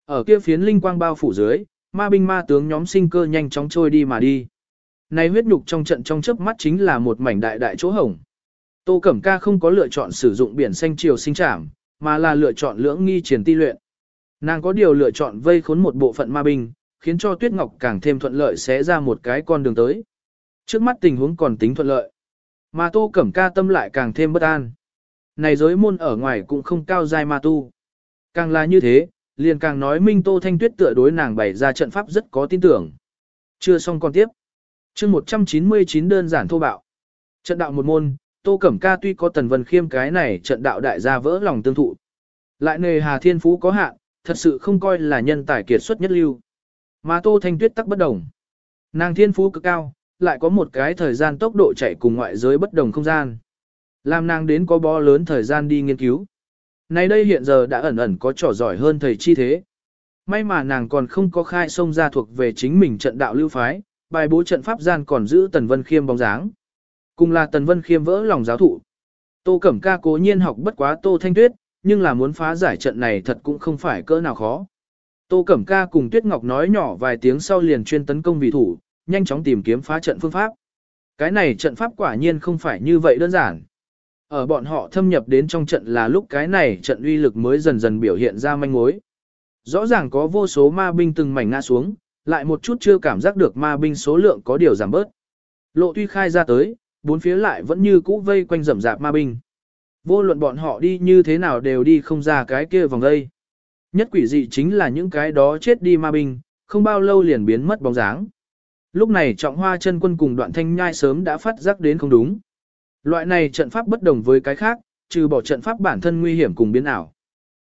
Ở kia phiến linh quang bao phủ dưới, ma binh ma tướng nhóm sinh cơ nhanh chóng trôi đi mà đi. Này huyết nhục trong trận trong chớp mắt chính là một mảnh đại đại chỗ hổng. Tô Cẩm Ca không có lựa chọn sử dụng biển xanh triều sinh trảm, mà là lựa chọn lưỡng nghi triển ti luyện. Nàng có điều lựa chọn vây khốn một bộ phận ma binh, khiến cho Tuyết Ngọc càng thêm thuận lợi sẽ ra một cái con đường tới. Trước mắt tình huống còn tính thuận lợi. Mà Tô Cẩm Ca tâm lại càng thêm bất an. Này giới môn ở ngoài cũng không cao giai ma tu. Càng là như thế, liền càng nói Minh Tô Thanh Tuyết tựa đối nàng bày ra trận pháp rất có tin tưởng. Chưa xong còn tiếp. chương 199 đơn giản thô bạo. Trận đạo một môn, Tô Cẩm Ca tuy có tần vân khiêm cái này trận đạo đại gia vỡ lòng tương thụ. Lại nề Hà Thiên Phú có hạn, thật sự không coi là nhân tài kiệt xuất nhất lưu. Mà Tô Thanh Tuyết tắc bất đồng. Nàng Thiên Phú cực cao, lại có một cái thời gian tốc độ chạy cùng ngoại giới bất đồng không gian. Làm nàng đến có bó lớn thời gian đi nghiên cứu. Này đây hiện giờ đã ẩn ẩn có trò giỏi hơn thầy chi thế. May mà nàng còn không có khai sông ra thuộc về chính mình trận đạo lưu phái, bài bố trận pháp gian còn giữ Tần Vân Khiêm bóng dáng. Cùng là Tần Vân Khiêm vỡ lòng giáo thụ. Tô Cẩm Ca cố nhiên học bất quá Tô Thanh Tuyết, nhưng là muốn phá giải trận này thật cũng không phải cỡ nào khó. Tô Cẩm Ca cùng Tuyết Ngọc nói nhỏ vài tiếng sau liền chuyên tấn công vị thủ, nhanh chóng tìm kiếm phá trận phương pháp. Cái này trận pháp quả nhiên không phải như vậy đơn giản. Ở bọn họ thâm nhập đến trong trận là lúc cái này trận uy lực mới dần dần biểu hiện ra manh mối. Rõ ràng có vô số ma binh từng mảnh ngã xuống, lại một chút chưa cảm giác được ma binh số lượng có điều giảm bớt. Lộ tuy khai ra tới, bốn phía lại vẫn như cũ vây quanh rậm rạp ma binh. Vô luận bọn họ đi như thế nào đều đi không ra cái kia vòng đây. Nhất quỷ dị chính là những cái đó chết đi ma binh, không bao lâu liền biến mất bóng dáng. Lúc này trọng hoa chân quân cùng đoạn thanh nhai sớm đã phát giác đến không đúng. Loại này trận pháp bất đồng với cái khác, trừ bỏ trận pháp bản thân nguy hiểm cùng biến ảo.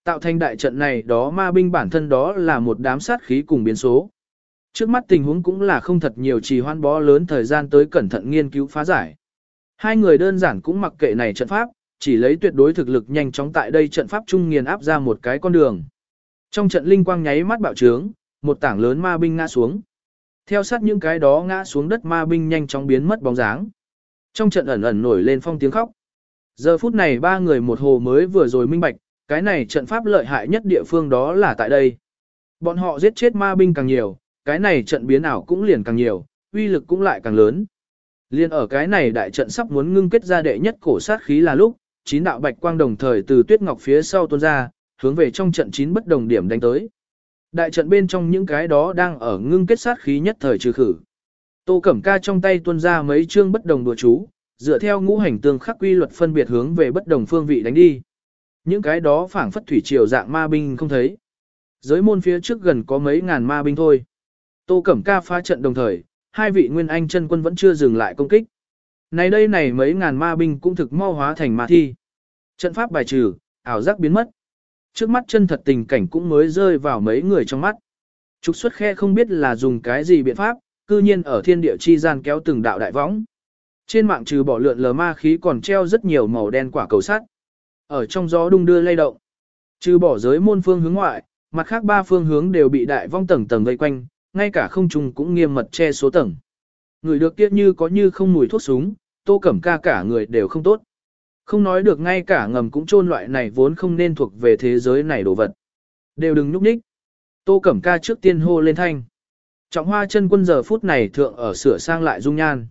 Tạo thành đại trận này đó ma binh bản thân đó là một đám sát khí cùng biến số. Trước mắt tình huống cũng là không thật nhiều trì hoan bó lớn thời gian tới cẩn thận nghiên cứu phá giải. Hai người đơn giản cũng mặc kệ này trận pháp, chỉ lấy tuyệt đối thực lực nhanh chóng tại đây trận pháp trung nghiền áp ra một cái con đường. Trong trận linh quang nháy mắt bạo trướng, một tảng lớn ma binh ngã xuống. Theo sát những cái đó ngã xuống đất ma binh nhanh chóng biến mất bóng dáng. Trong trận ẩn ẩn nổi lên phong tiếng khóc. Giờ phút này ba người một hồ mới vừa rồi minh bạch, cái này trận pháp lợi hại nhất địa phương đó là tại đây. Bọn họ giết chết ma binh càng nhiều, cái này trận biến ảo cũng liền càng nhiều, uy lực cũng lại càng lớn. Liên ở cái này đại trận sắp muốn ngưng kết ra đệ nhất cổ sát khí là lúc, chín đạo bạch quang đồng thời từ tuyết ngọc phía sau tuôn ra, hướng về trong trận chín bất đồng điểm đánh tới. Đại trận bên trong những cái đó đang ở ngưng kết sát khí nhất thời trừ khử. Tô Cẩm Ca trong tay tuôn ra mấy chương bất đồng đùa chú, dựa theo ngũ hành tương khắc quy luật phân biệt hướng về bất đồng phương vị đánh đi. Những cái đó phảng phất thủy triều dạng ma binh không thấy. Giới môn phía trước gần có mấy ngàn ma binh thôi. Tô Cẩm Ca phá trận đồng thời, hai vị nguyên anh chân quân vẫn chưa dừng lại công kích. Này đây này mấy ngàn ma binh cũng thực mau hóa thành ma thi. Trận pháp bài trừ, ảo giác biến mất. Trước mắt chân thật tình cảnh cũng mới rơi vào mấy người trong mắt. Trục xuất khe không biết là dùng cái gì biện pháp, cư nhiên ở thiên địa chi gian kéo từng đạo đại võng. Trên mạng trừ bỏ lượn lờ ma khí còn treo rất nhiều màu đen quả cầu sắt. Ở trong gió đung đưa lay động. Trừ bỏ giới môn phương hướng ngoại, mặt khác ba phương hướng đều bị đại vong tầng tầng vây quanh, ngay cả không trùng cũng nghiêm mật che số tầng. Người được kia như có như không mùi thuốc súng, tô cẩm ca cả người đều không tốt. Không nói được ngay cả ngầm cũng trôn loại này vốn không nên thuộc về thế giới này đồ vật. Đều đừng nhúc nhích. Tô cẩm ca trước tiên hô lên thanh. Trọng hoa chân quân giờ phút này thượng ở sửa sang lại dung nhan.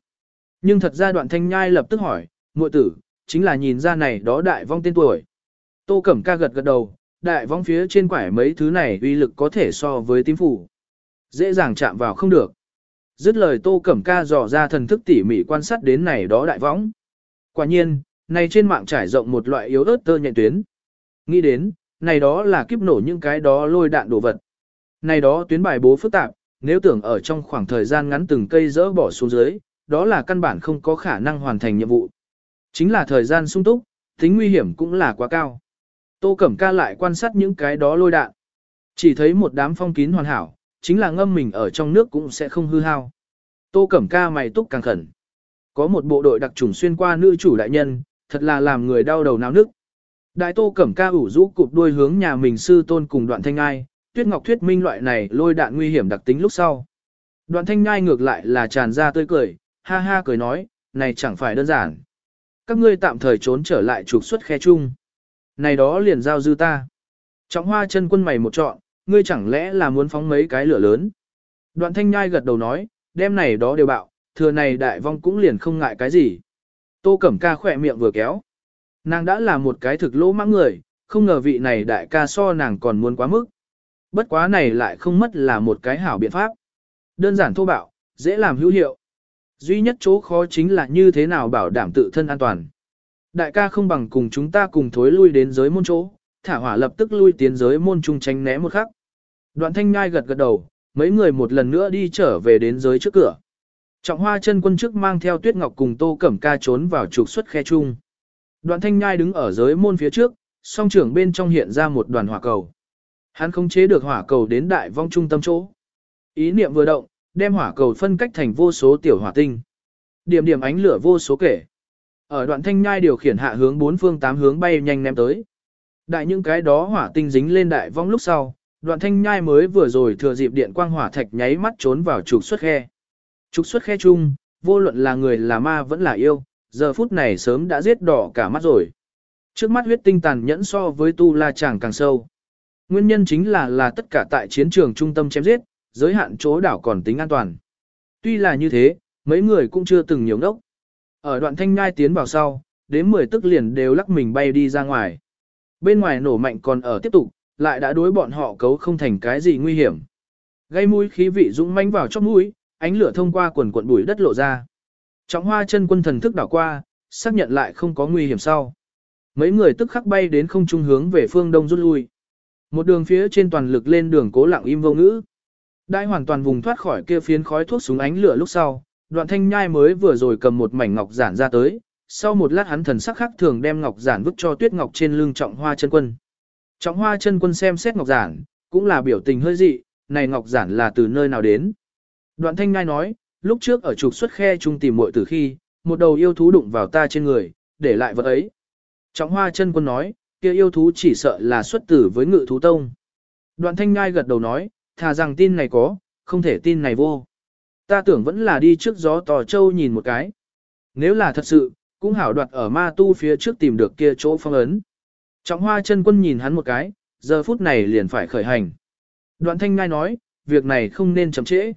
Nhưng thật ra đoạn thanh nhai lập tức hỏi, muội tử, chính là nhìn ra này đó đại vong tên tuổi. Tô cẩm ca gật gật đầu, đại vong phía trên quải mấy thứ này uy lực có thể so với tím phủ. Dễ dàng chạm vào không được. Dứt lời tô cẩm ca dò ra thần thức tỉ mỉ quan sát đến này đó đại võng. Quả nhiên, này trên mạng trải rộng một loại yếu ớt tơ nhện tuyến. Nghĩ đến, này đó là kiếp nổ những cái đó lôi đạn đồ vật. Này đó tuyến bài bố phức tạp, nếu tưởng ở trong khoảng thời gian ngắn từng cây dỡ bỏ xuống dưới, đó là căn bản không có khả năng hoàn thành nhiệm vụ. Chính là thời gian sung túc, tính nguy hiểm cũng là quá cao. Tô Cẩm Ca lại quan sát những cái đó lôi đạn. Chỉ thấy một đám phong kín hoàn hảo, chính là ngâm mình ở trong nước cũng sẽ không hư hao. Tô Cẩm Ca mày túc càng khẩn. Có một bộ đội đặc trùng xuyên qua nữ chủ đại nhân, thật là làm người đau đầu náo nức. Đại Tô Cẩm Ca ủ rũ cụp đuôi hướng nhà mình sư tôn cùng đoạn thanh ai, Tuyết Ngọc thuyết minh loại này lôi đạn nguy hiểm đặc tính lúc sau. Đoạn thanh nhai ngược lại là tràn ra tươi cười, ha ha cười nói, này chẳng phải đơn giản. Các ngươi tạm thời trốn trở lại trục xuất khe chung. Này đó liền giao dư ta. Trọng hoa chân quân mày một trọn, ngươi chẳng lẽ là muốn phóng mấy cái lửa lớn. Đoạn thanh nhai gật đầu nói, đêm này đó đều bạo, thừa này đại vong cũng liền không ngại cái gì. Tô Cẩm Ca khỏe miệng vừa kéo. Nàng đã là một cái thực lỗ mãng người, không ngờ vị này đại ca so nàng còn muốn quá mức. Bất quá này lại không mất là một cái hảo biện pháp. Đơn giản thô bạo, dễ làm hữu hiệu. Duy nhất chỗ khó chính là như thế nào bảo đảm tự thân an toàn. Đại ca không bằng cùng chúng ta cùng thối lui đến giới môn chỗ, thả hỏa lập tức lui tiến giới môn trung tránh né một khắc. Đoạn thanh ngai gật gật đầu, mấy người một lần nữa đi trở về đến giới trước cửa. Trọng hoa chân quân trước mang theo tuyết ngọc cùng tô cẩm ca trốn vào trục xuất khe chung. Đoạn thanh nhai đứng ở giới môn phía trước, song trưởng bên trong hiện ra một đoàn hỏa cầu. Hắn không chế được hỏa cầu đến đại vong trung tâm chỗ. Ý niệm vừa động, đem hỏa cầu phân cách thành vô số tiểu hỏa tinh. Điểm điểm ánh lửa vô số kể. Ở đoạn thanh nhai điều khiển hạ hướng bốn phương tám hướng bay nhanh ném tới. Đại những cái đó hỏa tinh dính lên đại vong lúc sau, đoạn thanh nhai mới vừa rồi thừa dịp điện quang hỏa thạch nháy mắt trốn vào trục xuất khe. Trục xuất khe chung, vô luận là người là ma vẫn là yêu, giờ phút này sớm đã giết đỏ cả mắt rồi. Trước mắt huyết tinh tàn nhẫn so với tu la chàng càng sâu. Nguyên nhân chính là là tất cả tại chiến trường trung tâm chém giết, giới hạn chỗ đảo còn tính an toàn. Tuy là như thế, mấy người cũng chưa từng nhiều ngốc. Ở đoạn thanh ngai tiến vào sau, đến 10 tức liền đều lắc mình bay đi ra ngoài. Bên ngoài nổ mạnh còn ở tiếp tục, lại đã đối bọn họ cấu không thành cái gì nguy hiểm. Gây mũi khí vị dũng mãnh vào trong mũi, ánh lửa thông qua quần cuộn bụi đất lộ ra. Trọng hoa chân quân thần thức đảo qua, xác nhận lại không có nguy hiểm sau. Mấy người tức khắc bay đến không trung hướng về phương đông rút lui. Một đường phía trên toàn lực lên đường cố lặng im vô ngữ. Đại hoàn toàn vùng thoát khỏi kia phiến khói thuốc súng ánh lửa lúc sau, đoạn thanh nhai mới vừa rồi cầm một mảnh ngọc giản ra tới, sau một lát hắn thần sắc khắc thường đem ngọc giản vứt cho tuyết ngọc trên lưng trọng hoa chân quân. Trọng hoa chân quân xem xét ngọc giản, cũng là biểu tình hơi dị, này ngọc giản là từ nơi nào đến. Đoạn thanh ngai nói, lúc trước ở trục xuất khe trung tìm muội từ khi, một đầu yêu thú đụng vào ta trên người, để lại vật ấy. Trọng hoa chân quân nói, kia yêu thú chỉ sợ là xuất tử với ngự thú tông. Đoạn thanh ngai gật đầu nói, thà rằng tin này có, không thể tin này vô. Ta tưởng vẫn là đi trước gió tò châu nhìn một cái. Nếu là thật sự, cũng hảo đoạt ở ma tu phía trước tìm được kia chỗ phong ấn. Trọng hoa chân quân nhìn hắn một cái, giờ phút này liền phải khởi hành. Đoạn thanh ngai nói, việc này không nên chậm trễ.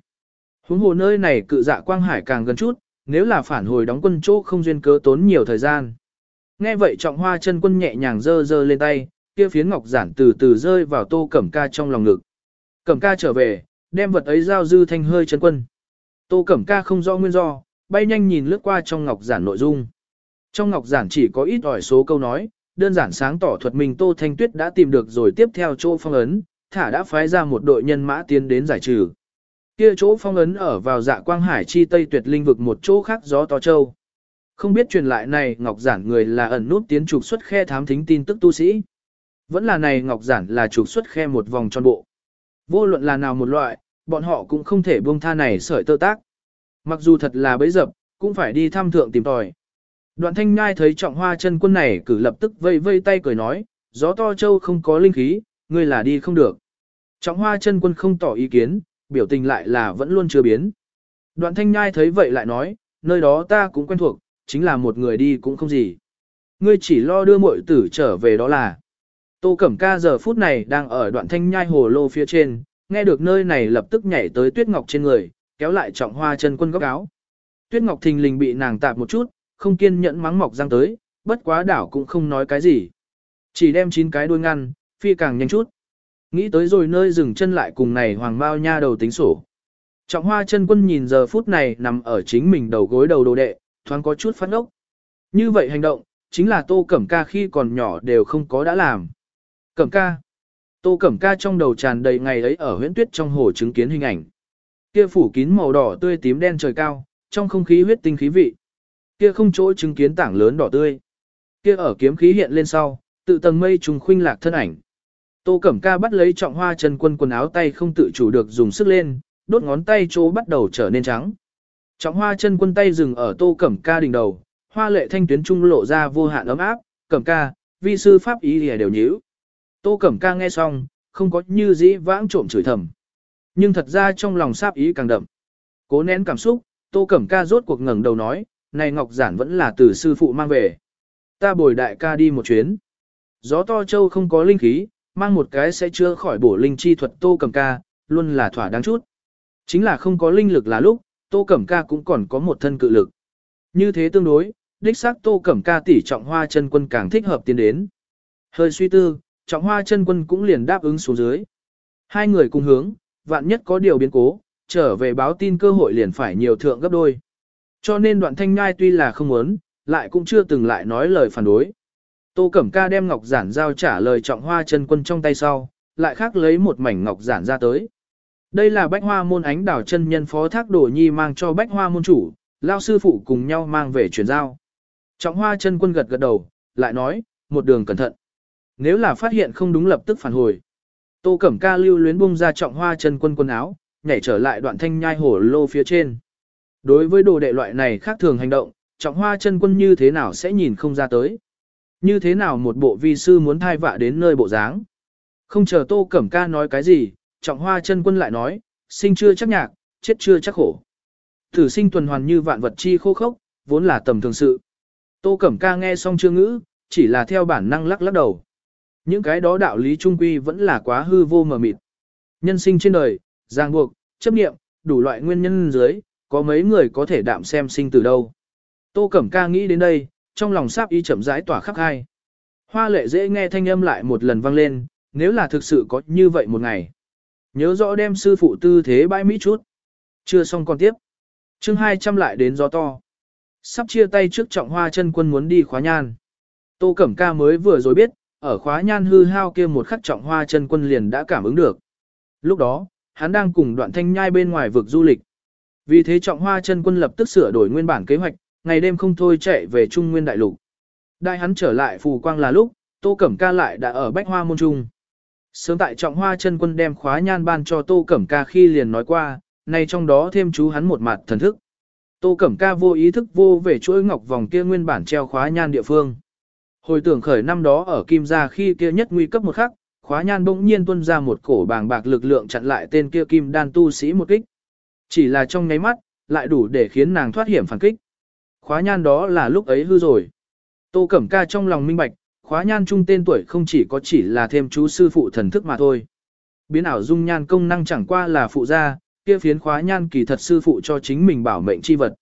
Huống hồ nơi này cự dạ quang hải càng gần chút, nếu là phản hồi đóng quân chỗ không duyên cớ tốn nhiều thời gian. Nghe vậy trọng hoa chân quân nhẹ nhàng dơ dơ lên tay, kia phiến ngọc giản từ từ rơi vào tô cẩm ca trong lòng ngực. Cẩm ca trở về, đem vật ấy giao dư thanh hơi chân quân. Tô cẩm ca không rõ nguyên do, bay nhanh nhìn lướt qua trong ngọc giản nội dung. Trong ngọc giản chỉ có ít ỏi số câu nói, đơn giản sáng tỏ thuật mình Tô Thanh Tuyết đã tìm được rồi tiếp theo chỗ phong ấn, thả đã phái ra một đội nhân mã tiến đến giải trừ. Kia chỗ phong ấn ở vào dạ quang hải chi tây tuyệt linh vực một chỗ khác gió to châu. Không biết truyền lại này Ngọc Giản người là ẩn nút tiến trục xuất khe thám thính tin tức tu sĩ. Vẫn là này Ngọc Giản là trục xuất khe một vòng tròn bộ. Vô luận là nào một loại, bọn họ cũng không thể buông tha này sợi tơ tác. Mặc dù thật là bấy dập, cũng phải đi thăm thượng tìm tòi. Đoạn thanh ngai thấy trọng hoa chân quân này cử lập tức vây vây tay cười nói, gió to châu không có linh khí, ngươi là đi không được. Trọng hoa chân quân không tỏ ý kiến, biểu tình lại là vẫn luôn chưa biến. Đoạn thanh nhai thấy vậy lại nói, nơi đó ta cũng quen thuộc, chính là một người đi cũng không gì. Ngươi chỉ lo đưa muội tử trở về đó là. Tô Cẩm Ca giờ phút này đang ở đoạn thanh nhai hồ lô phía trên, nghe được nơi này lập tức nhảy tới Tuyết Ngọc trên người, kéo lại trọng hoa chân quân góc áo. Tuyết Ngọc thình lình bị nàng tạp một chút, không kiên nhẫn mắng mọc răng tới, bất quá đảo cũng không nói cái gì. Chỉ đem chín cái đuôi ngăn, phi càng nhanh chút. Nghĩ tới rồi nơi dừng chân lại cùng này hoàng bao nha đầu tính sổ. Trọng hoa chân quân nhìn giờ phút này nằm ở chính mình đầu gối đầu đồ đệ, thoáng có chút phát ốc. Như vậy hành động, chính là tô cẩm ca khi còn nhỏ đều không có đã làm. Cẩm ca. Tô Cẩm ca trong đầu tràn đầy ngày ấy ở huyễn tuyết trong hồ chứng kiến hình ảnh. Kia phủ kín màu đỏ tươi tím đen trời cao, trong không khí huyết tinh khí vị. Kia không chỗ chứng kiến tảng lớn đỏ tươi. Kia ở kiếm khí hiện lên sau, tự tầng mây trùng khuynh lạc thân ảnh. Tô Cẩm Ca bắt lấy trọng hoa chân quân quần áo tay không tự chủ được dùng sức lên, đốt ngón tay chỗ bắt đầu trở nên trắng. Trọng hoa chân quân tay dừng ở Tô Cẩm Ca đỉnh đầu, hoa lệ thanh tuyến trung lộ ra vô hạn ấm áp, Cẩm Ca, vi sư pháp ý lìa đều nhíu. Tô Cẩm Ca nghe xong, không có như dĩ vãng trộm chửi thầm. Nhưng thật ra trong lòng sáp ý càng đậm. Cố nén cảm xúc, Tô Cẩm Ca rốt cuộc ngẩng đầu nói, này Ngọc Giản vẫn là từ sư phụ mang về. Ta bồi đại ca đi một chuyến. Gió to châu không có linh khí, mang một cái sẽ chưa khỏi bổ linh chi thuật Tô Cẩm Ca, luôn là thỏa đáng chút. Chính là không có linh lực là lúc, Tô Cẩm Ca cũng còn có một thân cự lực. Như thế tương đối, đích xác Tô Cẩm Ca tỷ trọng hoa chân quân càng thích hợp tiến đến. Hơi suy tư, trọng hoa chân quân cũng liền đáp ứng xuống dưới. Hai người cùng hướng, vạn nhất có điều biến cố, trở về báo tin cơ hội liền phải nhiều thượng gấp đôi. Cho nên đoạn thanh ngai tuy là không muốn, lại cũng chưa từng lại nói lời phản đối. Tô Cẩm Ca đem ngọc giản giao trả lời trọng hoa chân quân trong tay sau, lại khác lấy một mảnh ngọc giản ra tới. Đây là bách hoa môn ánh đảo chân nhân phó thác đồ nhi mang cho bách hoa môn chủ, lao sư phụ cùng nhau mang về chuyển giao. Trọng hoa chân quân gật gật đầu, lại nói, một đường cẩn thận. Nếu là phát hiện không đúng lập tức phản hồi. Tô Cẩm Ca lưu luyến bung ra trọng hoa chân quân quần áo, nhảy trở lại đoạn thanh nhai hổ lô phía trên. Đối với đồ đệ loại này khác thường hành động, trọng hoa chân quân như thế nào sẽ nhìn không ra tới. Như thế nào một bộ vi sư muốn thai vạ đến nơi bộ dáng. Không chờ Tô Cẩm Ca nói cái gì, trọng hoa chân quân lại nói, sinh chưa chắc nhạc, chết chưa chắc khổ. Thử sinh tuần hoàn như vạn vật chi khô khốc, vốn là tầm thường sự. Tô Cẩm Ca nghe xong chưa ngữ, chỉ là theo bản năng lắc lắc đầu. Những cái đó đạo lý trung quy vẫn là quá hư vô mờ mịt. Nhân sinh trên đời, ràng buộc, chấp nghiệm, đủ loại nguyên nhân dưới, có mấy người có thể đạm xem sinh từ đâu. Tô Cẩm Ca nghĩ đến đây, trong lòng sắp y chậm rãi tỏa khắp hai. Hoa lệ dễ nghe thanh âm lại một lần vang lên, nếu là thực sự có như vậy một ngày. Nhớ rõ đem sư phụ tư thế bãi mỹ chút. Chưa xong còn tiếp. chương 200 lại đến gió to. Sắp chia tay trước trọng hoa chân quân muốn đi khóa nhan. Tô Cẩm Ca mới vừa rồi biết, ở khóa nhan hư hao kia một khắc trọng hoa chân quân liền đã cảm ứng được. Lúc đó, hắn đang cùng đoạn thanh nhai bên ngoài vực du lịch. Vì thế trọng hoa chân quân lập tức sửa đổi nguyên bản kế hoạch, ngày đêm không thôi chạy về Trung Nguyên Đại Lục. Đại hắn trở lại phù quang là lúc, Tô Cẩm Ca lại đã ở Bách Hoa Môn Trung. Sớm tại trọng hoa chân quân đem khóa nhan ban cho Tô Cẩm Ca khi liền nói qua, nay trong đó thêm chú hắn một mặt thần thức. Tô Cẩm Ca vô ý thức vô về chuỗi ngọc vòng kia nguyên bản treo khóa nhan địa phương. Hồi tưởng khởi năm đó ở Kim Gia khi kia nhất nguy cấp một khắc, khóa nhan bỗng nhiên tuôn ra một cổ bàng bạc lực lượng chặn lại tên kia Kim Đan tu sĩ một kích. Chỉ là trong nháy mắt, lại đủ để khiến nàng thoát hiểm phản kích. Khóa nhan đó là lúc ấy hư rồi. Tô Cẩm Ca trong lòng minh bạch, khóa nhan trung tên tuổi không chỉ có chỉ là thêm chú sư phụ thần thức mà thôi. Biến ảo dung nhan công năng chẳng qua là phụ gia, kia phiến khóa nhan kỳ thật sư phụ cho chính mình bảo mệnh chi vật.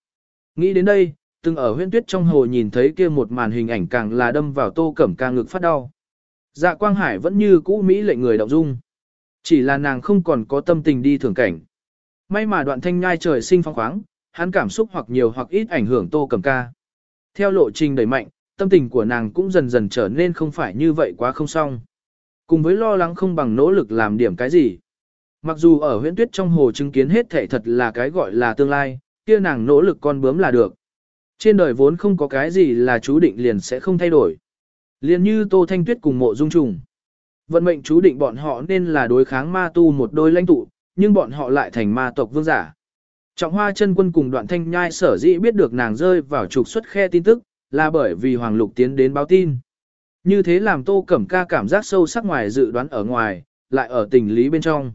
Nghĩ đến đây, từng ở huyên tuyết trong hồ nhìn thấy kia một màn hình ảnh càng là đâm vào tô cẩm ca ngực phát đau. Dạ Quang Hải vẫn như cũ Mỹ lệnh người động dung. Chỉ là nàng không còn có tâm tình đi thưởng cảnh. May mà đoạn thanh nhai trời sinh phong khoáng, hắn cảm xúc hoặc nhiều hoặc ít ảnh hưởng tô cầm ca. Theo lộ trình đẩy mạnh, tâm tình của nàng cũng dần dần trở nên không phải như vậy quá không xong. Cùng với lo lắng không bằng nỗ lực làm điểm cái gì. Mặc dù ở huyễn tuyết trong hồ chứng kiến hết thể thật là cái gọi là tương lai, kia nàng nỗ lực con bướm là được. Trên đời vốn không có cái gì là chú định liền sẽ không thay đổi. Liền như Tô Thanh Tuyết cùng mộ dung trùng. Vận mệnh chú định bọn họ nên là đối kháng ma tu một đôi lãnh tụ, nhưng bọn họ lại thành ma tộc vương giả. Trọng hoa chân quân cùng đoạn thanh nhai sở dĩ biết được nàng rơi vào trục xuất khe tin tức, là bởi vì Hoàng Lục tiến đến báo tin. Như thế làm Tô Cẩm Ca cảm giác sâu sắc ngoài dự đoán ở ngoài, lại ở tình lý bên trong.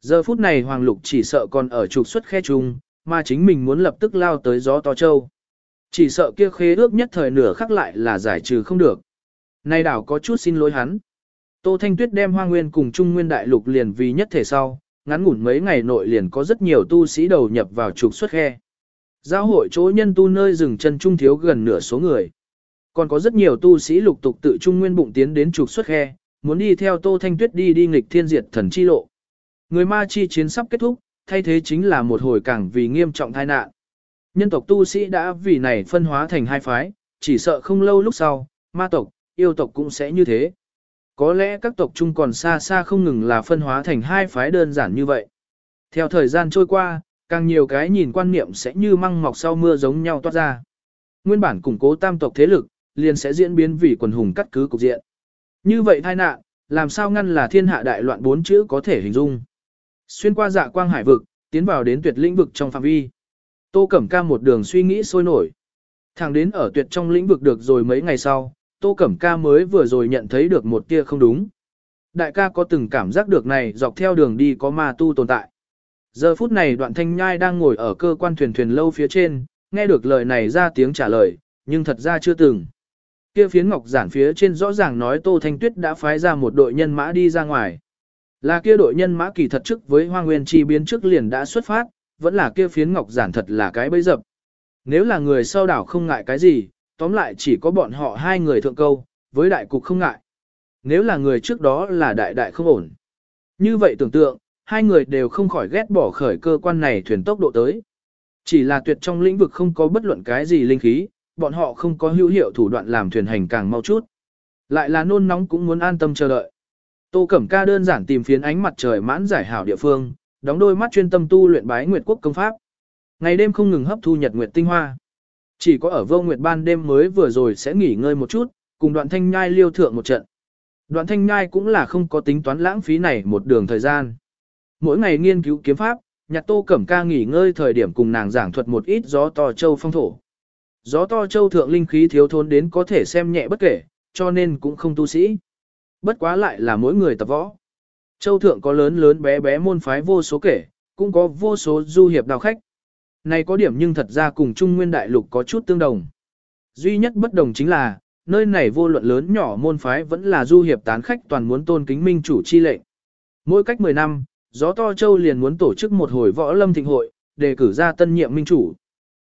Giờ phút này Hoàng Lục chỉ sợ còn ở trục xuất khe chung, mà chính mình muốn lập tức lao tới gió to châu. Chỉ sợ kia khế ước nhất thời nửa khắc lại là giải trừ không được. Nay đảo có chút xin lỗi hắn. Tô Thanh Tuyết đem Hoa Nguyên cùng Trung Nguyên Đại Lục liền vì nhất thể sau, ngắn ngủn mấy ngày nội liền có rất nhiều tu sĩ đầu nhập vào trục xuất khe. Giáo hội chỗ nhân tu nơi dừng chân trung thiếu gần nửa số người. Còn có rất nhiều tu sĩ lục tục tự Trung Nguyên bụng tiến đến trục xuất khe, muốn đi theo Tô Thanh Tuyết đi đi nghịch thiên diệt thần chi lộ. Người ma chi chiến sắp kết thúc, thay thế chính là một hồi càng vì nghiêm trọng tai nạn. Nhân tộc tu sĩ đã vì này phân hóa thành hai phái, chỉ sợ không lâu lúc sau, ma tộc, yêu tộc cũng sẽ như thế. Có lẽ các tộc chung còn xa xa không ngừng là phân hóa thành hai phái đơn giản như vậy. Theo thời gian trôi qua, càng nhiều cái nhìn quan niệm sẽ như măng mọc sau mưa giống nhau toát ra. Nguyên bản củng cố tam tộc thế lực, liền sẽ diễn biến vì quần hùng cắt cứ cục diện. Như vậy tai nạn, làm sao ngăn là thiên hạ đại loạn bốn chữ có thể hình dung. Xuyên qua dạ quang hải vực, tiến vào đến tuyệt lĩnh vực trong phạm vi. Tô Cẩm Ca một đường suy nghĩ sôi nổi. Thẳng đến ở tuyệt trong lĩnh vực được rồi mấy ngày sau, Tô Cẩm Ca mới vừa rồi nhận thấy được một tia không đúng. Đại ca có từng cảm giác được này dọc theo đường đi có ma tu tồn tại. Giờ phút này đoạn thanh nhai đang ngồi ở cơ quan thuyền thuyền lâu phía trên, nghe được lời này ra tiếng trả lời, nhưng thật ra chưa từng. Kia phiến ngọc giản phía trên rõ ràng nói Tô Thanh Tuyết đã phái ra một đội nhân mã đi ra ngoài. Là kia đội nhân mã kỳ thật trước với Hoa Nguyên Chi biến trước liền đã xuất phát, vẫn là kia phiến ngọc giản thật là cái bẫy dập. Nếu là người sau đảo không ngại cái gì, tóm lại chỉ có bọn họ hai người thượng câu, với đại cục không ngại. Nếu là người trước đó là đại đại không ổn. Như vậy tưởng tượng, hai người đều không khỏi ghét bỏ khởi cơ quan này thuyền tốc độ tới. Chỉ là tuyệt trong lĩnh vực không có bất luận cái gì linh khí, bọn họ không có hữu hiệu thủ đoạn làm thuyền hành càng mau chút. Lại là nôn nóng cũng muốn an tâm chờ đợi. Tô Cẩm Ca đơn giản tìm phiến ánh mặt trời mãn giải hảo địa phương, đóng đôi mắt chuyên tâm tu luyện bái nguyệt quốc công pháp. Ngày đêm không ngừng hấp thu nhật nguyệt tinh hoa. Chỉ có ở vô nguyệt ban đêm mới vừa rồi sẽ nghỉ ngơi một chút, cùng đoạn thanh nhai liêu thượng một trận. Đoạn thanh nhai cũng là không có tính toán lãng phí này một đường thời gian. Mỗi ngày nghiên cứu kiếm pháp, nhặt tô cẩm ca nghỉ ngơi thời điểm cùng nàng giảng thuật một ít gió to châu phong thổ. Gió to châu thượng linh khí thiếu thốn đến có thể xem nhẹ bất kể, cho nên cũng không tu sĩ. Bất quá lại là mỗi người tập võ. Châu thượng có lớn lớn bé bé môn phái vô số kể, cũng có vô số du hiệp đào khách. Này có điểm nhưng thật ra cùng Trung Nguyên Đại Lục có chút tương đồng. Duy nhất bất đồng chính là, nơi này vô luận lớn nhỏ môn phái vẫn là du hiệp tán khách toàn muốn tôn kính minh chủ chi lệnh. Mỗi cách 10 năm, gió to châu liền muốn tổ chức một hồi võ lâm thịnh hội, để cử ra tân nhiệm minh chủ.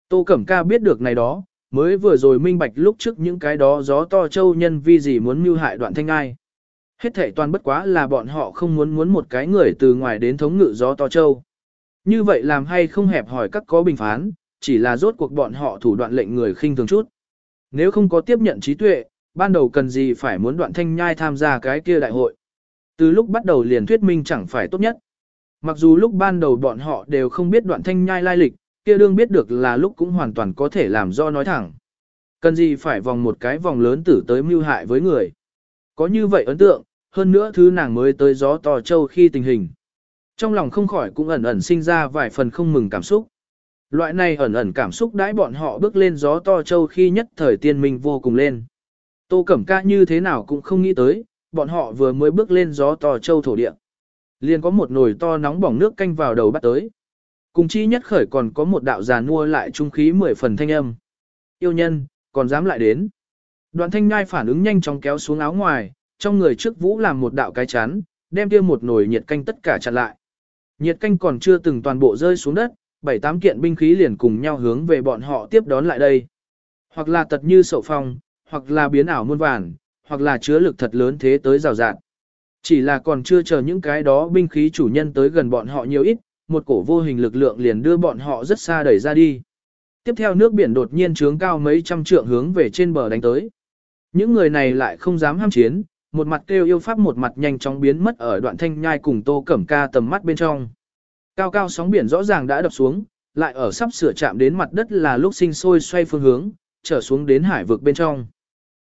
Tô Cẩm Ca biết được này đó, mới vừa rồi minh bạch lúc trước những cái đó gió to châu nhân vì gì muốn mưu hại đoạn thanh ai. Hết thể toàn bất quá là bọn họ không muốn muốn một cái người từ ngoài đến thống ngự gió to châu. Như vậy làm hay không hẹp hỏi các có bình phán, chỉ là rốt cuộc bọn họ thủ đoạn lệnh người khinh thường chút. Nếu không có tiếp nhận trí tuệ, ban đầu cần gì phải muốn đoạn thanh nhai tham gia cái kia đại hội. Từ lúc bắt đầu liền thuyết minh chẳng phải tốt nhất. Mặc dù lúc ban đầu bọn họ đều không biết đoạn thanh nhai lai lịch, kia đương biết được là lúc cũng hoàn toàn có thể làm do nói thẳng. Cần gì phải vòng một cái vòng lớn tử tới mưu hại với người. Có như vậy ấn tượng, hơn nữa thứ nàng mới tới gió to châu khi tình hình. Trong lòng không khỏi cũng ẩn ẩn sinh ra vài phần không mừng cảm xúc. Loại này ẩn ẩn cảm xúc đãi bọn họ bước lên gió to châu khi nhất thời tiên minh vô cùng lên. Tô Cẩm Ca như thế nào cũng không nghĩ tới, bọn họ vừa mới bước lên gió to châu thổ địa. Liền có một nồi to nóng bỏng nước canh vào đầu bắt tới. Cùng chi nhất khởi còn có một đạo già nua lại trung khí mười phần thanh âm. Yêu nhân, còn dám lại đến. Đoạn thanh nhai phản ứng nhanh chóng kéo xuống áo ngoài, trong người trước vũ làm một đạo cái chắn, đem kia một nồi nhiệt canh tất cả chặn lại. Nhiệt canh còn chưa từng toàn bộ rơi xuống đất, bảy tám kiện binh khí liền cùng nhau hướng về bọn họ tiếp đón lại đây. Hoặc là tật như sậu phong, hoặc là biến ảo muôn vàn, hoặc là chứa lực thật lớn thế tới rào rạt. Chỉ là còn chưa chờ những cái đó binh khí chủ nhân tới gần bọn họ nhiều ít, một cổ vô hình lực lượng liền đưa bọn họ rất xa đẩy ra đi. Tiếp theo nước biển đột nhiên trướng cao mấy trăm trượng hướng về trên bờ đánh tới. Những người này lại không dám ham chiến, một mặt kêu yêu pháp một mặt nhanh chóng biến mất ở đoạn thanh nhai cùng tô cẩm ca tầm mắt bên trong. Cao cao sóng biển rõ ràng đã đập xuống, lại ở sắp sửa chạm đến mặt đất là lúc sinh sôi xoay phương hướng, trở xuống đến hải vực bên trong.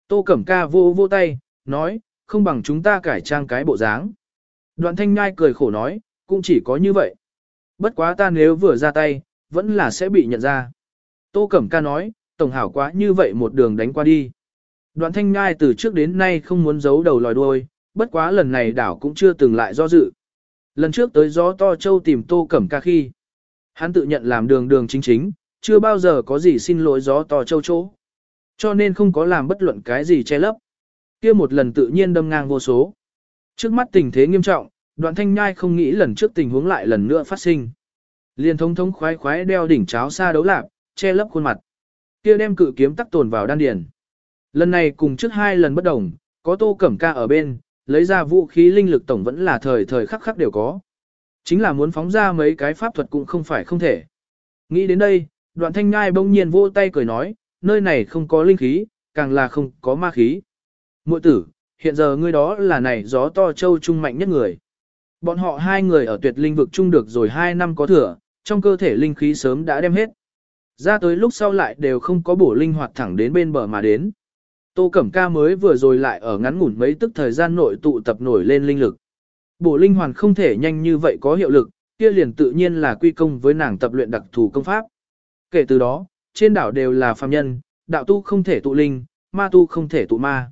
Tô cẩm ca vô vô tay, nói, không bằng chúng ta cải trang cái bộ dáng. Đoạn thanh nhai cười khổ nói, cũng chỉ có như vậy. Bất quá ta nếu vừa ra tay, vẫn là sẽ bị nhận ra. Tô Cẩm Ca nói, tổng hảo quá như vậy một đường đánh qua đi. Đoạn thanh ngai từ trước đến nay không muốn giấu đầu lòi đuôi, bất quá lần này đảo cũng chưa từng lại do dự. Lần trước tới gió to châu tìm Tô Cẩm Ca khi. Hắn tự nhận làm đường đường chính chính, chưa bao giờ có gì xin lỗi gió to châu chỗ. Cho nên không có làm bất luận cái gì che lấp. kia một lần tự nhiên đâm ngang vô số. Trước mắt tình thế nghiêm trọng, đoạn thanh nhai không nghĩ lần trước tình huống lại lần nữa phát sinh. Liên thông thống khoái khoái đeo đỉnh cháo xa đấu lạc, che lấp khuôn mặt. kia đem cự kiếm tắc tồn vào đan điền. Lần này cùng trước hai lần bất đồng, có tô cẩm ca ở bên, lấy ra vũ khí linh lực tổng vẫn là thời thời khắc khắc đều có. Chính là muốn phóng ra mấy cái pháp thuật cũng không phải không thể. Nghĩ đến đây, đoạn thanh ngai bỗng nhiên vô tay cười nói, nơi này không có linh khí, càng là không có ma khí. Mội tử, hiện giờ ngươi đó là này gió to châu trung mạnh nhất người. Bọn họ hai người ở tuyệt linh vực chung được rồi hai năm có thừa, trong cơ thể linh khí sớm đã đem hết. Ra tới lúc sau lại đều không có bổ linh hoạt thẳng đến bên bờ mà đến. Tô Cẩm Ca mới vừa rồi lại ở ngắn ngủn mấy tức thời gian nội tụ tập nổi lên linh lực. bộ linh hoàn không thể nhanh như vậy có hiệu lực, kia liền tự nhiên là quy công với nàng tập luyện đặc thù công pháp. Kể từ đó, trên đảo đều là phàm nhân, đạo tu không thể tụ linh, ma tu không thể tụ ma.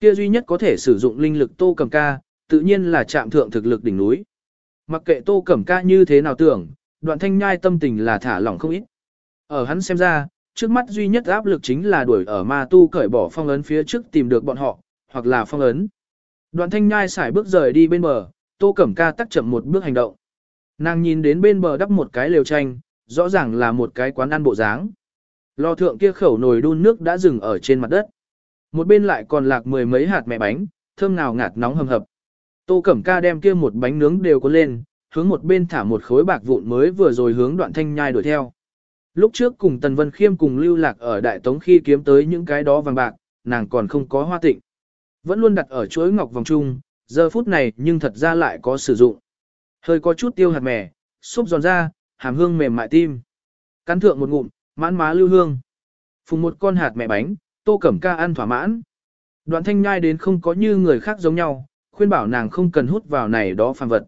Kia duy nhất có thể sử dụng linh lực Tô Cẩm Ca, tự nhiên là chạm thượng thực lực đỉnh núi. Mặc kệ Tô Cẩm Ca như thế nào tưởng, đoạn thanh nhai tâm tình là thả lỏng không ít. Ở hắn xem ra, trước mắt duy nhất áp lực chính là đuổi ở ma tu cởi bỏ phong ấn phía trước tìm được bọn họ, hoặc là phong ấn. Đoạn thanh nhai xài bước rời đi bên bờ, Tô Cẩm Ca tắc chậm một bước hành động. Nàng nhìn đến bên bờ đắp một cái lều tranh, rõ ràng là một cái quán ăn bộ dáng. Lò thượng kia khẩu nồi đun nước đã dừng ở trên mặt đất. Một bên lại còn lạc mười mấy hạt mẹ bánh, thơm nào ngạt nóng hầm hập. Tô Cẩm Ca đem kia một bánh nướng đều có lên, hướng một bên thả một khối bạc vụn mới vừa rồi hướng đoạn thanh nhai đuổi theo. Lúc trước cùng Tần Vân Khiêm cùng lưu lạc ở Đại Tống khi kiếm tới những cái đó vàng bạc, nàng còn không có hoa tịnh. Vẫn luôn đặt ở chuỗi ngọc vòng trung, giờ phút này nhưng thật ra lại có sử dụng. Hơi có chút tiêu hạt mè, xúc giòn ra, hàm hương mềm mại tim. Cắn thượng một ngụm, mãn má lưu hương. Phùng một con hạt mẹ bánh, tô cẩm ca ăn thỏa mãn. Đoạn thanh nhai đến không có như người khác giống nhau, khuyên bảo nàng không cần hút vào này đó phàm vật.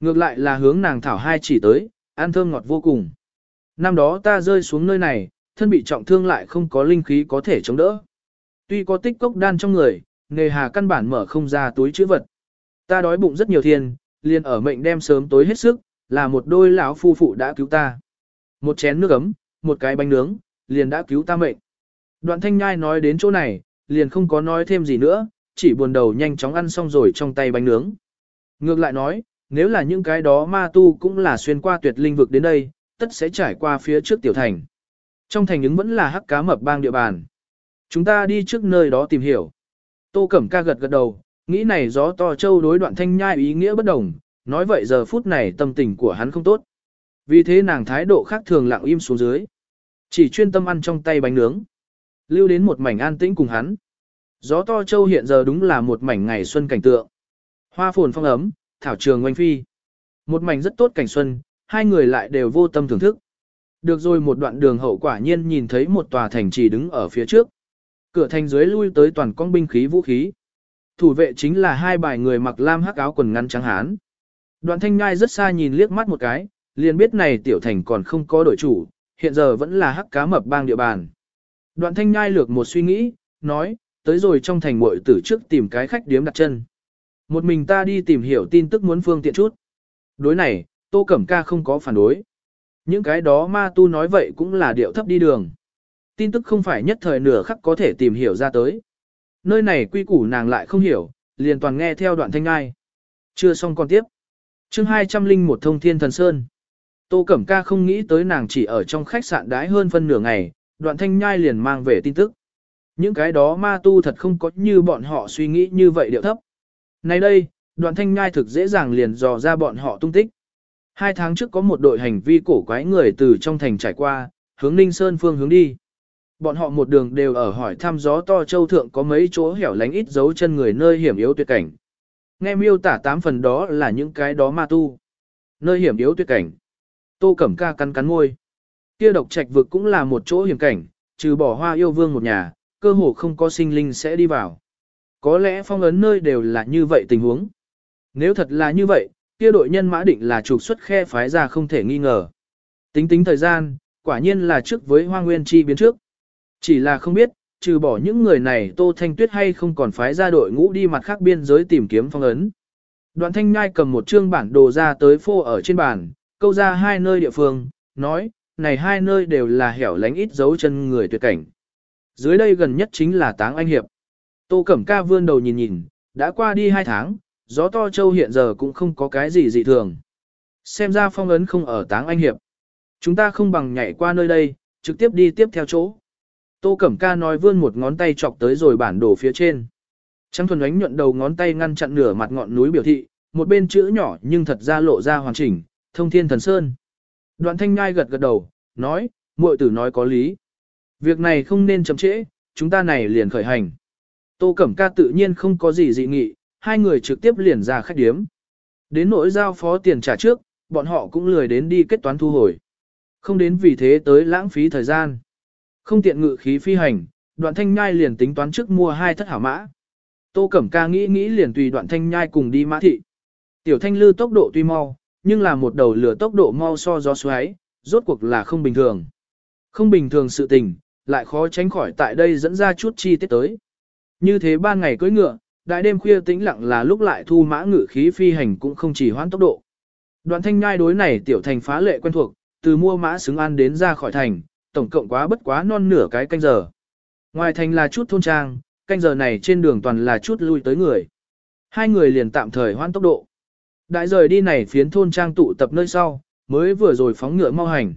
Ngược lại là hướng nàng thảo hai chỉ tới, ăn thơm ngọt vô cùng. Năm đó ta rơi xuống nơi này, thân bị trọng thương lại không có linh khí có thể chống đỡ. Tuy có tích cốc đan trong người, nghề hà căn bản mở không ra túi chữ vật. Ta đói bụng rất nhiều thiên, liền ở mệnh đem sớm tối hết sức, là một đôi lão phu phụ đã cứu ta. Một chén nước ấm, một cái bánh nướng, liền đã cứu ta mệnh. Đoạn thanh nhai nói đến chỗ này, liền không có nói thêm gì nữa, chỉ buồn đầu nhanh chóng ăn xong rồi trong tay bánh nướng. Ngược lại nói, nếu là những cái đó ma tu cũng là xuyên qua tuyệt linh vực đến đây, tất sẽ trải qua phía trước tiểu thành. Trong thành ứng vẫn là hắc cá mập bang địa bàn. Chúng ta đi trước nơi đó tìm hiểu. Tô Cẩm ca gật gật đầu, nghĩ này gió to châu đối đoạn thanh nhai ý nghĩa bất đồng, nói vậy giờ phút này tâm tình của hắn không tốt. Vì thế nàng thái độ khác thường lặng im xuống dưới. Chỉ chuyên tâm ăn trong tay bánh nướng. Lưu đến một mảnh an tĩnh cùng hắn. Gió to châu hiện giờ đúng là một mảnh ngày xuân cảnh tượng. Hoa phồn phong ấm, thảo trường oanh phi. Một mảnh rất tốt cảnh xuân, hai người lại đều vô tâm thưởng thức. Được rồi một đoạn đường hậu quả nhiên nhìn thấy một tòa thành trì đứng ở phía trước. Cửa thành dưới lui tới toàn con binh khí vũ khí. Thủ vệ chính là hai bài người mặc lam hắc áo quần ngắn trắng hán. Đoạn thanh ngai rất xa nhìn liếc mắt một cái, liền biết này tiểu thành còn không có đội chủ, hiện giờ vẫn là hắc cá mập bang địa bàn. Đoạn thanh ngai lược một suy nghĩ, nói, tới rồi trong thành muội tử trước tìm cái khách điếm đặt chân. Một mình ta đi tìm hiểu tin tức muốn phương tiện chút. Đối này, Tô Cẩm Ca không có phản đối. Những cái đó ma tu nói vậy cũng là điệu thấp đi đường. Tin tức không phải nhất thời nửa khắc có thể tìm hiểu ra tới. Nơi này quy củ nàng lại không hiểu, liền toàn nghe theo đoạn thanh ngai. Chưa xong còn tiếp. chương 201 Thông Thiên Thần Sơn. Tô Cẩm Ca không nghĩ tới nàng chỉ ở trong khách sạn đái hơn phân nửa ngày, đoạn thanh nhai liền mang về tin tức. Những cái đó ma tu thật không có như bọn họ suy nghĩ như vậy điệu thấp. Nay đây, đoạn thanh nhai thực dễ dàng liền dò ra bọn họ tung tích. Hai tháng trước có một đội hành vi cổ quái người từ trong thành trải qua, hướng Ninh Sơn phương hướng đi. Bọn họ một đường đều ở hỏi thăm gió to châu thượng có mấy chỗ hẻo lánh ít dấu chân người nơi hiểm yếu tuyệt cảnh. Nghe miêu tả tám phần đó là những cái đó ma tu. Nơi hiểm yếu tuyệt cảnh. Tô Cẩm Ca cắn cắn môi. Kia độc trạch vực cũng là một chỗ hiểm cảnh, trừ bỏ hoa yêu vương một nhà, cơ hồ không có sinh linh sẽ đi vào. Có lẽ phong ấn nơi đều là như vậy tình huống. Nếu thật là như vậy, kia đội nhân mã định là trục xuất khe phái ra không thể nghi ngờ. Tính tính thời gian, quả nhiên là trước với Hoa Nguyên Chi biến trước. Chỉ là không biết, trừ bỏ những người này Tô Thanh Tuyết hay không còn phái ra đội ngũ đi mặt khác biên giới tìm kiếm phong ấn. Đoạn Thanh Nhai cầm một trương bản đồ ra tới phô ở trên bàn, câu ra hai nơi địa phương, nói, này hai nơi đều là hẻo lánh ít dấu chân người tuyệt cảnh. Dưới đây gần nhất chính là Táng Anh Hiệp. Tô Cẩm Ca vươn đầu nhìn nhìn, đã qua đi hai tháng, gió to châu hiện giờ cũng không có cái gì dị thường. Xem ra phong ấn không ở Táng Anh Hiệp. Chúng ta không bằng nhảy qua nơi đây, trực tiếp đi tiếp theo chỗ. Tô Cẩm Ca nói vươn một ngón tay chọc tới rồi bản đồ phía trên. Trắng thuần ánh nhuận đầu ngón tay ngăn chặn nửa mặt ngọn núi biểu thị, một bên chữ nhỏ nhưng thật ra lộ ra hoàn chỉnh, thông thiên thần sơn. Đoạn thanh ngai gật gật đầu, nói, muội tử nói có lý. Việc này không nên chậm trễ, chúng ta này liền khởi hành. Tô Cẩm Ca tự nhiên không có gì dị nghị, hai người trực tiếp liền ra khách điếm. Đến nỗi giao phó tiền trả trước, bọn họ cũng lười đến đi kết toán thu hồi. Không đến vì thế tới lãng phí thời gian. Không tiện ngự khí phi hành, đoạn thanh nhai liền tính toán trước mua hai thất hảo mã. Tô Cẩm Ca nghĩ nghĩ liền tùy đoạn thanh nhai cùng đi mã thị. Tiểu thanh lư tốc độ tuy mau, nhưng là một đầu lửa tốc độ mau so gió xoáy, rốt cuộc là không bình thường. Không bình thường sự tình, lại khó tránh khỏi tại đây dẫn ra chút chi tiết tới. Như thế ban ngày cưỡi ngựa, đại đêm khuya tĩnh lặng là lúc lại thu mã ngự khí phi hành cũng không chỉ hoãn tốc độ. Đoạn thanh nhai đối này tiểu thành phá lệ quen thuộc, từ mua mã xứng ăn đến ra khỏi thành, tổng cộng quá bất quá non nửa cái canh giờ. Ngoài thành là chút thôn trang, canh giờ này trên đường toàn là chút lui tới người. Hai người liền tạm thời hoãn tốc độ. Đại rời đi này phiến thôn trang tụ tập nơi sau, mới vừa rồi phóng ngựa mau hành.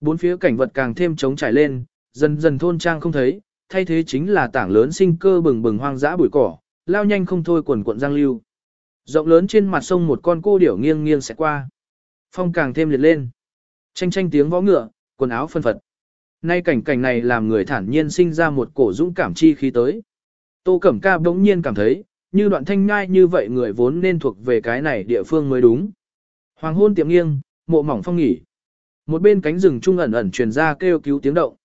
Bốn phía cảnh vật càng thêm trống trải lên, dần dần thôn trang không thấy, thay thế chính là tảng lớn sinh cơ bừng bừng hoang dã bụi cỏ, lao nhanh không thôi quần cuộn giang lưu. Rộng lớn trên mặt sông một con cô điểu nghiêng nghiêng sẽ qua. Phong càng thêm liệt lên. Tranh tranh tiếng võ ngựa, quần áo phân phật. Nay cảnh cảnh này làm người thản nhiên sinh ra một cổ dũng cảm chi khí tới. Tô Cẩm Ca bỗng nhiên cảm thấy, như đoạn thanh ngai như vậy người vốn nên thuộc về cái này địa phương mới đúng. Hoàng hôn tiệm nghiêng, mộ mỏng phong nghỉ. Một bên cánh rừng trung ẩn ẩn truyền ra kêu cứu tiếng động.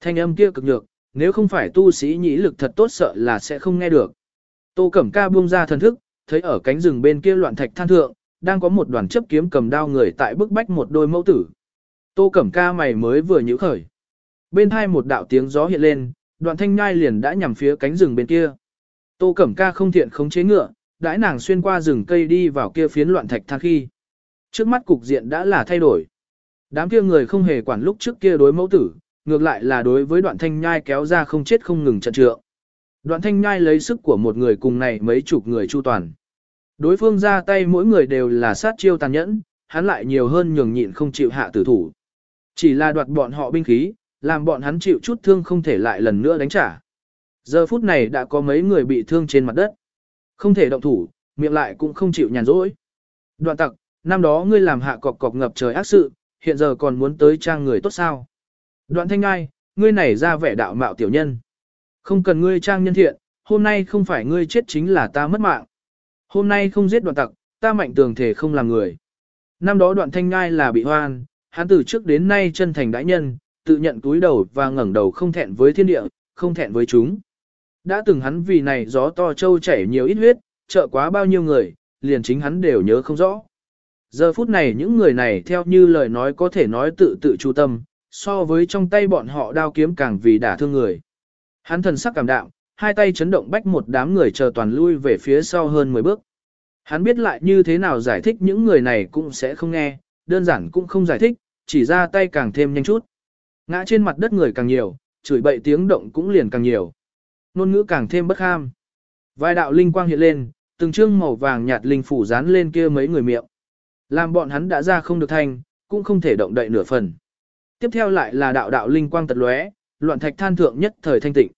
Thanh âm kia cực nhược, nếu không phải tu sĩ nhĩ lực thật tốt sợ là sẽ không nghe được. Tô Cẩm Ca buông ra thần thức, thấy ở cánh rừng bên kia loạn thạch than thượng, đang có một đoàn chấp kiếm cầm đao người tại bức bách một đôi mẫu tử. Tô Cẩm Ca mày mới vừa nhíu khởi. Bên hai một đạo tiếng gió hiện lên, đoạn thanh nhai liền đã nhằm phía cánh rừng bên kia. Tô Cẩm Ca không thiện khống chế ngựa, đãi nàng xuyên qua rừng cây đi vào kia phiến loạn thạch than khi. Trước mắt cục diện đã là thay đổi. Đám kia người không hề quản lúc trước kia đối mẫu tử, ngược lại là đối với đoạn thanh nhai kéo ra không chết không ngừng trận trượng. Đoạn thanh nhai lấy sức của một người cùng này mấy chục người chu toàn. Đối phương ra tay mỗi người đều là sát chiêu tàn nhẫn, hắn lại nhiều hơn nhường nhịn không chịu hạ tử thủ. Chỉ là đoạt bọn họ binh khí, làm bọn hắn chịu chút thương không thể lại lần nữa đánh trả. Giờ phút này đã có mấy người bị thương trên mặt đất. Không thể động thủ, miệng lại cũng không chịu nhàn rỗi. Đoạn tặc, năm đó ngươi làm hạ cọc cọc ngập trời ác sự, hiện giờ còn muốn tới trang người tốt sao. Đoạn thanh ngai, ngươi này ra vẻ đạo mạo tiểu nhân. Không cần ngươi trang nhân thiện, hôm nay không phải ngươi chết chính là ta mất mạng. Hôm nay không giết đoạn tặc, ta mạnh tường thể không làm người. Năm đó đoạn thanh ngai là bị hoan, hắn từ trước đến nay chân thành đại nhân, tự nhận túi đầu và ngẩng đầu không thẹn với thiên địa, không thẹn với chúng. Đã từng hắn vì này gió to trâu chảy nhiều ít huyết, trợ quá bao nhiêu người, liền chính hắn đều nhớ không rõ. Giờ phút này những người này theo như lời nói có thể nói tự tự chu tâm, so với trong tay bọn họ đao kiếm càng vì đả thương người. Hắn thần sắc cảm đạm, hai tay chấn động bách một đám người chờ toàn lui về phía sau hơn 10 bước. Hắn biết lại như thế nào giải thích những người này cũng sẽ không nghe, đơn giản cũng không giải thích, chỉ ra tay càng thêm nhanh chút. Ngã trên mặt đất người càng nhiều, chửi bậy tiếng động cũng liền càng nhiều. Nôn ngữ càng thêm bất ham. Vài đạo linh quang hiện lên, từng trương màu vàng nhạt linh phủ dán lên kia mấy người miệng. Làm bọn hắn đã ra không được thành, cũng không thể động đậy nửa phần. Tiếp theo lại là đạo đạo linh quang tật lóe, loạn thạch than thượng nhất thời thanh tịnh.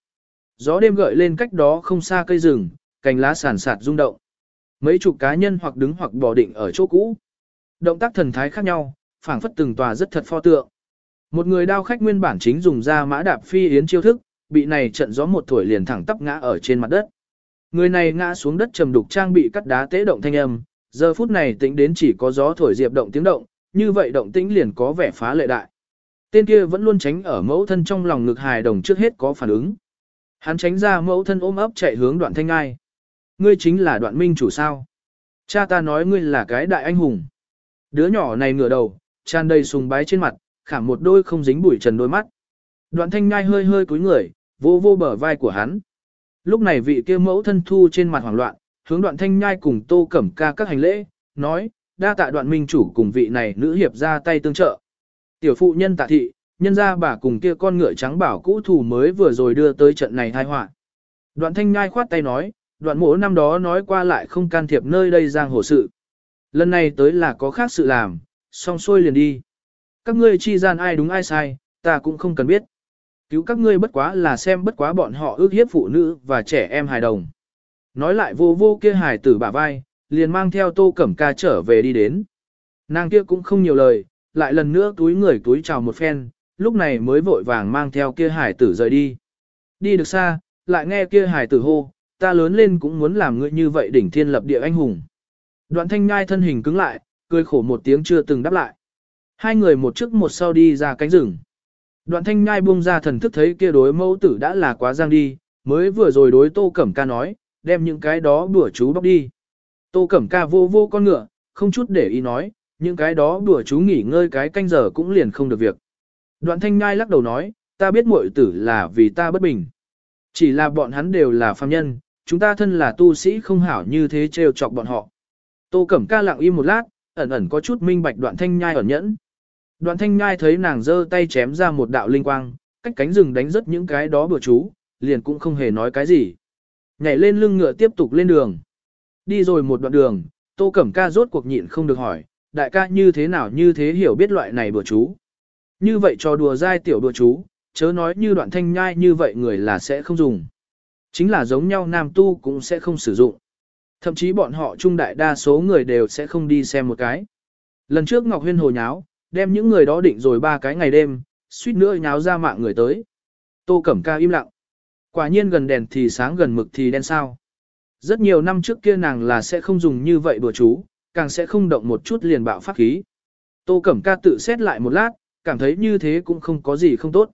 Gió đêm gợi lên cách đó không xa cây rừng, cành lá sàn sạt rung động. Mấy chục cá nhân hoặc đứng hoặc bò định ở chỗ cũ. Động tác thần thái khác nhau, phảng phất từng tòa rất thật pho tượng. Một người đao khách nguyên bản chính dùng ra mã đạp phi yến chiêu thức, bị này trận gió một thổi liền thẳng tắp ngã ở trên mặt đất. Người này ngã xuống đất trầm đục trang bị cắt đá tế động thanh âm, giờ phút này tính đến chỉ có gió thổi diệp động tiếng động, như vậy động tĩnh liền có vẻ phá lệ đại. Tên kia vẫn luôn tránh ở mẫu thân trong lòng ngực hài đồng trước hết có phản ứng. Hắn tránh ra mẫu thân ôm ấp chạy hướng đoạn thanh ngai. Ngươi chính là đoạn minh chủ sao. Cha ta nói ngươi là cái đại anh hùng. Đứa nhỏ này ngửa đầu, tràn đầy sùng bái trên mặt, khảm một đôi không dính bụi trần đôi mắt. Đoạn thanh ngai hơi hơi cúi người, vô vô bờ vai của hắn. Lúc này vị kia mẫu thân thu trên mặt hoảng loạn, hướng đoạn thanh nhai cùng tô cẩm ca các hành lễ, nói, đa tạ đoạn minh chủ cùng vị này nữ hiệp ra tay tương trợ. Tiểu phụ nhân tạ thị, nhân ra bà cùng kia con ngựa trắng bảo cũ thủ mới vừa rồi đưa tới trận này tai họa. Đoạn thanh nhai khoát tay nói, đoạn mỗ năm đó nói qua lại không can thiệp nơi đây giang hồ sự. Lần này tới là có khác sự làm, xong xuôi liền đi. Các ngươi chi gian ai đúng ai sai, ta cũng không cần biết. Cứu các ngươi bất quá là xem bất quá bọn họ ước hiếp phụ nữ và trẻ em hài đồng. Nói lại vô vô kia hài tử bả vai, liền mang theo tô cẩm ca trở về đi đến. Nàng kia cũng không nhiều lời, lại lần nữa túi người túi chào một phen, lúc này mới vội vàng mang theo kia hải tử rời đi. Đi được xa, lại nghe kia hải tử hô, ta lớn lên cũng muốn làm ngươi như vậy đỉnh thiên lập địa anh hùng. Đoạn thanh nhai thân hình cứng lại, cười khổ một tiếng chưa từng đáp lại. Hai người một trước một sau đi ra cánh rừng. Đoạn thanh nhai buông ra thần thức thấy kia đối mẫu tử đã là quá giang đi, mới vừa rồi đối tô cẩm ca nói, đem những cái đó đùa chú bóc đi. Tô cẩm ca vô vô con ngựa, không chút để ý nói, những cái đó đùa chú nghỉ ngơi cái canh giờ cũng liền không được việc. Đoạn thanh nhai lắc đầu nói, ta biết muội tử là vì ta bất bình. Chỉ là bọn hắn đều là phàm nhân, chúng ta thân là tu sĩ không hảo như thế trêu chọc bọn họ. Tô Cẩm Ca lặng im một lát, ẩn ẩn có chút minh bạch đoạn thanh nhai ẩn nhẫn. Đoạn thanh nhai thấy nàng giơ tay chém ra một đạo linh quang, cách cánh rừng đánh rất những cái đó bừa chú, liền cũng không hề nói cái gì. Nhảy lên lưng ngựa tiếp tục lên đường. Đi rồi một đoạn đường, Tô Cẩm Ca rốt cuộc nhịn không được hỏi, đại ca như thế nào như thế hiểu biết loại này bừa chú. Như vậy cho đùa dai tiểu đùa chú, chớ nói như đoạn thanh nhai như vậy người là sẽ không dùng. Chính là giống nhau nam tu cũng sẽ không sử dụng. Thậm chí bọn họ trung đại đa số người đều sẽ không đi xem một cái. Lần trước Ngọc Huyên hồ nháo, đem những người đó định rồi ba cái ngày đêm, suýt nữa nháo ra mạng người tới. Tô Cẩm Ca im lặng. Quả nhiên gần đèn thì sáng gần mực thì đen sao. Rất nhiều năm trước kia nàng là sẽ không dùng như vậy đùa chú, càng sẽ không động một chút liền bạo phát khí. Tô Cẩm Ca tự xét lại một lát, cảm thấy như thế cũng không có gì không tốt.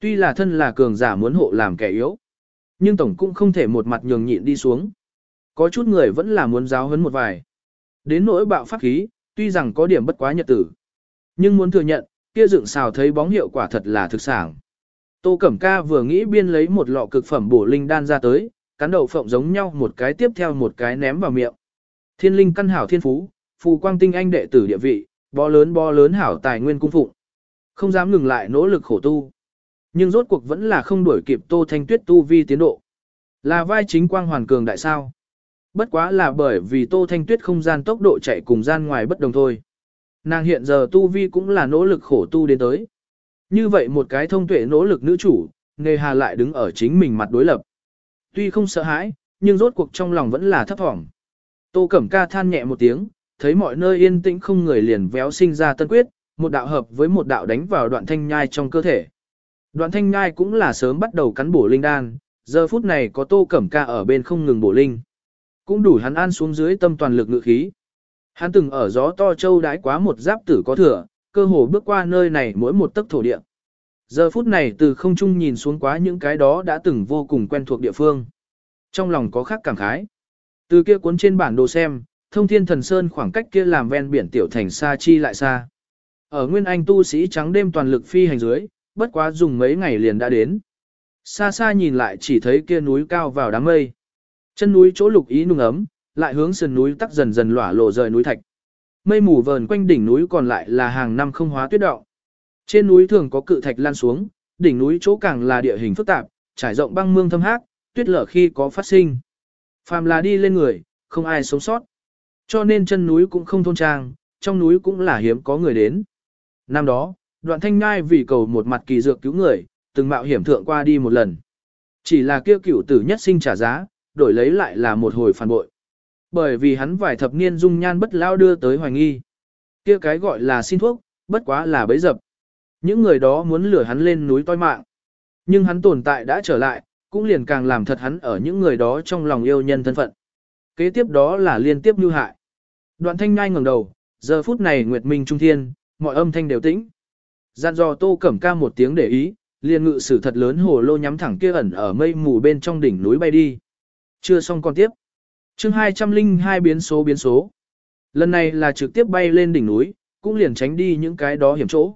Tuy là thân là cường giả muốn hộ làm kẻ yếu, nhưng tổng cũng không thể một mặt nhường nhịn đi xuống. Có chút người vẫn là muốn giáo huấn một vài. Đến nỗi bạo pháp khí, tuy rằng có điểm bất quá nhật tử. Nhưng muốn thừa nhận, kia dựng xào thấy bóng hiệu quả thật là thực sản. Tô Cẩm Ca vừa nghĩ biên lấy một lọ cực phẩm bổ linh đan ra tới, cắn đầu phộng giống nhau một cái tiếp theo một cái ném vào miệng. Thiên linh căn hảo thiên phú, phù quang tinh anh đệ tử địa vị, bó lớn bó lớn hảo tài nguyên cung phụng. Không dám ngừng lại nỗ lực khổ tu. Nhưng rốt cuộc vẫn là không đuổi kịp Tô Thanh Tuyết tu vi tiến độ. Là vai chính quang hoàn cường đại sao? Bất quá là bởi vì Tô Thanh Tuyết không gian tốc độ chạy cùng gian ngoài bất đồng thôi. Nàng hiện giờ tu vi cũng là nỗ lực khổ tu đến tới. Như vậy một cái thông tuệ nỗ lực nữ chủ, nề hà lại đứng ở chính mình mặt đối lập. Tuy không sợ hãi, nhưng rốt cuộc trong lòng vẫn là thấp thỏm. Tô Cẩm Ca than nhẹ một tiếng, thấy mọi nơi yên tĩnh không người liền véo sinh ra tân quyết, một đạo hợp với một đạo đánh vào đoạn thanh nhai trong cơ thể. Đoạn thanh nhai cũng là sớm bắt đầu cắn bổ linh đan, giờ phút này có Tô Cẩm Ca ở bên không ngừng bổ linh. Cũng đủ hắn an xuống dưới tâm toàn lực ngự khí. Hắn từng ở gió to châu đái quá một giáp tử có thừa, cơ hồ bước qua nơi này mỗi một tấc thổ địa. Giờ phút này từ không trung nhìn xuống quá những cái đó đã từng vô cùng quen thuộc địa phương. Trong lòng có khác cảm khái. Từ kia cuốn trên bản đồ xem, thông thiên thần sơn khoảng cách kia làm ven biển tiểu thành xa chi lại xa. Ở Nguyên Anh tu sĩ trắng đêm toàn lực phi hành dưới, bất quá dùng mấy ngày liền đã đến. Xa xa nhìn lại chỉ thấy kia núi cao vào đám mây. Chân núi chỗ lục ý nung ấm, lại hướng sườn núi tắc dần dần lỏa lộ rời núi thạch. Mây mù vờn quanh đỉnh núi còn lại là hàng năm không hóa tuyết động. Trên núi thường có cự thạch lan xuống, đỉnh núi chỗ càng là địa hình phức tạp, trải rộng băng mương thâm hác, tuyết lở khi có phát sinh. Phàm là đi lên người, không ai sống sót. Cho nên chân núi cũng không thôn trang, trong núi cũng là hiếm có người đến. Năm đó, đoạn thanh ngai vì cầu một mặt kỳ dược cứu người, từng mạo hiểm thượng qua đi một lần. Chỉ là kia cửu tử nhất sinh trả giá, đổi lấy lại là một hồi phản bội. Bởi vì hắn vài thập niên dung nhan bất lao đưa tới hoài nghi. Kia cái gọi là xin thuốc, bất quá là bấy dập. Những người đó muốn lửa hắn lên núi toi mạng. Nhưng hắn tồn tại đã trở lại, cũng liền càng làm thật hắn ở những người đó trong lòng yêu nhân thân phận. Kế tiếp đó là liên tiếp như hại. Đoạn thanh ngai ngẩng đầu, giờ phút này Nguyệt Minh Trung Thiên, mọi âm thanh đều tĩnh. Gian dò tô cẩm ca một tiếng để ý, liền ngự sử thật lớn hồ lô nhắm thẳng kia ẩn ở mây mù bên trong đỉnh núi bay đi. Chưa xong con tiếp. chương 202 biến số biến số. Lần này là trực tiếp bay lên đỉnh núi, cũng liền tránh đi những cái đó hiểm chỗ.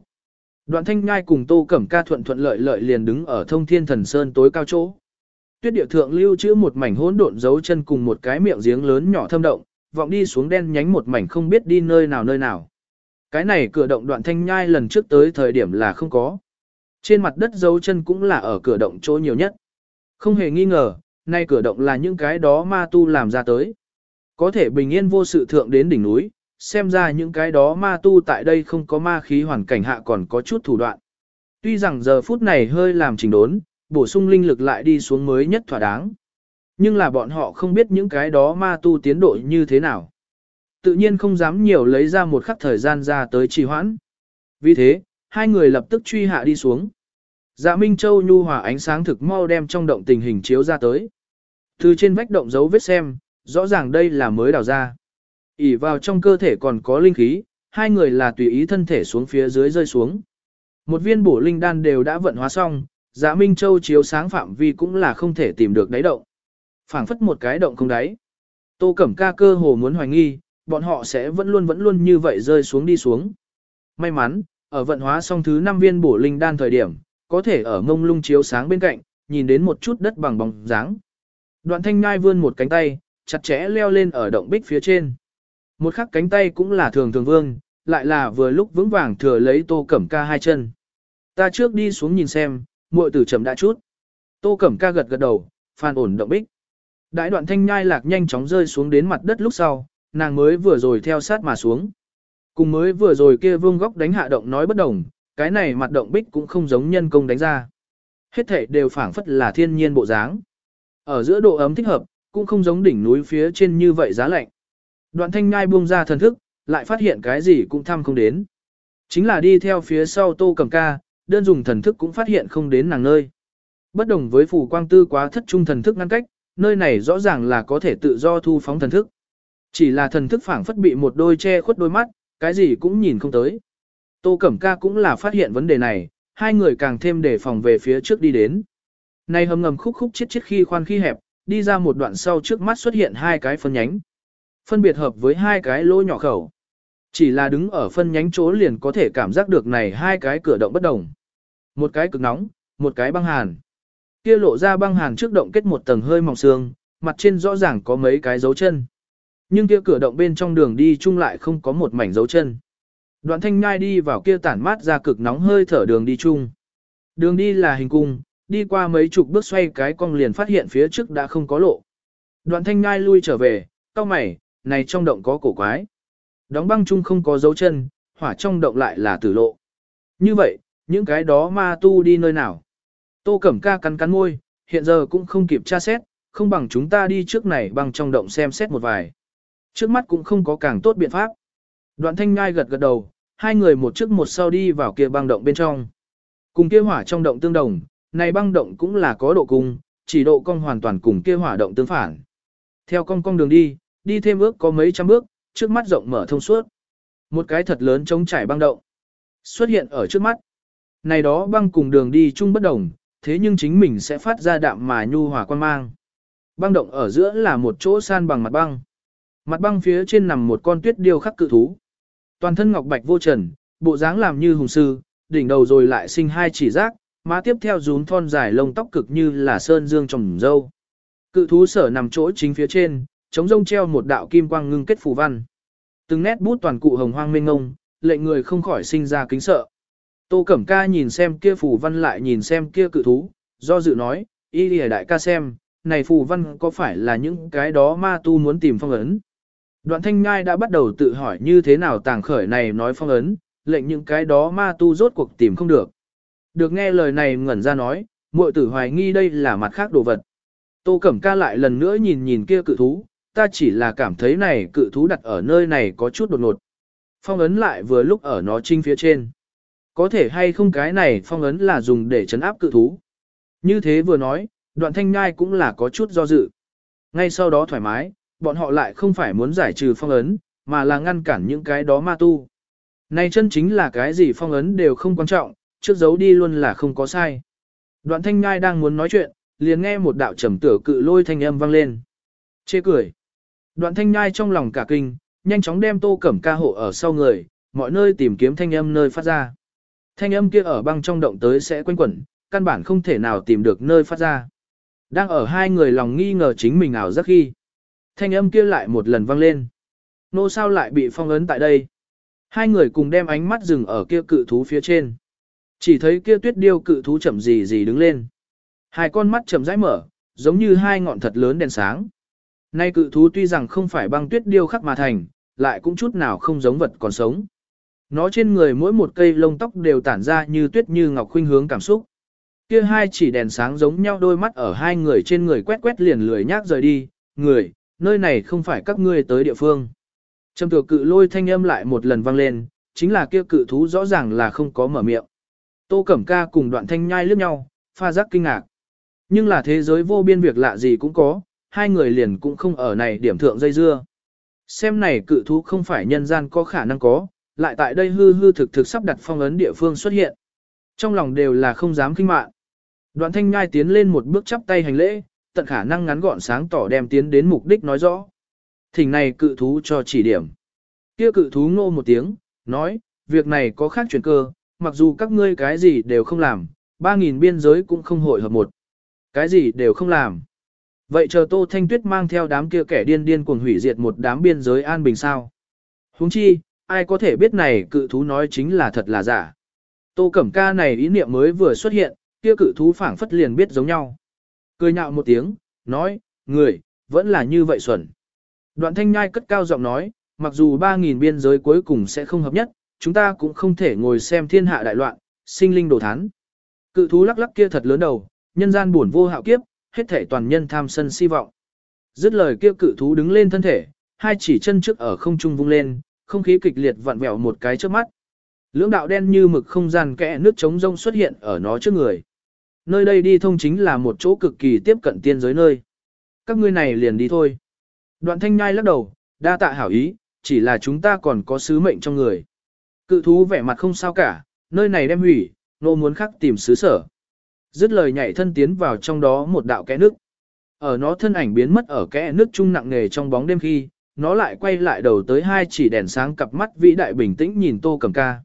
Đoạn thanh ngai cùng tô cẩm ca thuận thuận lợi lợi liền đứng ở thông thiên thần sơn tối cao chỗ. Tuyết địa thượng lưu trữ một mảnh hỗn độn dấu chân cùng một cái miệng giếng lớn nhỏ thâm động, vọng đi xuống đen nhánh một mảnh không biết đi nơi nào nơi nào. Cái này cửa động đoạn thanh nhai lần trước tới thời điểm là không có. Trên mặt đất dấu chân cũng là ở cửa động chỗ nhiều nhất. Không hề nghi ngờ, nay cửa động là những cái đó ma tu làm ra tới. Có thể bình yên vô sự thượng đến đỉnh núi, xem ra những cái đó ma tu tại đây không có ma khí hoàn cảnh hạ còn có chút thủ đoạn. Tuy rằng giờ phút này hơi làm trình đốn, bổ sung linh lực lại đi xuống mới nhất thỏa đáng. Nhưng là bọn họ không biết những cái đó ma tu tiến độ như thế nào. Tự nhiên không dám nhiều lấy ra một khắc thời gian ra tới trì hoãn. Vì thế, hai người lập tức truy hạ đi xuống. Dạ Minh Châu nhu hòa ánh sáng thực mau đem trong động tình hình chiếu ra tới. Từ trên vách động dấu vết xem, rõ ràng đây là mới đào ra. ỉ vào trong cơ thể còn có linh khí, hai người là tùy ý thân thể xuống phía dưới rơi xuống. Một viên bổ linh đan đều đã vận hóa xong, Dạ Minh Châu chiếu sáng phạm vi cũng là không thể tìm được đáy động. phảng phất một cái động không đáy. Tô Cẩm Ca cơ hồ muốn hoài nghi, bọn họ sẽ vẫn luôn vẫn luôn như vậy rơi xuống đi xuống. May mắn, ở vận hóa xong thứ 5 viên bổ linh đan thời điểm, có thể ở ngông lung chiếu sáng bên cạnh, nhìn đến một chút đất bằng bóng dáng. Đoạn thanh ngai vươn một cánh tay, chặt chẽ leo lên ở động bích phía trên. Một khắc cánh tay cũng là thường thường vương, lại là vừa lúc vững vàng thừa lấy tô cẩm ca hai chân. Ta trước đi xuống nhìn xem, muội tử chậm đã chút. Tô cẩm ca gật gật đầu, phan ổn động bích. Đại đoạn thanh nhai lạc nhanh chóng rơi xuống đến mặt đất lúc sau, nàng mới vừa rồi theo sát mà xuống. Cùng mới vừa rồi kia vương góc đánh hạ động nói bất đồng, cái này mặt động bích cũng không giống nhân công đánh ra. Hết thể đều phảng phất là thiên nhiên bộ dáng. Ở giữa độ ấm thích hợp, cũng không giống đỉnh núi phía trên như vậy giá lạnh. Đoạn thanh ngai buông ra thần thức, lại phát hiện cái gì cũng thăm không đến. Chính là đi theo phía sau tô cầm ca, đơn dùng thần thức cũng phát hiện không đến nàng nơi. Bất đồng với phủ quang tư quá thất trung thần thức ngăn cách, nơi này rõ ràng là có thể tự do thu phóng thần thức. Chỉ là thần thức phảng phất bị một đôi che khuất đôi mắt, cái gì cũng nhìn không tới. Tô Cẩm Ca cũng là phát hiện vấn đề này, hai người càng thêm đề phòng về phía trước đi đến. Này hầm ngầm khúc khúc chết chết khi khoan khi hẹp, đi ra một đoạn sau trước mắt xuất hiện hai cái phân nhánh. Phân biệt hợp với hai cái lỗ nhỏ khẩu. Chỉ là đứng ở phân nhánh chỗ liền có thể cảm giác được này hai cái cửa động bất đồng. Một cái cực nóng, một cái băng hàn. Kia lộ ra băng hàn trước động kết một tầng hơi mỏng xương, mặt trên rõ ràng có mấy cái dấu chân. Nhưng kia cửa động bên trong đường đi chung lại không có một mảnh dấu chân. Đoạn thanh ngai đi vào kia tản mát ra cực nóng hơi thở đường đi chung. Đường đi là hình cung, đi qua mấy chục bước xoay cái cong liền phát hiện phía trước đã không có lộ. Đoạn thanh ngai lui trở về, cao mày, này trong động có cổ quái. Đóng băng chung không có dấu chân, hỏa trong động lại là tử lộ. Như vậy, những cái đó ma tu đi nơi nào? Tô Cẩm Ca cắn cắn môi, hiện giờ cũng không kịp tra xét, không bằng chúng ta đi trước này băng trong động xem xét một vài. Trước mắt cũng không có càng tốt biện pháp. Đoạn thanh ngai gật gật đầu, hai người một trước một sau đi vào kia băng động bên trong. Cùng kia hỏa trong động tương đồng, này băng động cũng là có độ cung, chỉ độ cong hoàn toàn cùng kia hỏa động tương phản. Theo cong cong đường đi, đi thêm ước có mấy trăm bước, trước mắt rộng mở thông suốt. Một cái thật lớn trống trải băng động xuất hiện ở trước mắt. Này đó băng cùng đường đi chung bất đồng, thế nhưng chính mình sẽ phát ra đạm mà nhu hòa quan mang. Băng động ở giữa là một chỗ san bằng mặt băng. Mặt băng phía trên nằm một con tuyết điêu khắc cự thú. Toàn thân ngọc bạch vô trần, bộ dáng làm như hùng sư, đỉnh đầu rồi lại sinh hai chỉ giác, má tiếp theo rún thon dài lông tóc cực như là sơn dương trồng dâu. Cự thú sở nằm chỗ chính phía trên, chống rông treo một đạo kim quang ngưng kết phù văn. Từng nét bút toàn cụ hồng hoang mênh ngông, lệnh người không khỏi sinh ra kính sợ. Tô Cẩm Ca nhìn xem kia phù văn lại nhìn xem kia cự thú, do dự nói, y lìa đại ca xem, này phù văn có phải là những cái đó ma tu muốn tìm phong ấn. Đoạn thanh ngai đã bắt đầu tự hỏi như thế nào tàng khởi này nói phong ấn, lệnh những cái đó ma tu rốt cuộc tìm không được. Được nghe lời này ngẩn ra nói, muội tử hoài nghi đây là mặt khác đồ vật. Tô Cẩm Ca lại lần nữa nhìn nhìn kia cự thú, ta chỉ là cảm thấy này cự thú đặt ở nơi này có chút đột ngột. Phong ấn lại vừa lúc ở nó trinh phía trên. Có thể hay không cái này phong ấn là dùng để chấn áp cự thú. Như thế vừa nói, đoạn thanh nhai cũng là có chút do dự. Ngay sau đó thoải mái, bọn họ lại không phải muốn giải trừ phong ấn, mà là ngăn cản những cái đó ma tu. Này chân chính là cái gì phong ấn đều không quan trọng, trước giấu đi luôn là không có sai. Đoạn thanh ngai đang muốn nói chuyện, liền nghe một đạo trầm tử cự lôi thanh âm vang lên. Chê cười. Đoạn thanh ngai trong lòng cả kinh, nhanh chóng đem tô cẩm ca hộ ở sau người, mọi nơi tìm kiếm thanh âm nơi phát ra. Thanh âm kia ở băng trong động tới sẽ quanh quẩn, căn bản không thể nào tìm được nơi phát ra. Đang ở hai người lòng nghi ngờ chính mình ảo giác khi. Thanh âm kia lại một lần vang lên. Nô sao lại bị phong ấn tại đây? Hai người cùng đem ánh mắt dừng ở kia cự thú phía trên. Chỉ thấy kia tuyết điêu cự thú chậm gì gì đứng lên. Hai con mắt chậm rãi mở, giống như hai ngọn thật lớn đèn sáng. Nay cự thú tuy rằng không phải băng tuyết điêu khắc mà thành, lại cũng chút nào không giống vật còn sống. Nó trên người mỗi một cây lông tóc đều tản ra như tuyết như ngọc khuynh hướng cảm xúc. Kia hai chỉ đèn sáng giống nhau đôi mắt ở hai người trên người quét quét liền lười nhác rời đi, người, nơi này không phải các ngươi tới địa phương. Trầm thừa cự lôi thanh âm lại một lần vang lên, chính là kia cự thú rõ ràng là không có mở miệng. Tô Cẩm Ca cùng đoạn thanh nhai liếc nhau, pha giác kinh ngạc. Nhưng là thế giới vô biên việc lạ gì cũng có, hai người liền cũng không ở này điểm thượng dây dưa. Xem này cự thú không phải nhân gian có khả năng có, lại tại đây hư hư thực thực sắp đặt phong ấn địa phương xuất hiện. Trong lòng đều là không dám kinh mạn. Đoạn thanh nhai tiến lên một bước chắp tay hành lễ, tận khả năng ngắn gọn sáng tỏ đem tiến đến mục đích nói rõ. Thỉnh này cự thú cho chỉ điểm. Kia cự thú ngô một tiếng, nói, việc này có khác chuyển cơ, mặc dù các ngươi cái gì đều không làm, ba nghìn biên giới cũng không hội hợp một. Cái gì đều không làm. Vậy chờ Tô Thanh Tuyết mang theo đám kia kẻ điên điên cuồng hủy diệt một đám biên giới an bình sao. Huống chi, ai có thể biết này cự thú nói chính là thật là giả. Tô Cẩm Ca này ý niệm mới vừa xuất hiện, kia cự thú phảng phất liền biết giống nhau. Cười nhạo một tiếng, nói, người, vẫn là như vậy xuẩn. Đoạn thanh nhai cất cao giọng nói, mặc dù 3.000 biên giới cuối cùng sẽ không hợp nhất, chúng ta cũng không thể ngồi xem thiên hạ đại loạn, sinh linh đổ thán. Cự thú lắc lắc kia thật lớn đầu, nhân gian buồn vô hạo kiếp, hết thể toàn nhân tham sân si vọng. Dứt lời kia cự thú đứng lên thân thể, hai chỉ chân trước ở không trung vung lên, không khí kịch liệt vặn vẹo một cái trước mắt. Lưỡng đạo đen như mực không gian kẽ nước trống rông xuất hiện ở nó trước người. Nơi đây đi thông chính là một chỗ cực kỳ tiếp cận tiên giới nơi. Các ngươi này liền đi thôi. Đoạn thanh nhai lắc đầu, đa tạ hảo ý, chỉ là chúng ta còn có sứ mệnh trong người. Cự thú vẻ mặt không sao cả, nơi này đem hủy, nô muốn khắc tìm sứ sở. Dứt lời nhảy thân tiến vào trong đó một đạo kẽ nước. Ở nó thân ảnh biến mất ở kẽ nước trung nặng nề trong bóng đêm khi, nó lại quay lại đầu tới hai chỉ đèn sáng cặp mắt vĩ đại bình tĩnh nhìn tô cầm ca.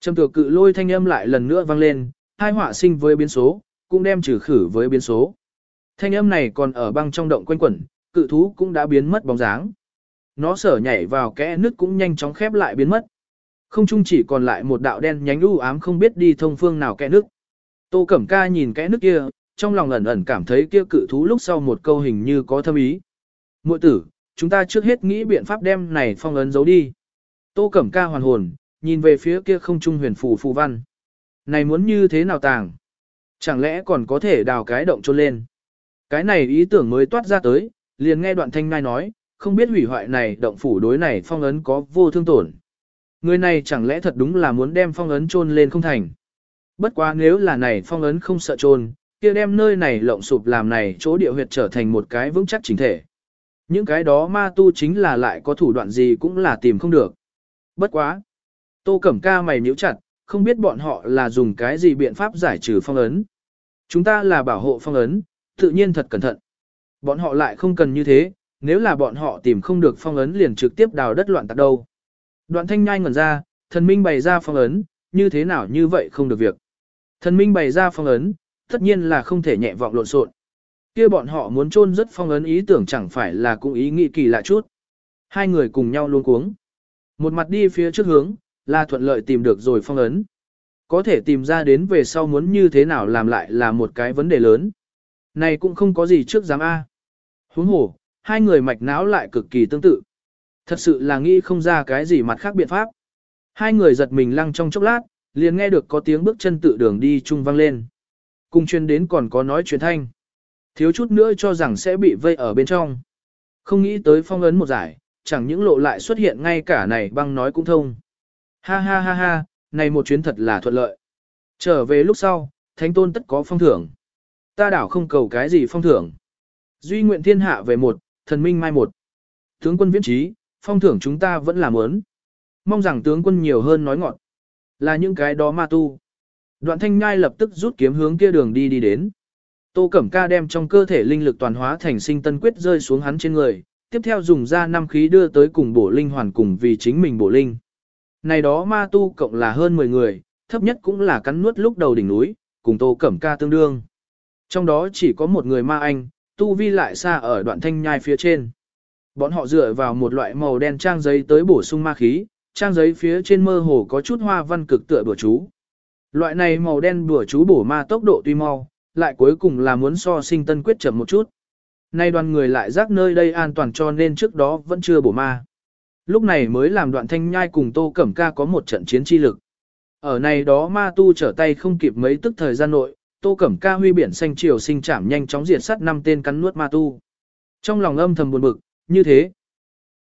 Trầm tược cự lôi thanh âm lại lần nữa vang lên, hai họa sinh với biến số, cũng đem trừ khử với biến số. Thanh âm này còn ở băng trong động quanh quẩn, cự thú cũng đã biến mất bóng dáng. Nó sở nhảy vào kẽ nước cũng nhanh chóng khép lại biến mất. Không chung chỉ còn lại một đạo đen nhánh u ám không biết đi thông phương nào kẽ nước. Tô Cẩm Ca nhìn kẽ nước kia, trong lòng ẩn ẩn cảm thấy kia cự thú lúc sau một câu hình như có thâm ý. Muội tử, chúng ta trước hết nghĩ biện pháp đem này phong ấn giấu đi. Tô Cẩm Ca hoàn hồn, nhìn về phía kia không trung huyền phù phù văn. Này muốn như thế nào tàng? Chẳng lẽ còn có thể đào cái động trôn lên? Cái này ý tưởng mới toát ra tới, liền nghe đoạn thanh ngai nói, không biết hủy hoại này động phủ đối này phong ấn có vô thương tổn. Người này chẳng lẽ thật đúng là muốn đem phong ấn trôn lên không thành. Bất quá nếu là này phong ấn không sợ trôn, kia đem nơi này lộng sụp làm này chỗ địa huyệt trở thành một cái vững chắc chính thể. Những cái đó ma tu chính là lại có thủ đoạn gì cũng là tìm không được. Bất quá. Tô Cẩm Ca mày nhíu chặt, không biết bọn họ là dùng cái gì biện pháp giải trừ phong ấn. Chúng ta là bảo hộ phong ấn, tự nhiên thật cẩn thận. Bọn họ lại không cần như thế, nếu là bọn họ tìm không được phong ấn liền trực tiếp đào đất loạn tạc đâu. Đoạn thanh nhai ngẩn ra, thần minh bày ra phong ấn, như thế nào như vậy không được việc. Thần minh bày ra phong ấn, tất nhiên là không thể nhẹ vọng lộn xộn. Kia bọn họ muốn chôn rất phong ấn ý tưởng chẳng phải là cũng ý nghĩ kỳ lạ chút. Hai người cùng nhau luôn cuống. Một mặt đi phía trước hướng, là thuận lợi tìm được rồi phong ấn. Có thể tìm ra đến về sau muốn như thế nào làm lại là một cái vấn đề lớn. Này cũng không có gì trước dám A. Huống hồ, hai người mạch não lại cực kỳ tương tự. Thật sự là nghĩ không ra cái gì mặt khác biện pháp. Hai người giật mình lăng trong chốc lát, liền nghe được có tiếng bước chân tự đường đi chung vang lên. Cùng chuyên đến còn có nói chuyện thanh. Thiếu chút nữa cho rằng sẽ bị vây ở bên trong. Không nghĩ tới phong ấn một giải, chẳng những lộ lại xuất hiện ngay cả này băng nói cũng thông. Ha ha ha ha, này một chuyến thật là thuận lợi. Trở về lúc sau, thánh tôn tất có phong thưởng. Ta đảo không cầu cái gì phong thưởng. Duy nguyện thiên hạ về một, thần minh mai một. Tướng quân viễn trí, phong thưởng chúng ta vẫn là mớn. Mong rằng tướng quân nhiều hơn nói ngọn. Là những cái đó ma tu. Đoạn thanh nhai lập tức rút kiếm hướng kia đường đi đi đến. Tô Cẩm Ca đem trong cơ thể linh lực toàn hóa thành sinh tân quyết rơi xuống hắn trên người, tiếp theo dùng ra năm khí đưa tới cùng bổ linh hoàn cùng vì chính mình bổ linh. Này đó ma tu cộng là hơn 10 người, thấp nhất cũng là cắn nuốt lúc đầu đỉnh núi, cùng Tô Cẩm Ca tương đương. Trong đó chỉ có một người ma anh, tu vi lại xa ở đoạn thanh nhai phía trên. Bọn họ dựa vào một loại màu đen trang giấy tới bổ sung ma khí, trang giấy phía trên mơ hồ có chút hoa văn cực tựa bùa chú. Loại này màu đen bùa chú bổ ma tốc độ tuy mau, lại cuối cùng là muốn so sinh tân quyết chậm một chút. Nay đoàn người lại rác nơi đây an toàn cho nên trước đó vẫn chưa bổ ma. Lúc này mới làm đoạn thanh nhai cùng Tô Cẩm Ca có một trận chiến chi lực. Ở này đó ma tu trở tay không kịp mấy tức thời gian nội, Tô Cẩm Ca huy biển xanh triều sinh chạm nhanh chóng diệt sát năm tên cắn nuốt ma tu. Trong lòng âm thầm buồn bực, như thế,